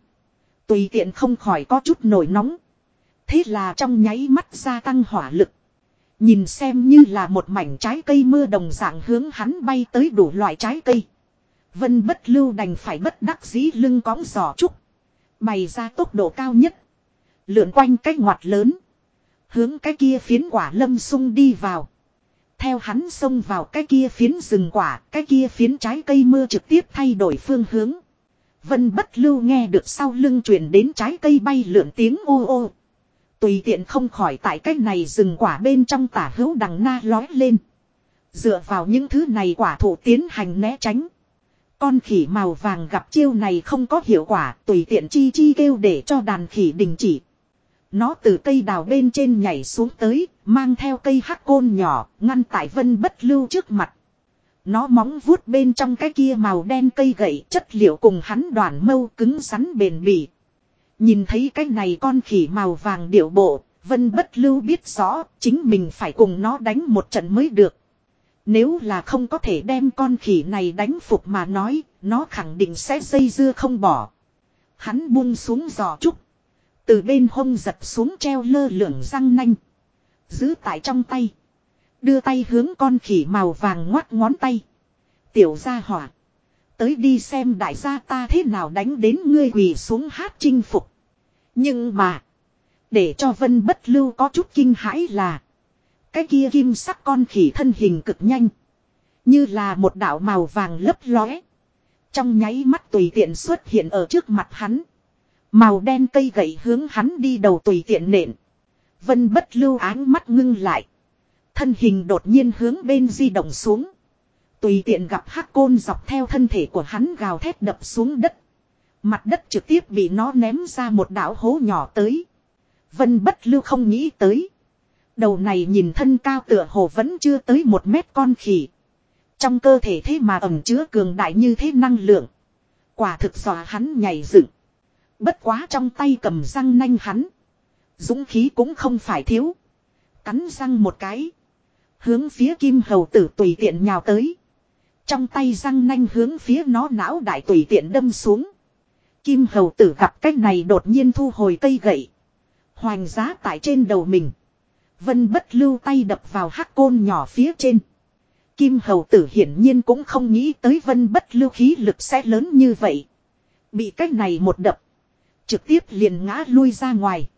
Tùy tiện không khỏi có chút nổi nóng. Thế là trong nháy mắt gia tăng hỏa lực. Nhìn xem như là một mảnh trái cây mưa đồng dạng hướng hắn bay tới đủ loại trái cây. Vân bất lưu đành phải bất đắc dĩ lưng cõng giỏ trúc. Bày ra tốc độ cao nhất. Lượn quanh cái ngoặt lớn. Hướng cái kia phiến quả lâm sung đi vào. Theo hắn xông vào cái kia phiến rừng quả, cái kia phiến trái cây mưa trực tiếp thay đổi phương hướng. Vân bất lưu nghe được sau lưng truyền đến trái cây bay lượn tiếng ô ô. Tùy tiện không khỏi tại cách này rừng quả bên trong tả hữu đằng na lói lên. Dựa vào những thứ này quả thủ tiến hành né tránh. Con khỉ màu vàng gặp chiêu này không có hiệu quả, tùy tiện chi chi kêu để cho đàn khỉ đình chỉ. Nó từ cây đào bên trên nhảy xuống tới, mang theo cây hắc côn nhỏ, ngăn tại vân bất lưu trước mặt. Nó móng vuốt bên trong cái kia màu đen cây gậy chất liệu cùng hắn đoàn mâu cứng rắn bền bỉ. Nhìn thấy cái này con khỉ màu vàng điệu bộ, vân bất lưu biết rõ chính mình phải cùng nó đánh một trận mới được. Nếu là không có thể đem con khỉ này đánh phục mà nói, nó khẳng định sẽ dây dưa không bỏ. Hắn buông xuống giò trúc. Từ bên hông giật xuống treo lơ lửng răng nanh. Giữ tại trong tay. Đưa tay hướng con khỉ màu vàng ngoắt ngón tay. Tiểu gia hỏa. Tới đi xem đại gia ta thế nào đánh đến ngươi quỳ xuống hát chinh phục. Nhưng mà. Để cho vân bất lưu có chút kinh hãi là. Cái kia kim sắc con khỉ thân hình cực nhanh. Như là một đạo màu vàng lấp lóe. Trong nháy mắt tùy tiện xuất hiện ở trước mặt hắn. Màu đen cây gậy hướng hắn đi đầu tùy tiện nện. Vân bất lưu áng mắt ngưng lại. Thân hình đột nhiên hướng bên di động xuống. Tùy tiện gặp hắc côn dọc theo thân thể của hắn gào thét đập xuống đất. Mặt đất trực tiếp bị nó ném ra một đảo hố nhỏ tới. Vân bất lưu không nghĩ tới. Đầu này nhìn thân cao tựa hồ vẫn chưa tới một mét con khỉ. Trong cơ thể thế mà ẩm chứa cường đại như thế năng lượng. Quả thực dọa hắn nhảy dựng. Bất quá trong tay cầm răng nanh hắn. Dũng khí cũng không phải thiếu. Cắn răng một cái. Hướng phía kim hầu tử tùy tiện nhào tới. Trong tay răng nanh hướng phía nó não đại tùy tiện đâm xuống. Kim hầu tử gặp cách này đột nhiên thu hồi cây gậy. Hoành giá tại trên đầu mình. Vân bất lưu tay đập vào hắc côn nhỏ phía trên. Kim hầu tử hiển nhiên cũng không nghĩ tới vân bất lưu khí lực sẽ lớn như vậy. Bị cách này một đập. Trực tiếp liền ngã lui ra ngoài.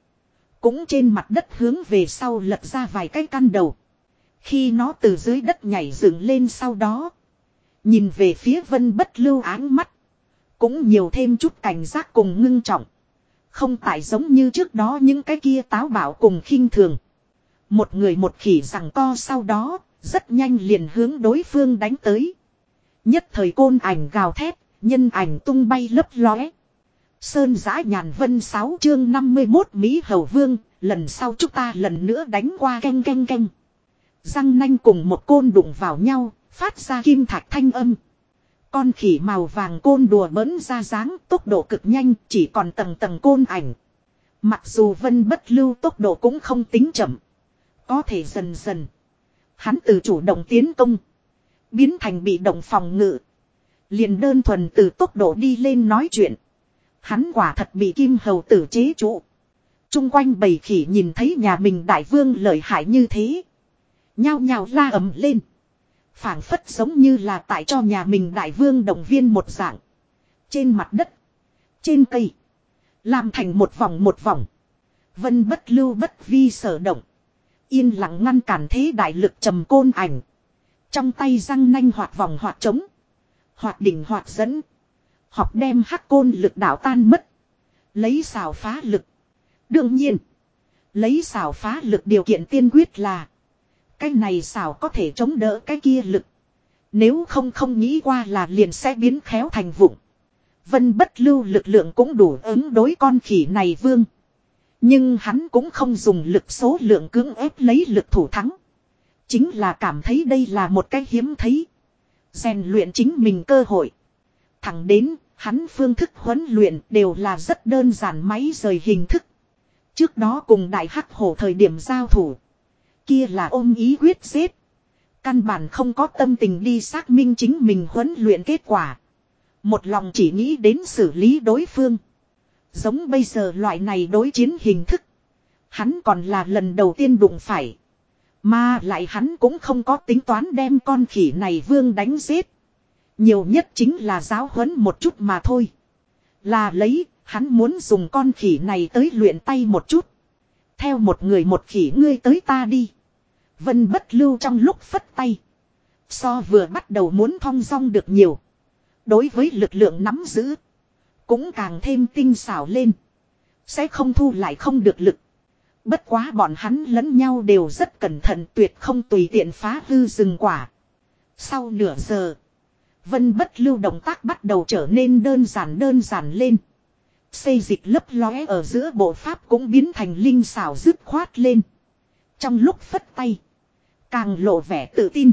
Cũng trên mặt đất hướng về sau lật ra vài cái căn đầu. Khi nó từ dưới đất nhảy dựng lên sau đó. Nhìn về phía vân bất lưu áng mắt. Cũng nhiều thêm chút cảnh giác cùng ngưng trọng. Không tại giống như trước đó những cái kia táo bảo cùng khinh thường. Một người một khỉ rằng co sau đó, rất nhanh liền hướng đối phương đánh tới. Nhất thời côn ảnh gào thét, nhân ảnh tung bay lấp lóe. Sơn giã nhàn vân 6 chương 51 Mỹ Hầu Vương, lần sau chúng ta lần nữa đánh qua canh canh canh. Răng nanh cùng một côn đụng vào nhau, phát ra kim thạch thanh âm. Con khỉ màu vàng côn đùa bỡn ra dáng tốc độ cực nhanh, chỉ còn tầng tầng côn ảnh. Mặc dù vân bất lưu tốc độ cũng không tính chậm. Có thể dần dần. Hắn từ chủ động tiến công. Biến thành bị động phòng ngự. Liền đơn thuần từ tốc độ đi lên nói chuyện. Hắn quả thật bị kim hầu tử chế trụ. Trung quanh bầy khỉ nhìn thấy nhà mình đại vương lợi hại như thế. Nhao nhao la ầm lên phảng phất giống như là tại cho nhà mình đại vương động viên một dạng. Trên mặt đất. Trên cây. Làm thành một vòng một vòng. Vân bất lưu bất vi sở động. Yên lặng ngăn cản thế đại lực trầm côn ảnh. Trong tay răng nanh hoạt vòng hoạt trống. Hoạt đỉnh hoạt dẫn. Học đem hắc côn lực đảo tan mất. Lấy xào phá lực. Đương nhiên. Lấy xào phá lực điều kiện tiên quyết là. Cái này xảo có thể chống đỡ cái kia lực. Nếu không không nghĩ qua là liền sẽ biến khéo thành vụng. Vân bất lưu lực lượng cũng đủ ứng đối con khỉ này vương. Nhưng hắn cũng không dùng lực số lượng cưỡng ép lấy lực thủ thắng. Chính là cảm thấy đây là một cái hiếm thấy. rèn luyện chính mình cơ hội. Thẳng đến, hắn phương thức huấn luyện đều là rất đơn giản máy rời hình thức. Trước đó cùng đại hắc hổ thời điểm giao thủ. Kia là ôm ý quyết giết. Căn bản không có tâm tình đi xác minh chính mình huấn luyện kết quả. Một lòng chỉ nghĩ đến xử lý đối phương. Giống bây giờ loại này đối chiến hình thức. Hắn còn là lần đầu tiên đụng phải. Mà lại hắn cũng không có tính toán đem con khỉ này vương đánh giết. Nhiều nhất chính là giáo huấn một chút mà thôi. Là lấy, hắn muốn dùng con khỉ này tới luyện tay một chút. Theo một người một khỉ ngươi tới ta đi. Vân bất lưu trong lúc phất tay. So vừa bắt đầu muốn thong dong được nhiều. Đối với lực lượng nắm giữ. Cũng càng thêm tinh xảo lên. Sẽ không thu lại không được lực. Bất quá bọn hắn lẫn nhau đều rất cẩn thận tuyệt không tùy tiện phá hư rừng quả. Sau nửa giờ. Vân bất lưu động tác bắt đầu trở nên đơn giản đơn giản lên. Xây dịch lấp lóe ở giữa bộ pháp cũng biến thành linh xảo dứt khoát lên. Trong lúc phất tay. Càng lộ vẻ tự tin.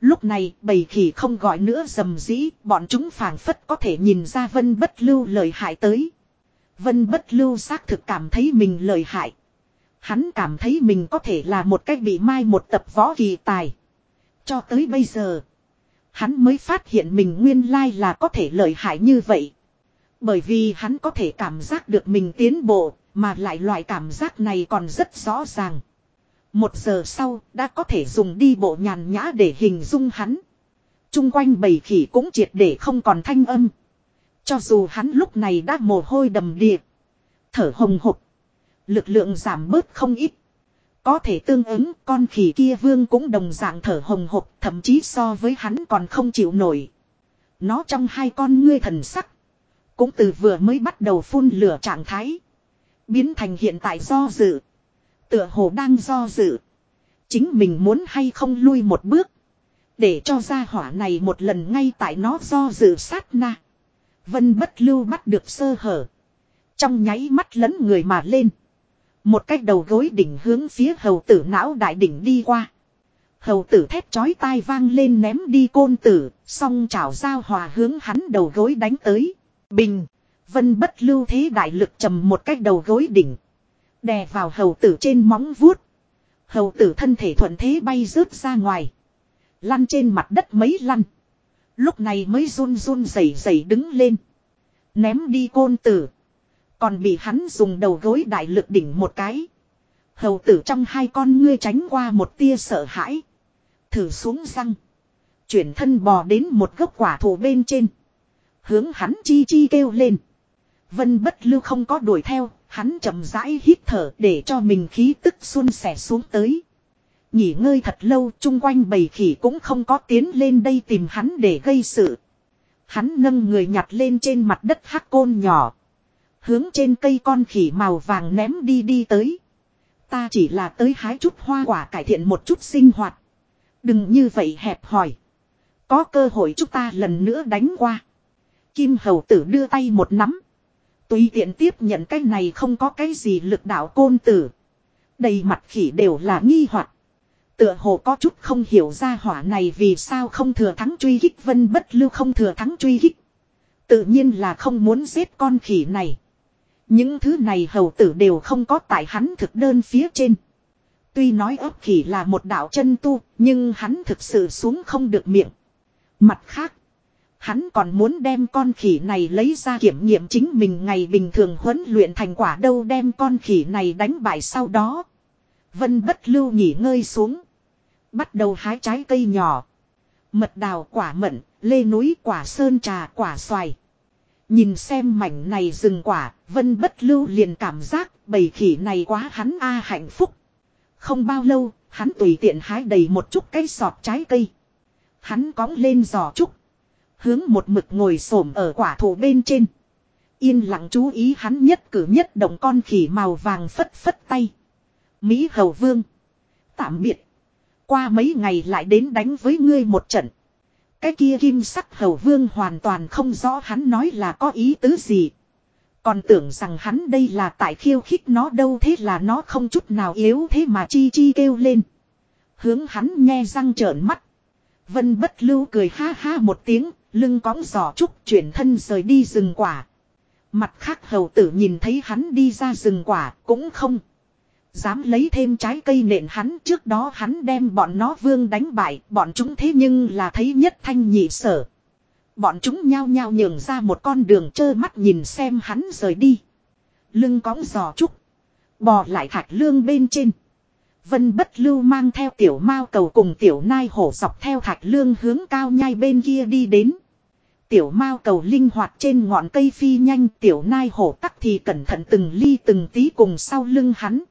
Lúc này bầy khỉ không gọi nữa dầm dĩ. Bọn chúng phảng phất có thể nhìn ra vân bất lưu lời hại tới. Vân bất lưu xác thực cảm thấy mình lời hại. Hắn cảm thấy mình có thể là một cách bị mai một tập võ kỳ tài. Cho tới bây giờ. Hắn mới phát hiện mình nguyên lai là có thể lợi hại như vậy. Bởi vì hắn có thể cảm giác được mình tiến bộ, mà lại loại cảm giác này còn rất rõ ràng. Một giờ sau, đã có thể dùng đi bộ nhàn nhã để hình dung hắn. Trung quanh bầy khỉ cũng triệt để không còn thanh âm. Cho dù hắn lúc này đã mồ hôi đầm đìa. Thở hồng hộc. Lực lượng giảm bớt không ít. Có thể tương ứng con khỉ kia vương cũng đồng dạng thở hồng hộc thậm chí so với hắn còn không chịu nổi. Nó trong hai con ngươi thần sắc. Cũng từ vừa mới bắt đầu phun lửa trạng thái. Biến thành hiện tại do dự. Tựa hồ đang do dự. Chính mình muốn hay không lui một bước. Để cho ra hỏa này một lần ngay tại nó do dự sát na. Vân bất lưu bắt được sơ hở. Trong nháy mắt lấn người mà lên. Một cách đầu gối đỉnh hướng phía hầu tử não đại đỉnh đi qua. Hầu tử thét chói tai vang lên ném đi côn tử, song chảo giao hòa hướng hắn đầu gối đánh tới. Bình, vân bất lưu thế đại lực trầm một cách đầu gối đỉnh. Đè vào hầu tử trên móng vuốt. Hầu tử thân thể thuận thế bay rớt ra ngoài. Lăn trên mặt đất mấy lăn. Lúc này mới run run rẩy rẩy đứng lên. Ném đi côn tử. Còn bị hắn dùng đầu gối đại lực đỉnh một cái. Hầu tử trong hai con ngươi tránh qua một tia sợ hãi. Thử xuống răng. Chuyển thân bò đến một gốc quả thụ bên trên. Hướng hắn chi chi kêu lên. Vân bất lưu không có đuổi theo. Hắn chậm rãi hít thở để cho mình khí tức xuân xẻ xuống tới. Nghỉ ngơi thật lâu, chung quanh bầy khỉ cũng không có tiến lên đây tìm hắn để gây sự. Hắn nâng người nhặt lên trên mặt đất hắc côn nhỏ. Hướng trên cây con khỉ màu vàng ném đi đi tới. Ta chỉ là tới hái chút hoa quả cải thiện một chút sinh hoạt. Đừng như vậy hẹp hỏi. Có cơ hội chúng ta lần nữa đánh qua. Kim hầu tử đưa tay một nắm. Tùy tiện tiếp nhận cái này không có cái gì lực đạo côn tử. Đầy mặt khỉ đều là nghi hoặc Tựa hồ có chút không hiểu ra hỏa này vì sao không thừa thắng truy hích vân bất lưu không thừa thắng truy hích. Tự nhiên là không muốn giết con khỉ này. Những thứ này hầu tử đều không có tại hắn thực đơn phía trên. Tuy nói ấp khỉ là một đạo chân tu, nhưng hắn thực sự xuống không được miệng. Mặt khác, hắn còn muốn đem con khỉ này lấy ra kiểm nghiệm chính mình ngày bình thường huấn luyện thành quả đâu đem con khỉ này đánh bại sau đó. Vân bất lưu nghỉ ngơi xuống. Bắt đầu hái trái cây nhỏ. Mật đào quả mận, lê núi quả sơn trà quả xoài. Nhìn xem mảnh này rừng quả, vân bất lưu liền cảm giác bầy khỉ này quá hắn a hạnh phúc. Không bao lâu, hắn tùy tiện hái đầy một chút cây sọt trái cây. Hắn cóng lên giò trúc. Hướng một mực ngồi xổm ở quả thụ bên trên. Yên lặng chú ý hắn nhất cử nhất động con khỉ màu vàng phất phất tay. Mỹ hầu vương. Tạm biệt. Qua mấy ngày lại đến đánh với ngươi một trận. Cái kia kim sắc hầu vương hoàn toàn không rõ hắn nói là có ý tứ gì. Còn tưởng rằng hắn đây là tại khiêu khích nó đâu thế là nó không chút nào yếu thế mà chi chi kêu lên. Hướng hắn nghe răng trợn mắt. Vân bất lưu cười ha ha một tiếng, lưng cõng giỏ trúc chuyển thân rời đi rừng quả. Mặt khác hầu tử nhìn thấy hắn đi ra rừng quả cũng không. Dám lấy thêm trái cây nện hắn trước đó hắn đem bọn nó vương đánh bại, bọn chúng thế nhưng là thấy nhất thanh nhị sở. Bọn chúng nhao nhao nhường ra một con đường trơ mắt nhìn xem hắn rời đi. Lưng cõng giò trúc. Bò lại thạch lương bên trên. Vân bất lưu mang theo tiểu mao cầu cùng tiểu nai hổ dọc theo thạch lương hướng cao nhai bên kia đi đến. Tiểu mao cầu linh hoạt trên ngọn cây phi nhanh tiểu nai hổ tắc thì cẩn thận từng ly từng tí cùng sau lưng hắn.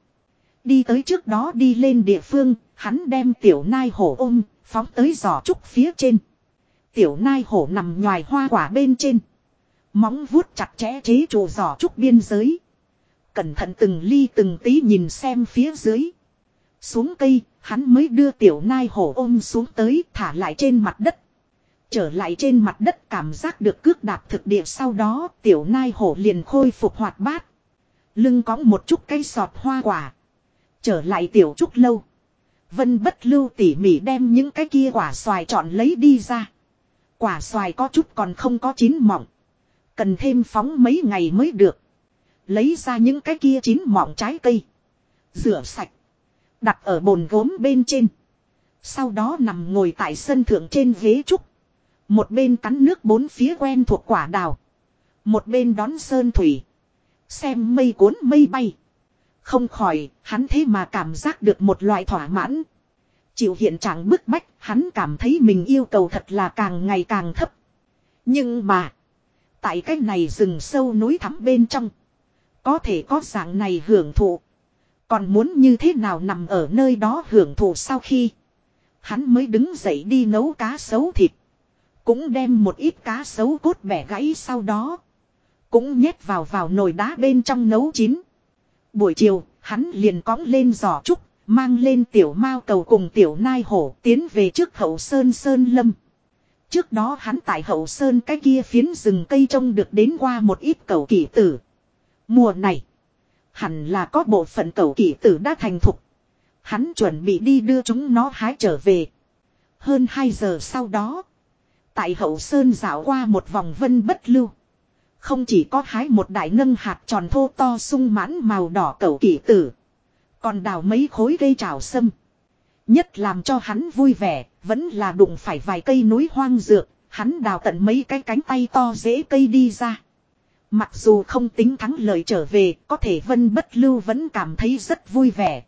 Đi tới trước đó đi lên địa phương, hắn đem tiểu nai hổ ôm, phóng tới giỏ trúc phía trên. Tiểu nai hổ nằm nhòi hoa quả bên trên. Móng vuốt chặt chẽ chế trụ giỏ trúc biên giới. Cẩn thận từng ly từng tí nhìn xem phía dưới. Xuống cây, hắn mới đưa tiểu nai hổ ôm xuống tới thả lại trên mặt đất. Trở lại trên mặt đất cảm giác được cước đạp thực địa sau đó tiểu nai hổ liền khôi phục hoạt bát. Lưng có một chút cây sọt hoa quả. Trở lại tiểu trúc lâu. Vân bất lưu tỉ mỉ đem những cái kia quả xoài chọn lấy đi ra. Quả xoài có chút còn không có chín mọng. Cần thêm phóng mấy ngày mới được. Lấy ra những cái kia chín mọng trái cây. Rửa sạch. Đặt ở bồn gốm bên trên. Sau đó nằm ngồi tại sân thượng trên ghế trúc. Một bên cắn nước bốn phía quen thuộc quả đào. Một bên đón sơn thủy. Xem mây cuốn mây bay. Không khỏi, hắn thế mà cảm giác được một loại thỏa mãn. Chịu hiện trạng bức bách, hắn cảm thấy mình yêu cầu thật là càng ngày càng thấp. Nhưng mà, tại cái này rừng sâu núi thẳm bên trong, có thể có dạng này hưởng thụ. Còn muốn như thế nào nằm ở nơi đó hưởng thụ sau khi hắn mới đứng dậy đi nấu cá sấu thịt. Cũng đem một ít cá sấu cốt bẻ gãy sau đó. Cũng nhét vào vào nồi đá bên trong nấu chín. Buổi chiều, hắn liền cõng lên giỏ trúc, Mang lên tiểu mao cầu cùng tiểu nai hổ tiến về trước hậu sơn sơn lâm. Trước đó hắn tại hậu sơn cái kia phiến rừng cây trông được đến qua một ít cầu kỷ tử. Mùa này, hẳn là có bộ phận cầu kỷ tử đã thành thục. Hắn chuẩn bị đi đưa chúng nó hái trở về. Hơn 2 giờ sau đó, tại hậu sơn dạo qua một vòng vân bất lưu. Không chỉ có hái một đại nâng hạt tròn thô to sung mãn màu đỏ cầu kỷ tử. Còn đào mấy khối cây trào sâm. Nhất làm cho hắn vui vẻ, vẫn là đụng phải vài cây núi hoang dược, hắn đào tận mấy cái cánh tay to dễ cây đi ra. Mặc dù không tính thắng lợi trở về, có thể vân bất lưu vẫn cảm thấy rất vui vẻ.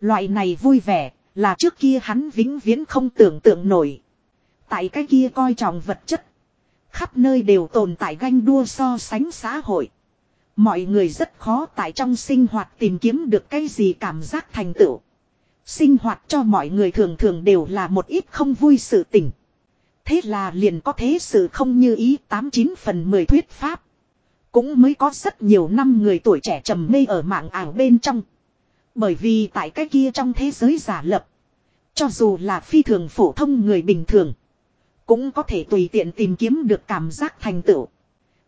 Loại này vui vẻ, là trước kia hắn vĩnh viễn không tưởng tượng nổi. Tại cái kia coi trọng vật chất. Khắp nơi đều tồn tại ganh đua so sánh xã hội. Mọi người rất khó tại trong sinh hoạt tìm kiếm được cái gì cảm giác thành tựu. Sinh hoạt cho mọi người thường thường đều là một ít không vui sự tình. Thế là liền có thế sự không như ý 89 phần 10 thuyết pháp. Cũng mới có rất nhiều năm người tuổi trẻ trầm mê ở mạng ảo bên trong. Bởi vì tại cái kia trong thế giới giả lập. Cho dù là phi thường phổ thông người bình thường. Cũng có thể tùy tiện tìm kiếm được cảm giác thành tựu.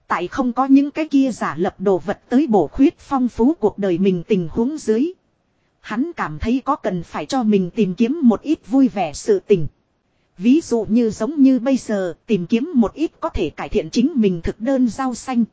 Tại không có những cái kia giả lập đồ vật tới bổ khuyết phong phú cuộc đời mình tình huống dưới. Hắn cảm thấy có cần phải cho mình tìm kiếm một ít vui vẻ sự tình. Ví dụ như giống như bây giờ tìm kiếm một ít có thể cải thiện chính mình thực đơn rau xanh.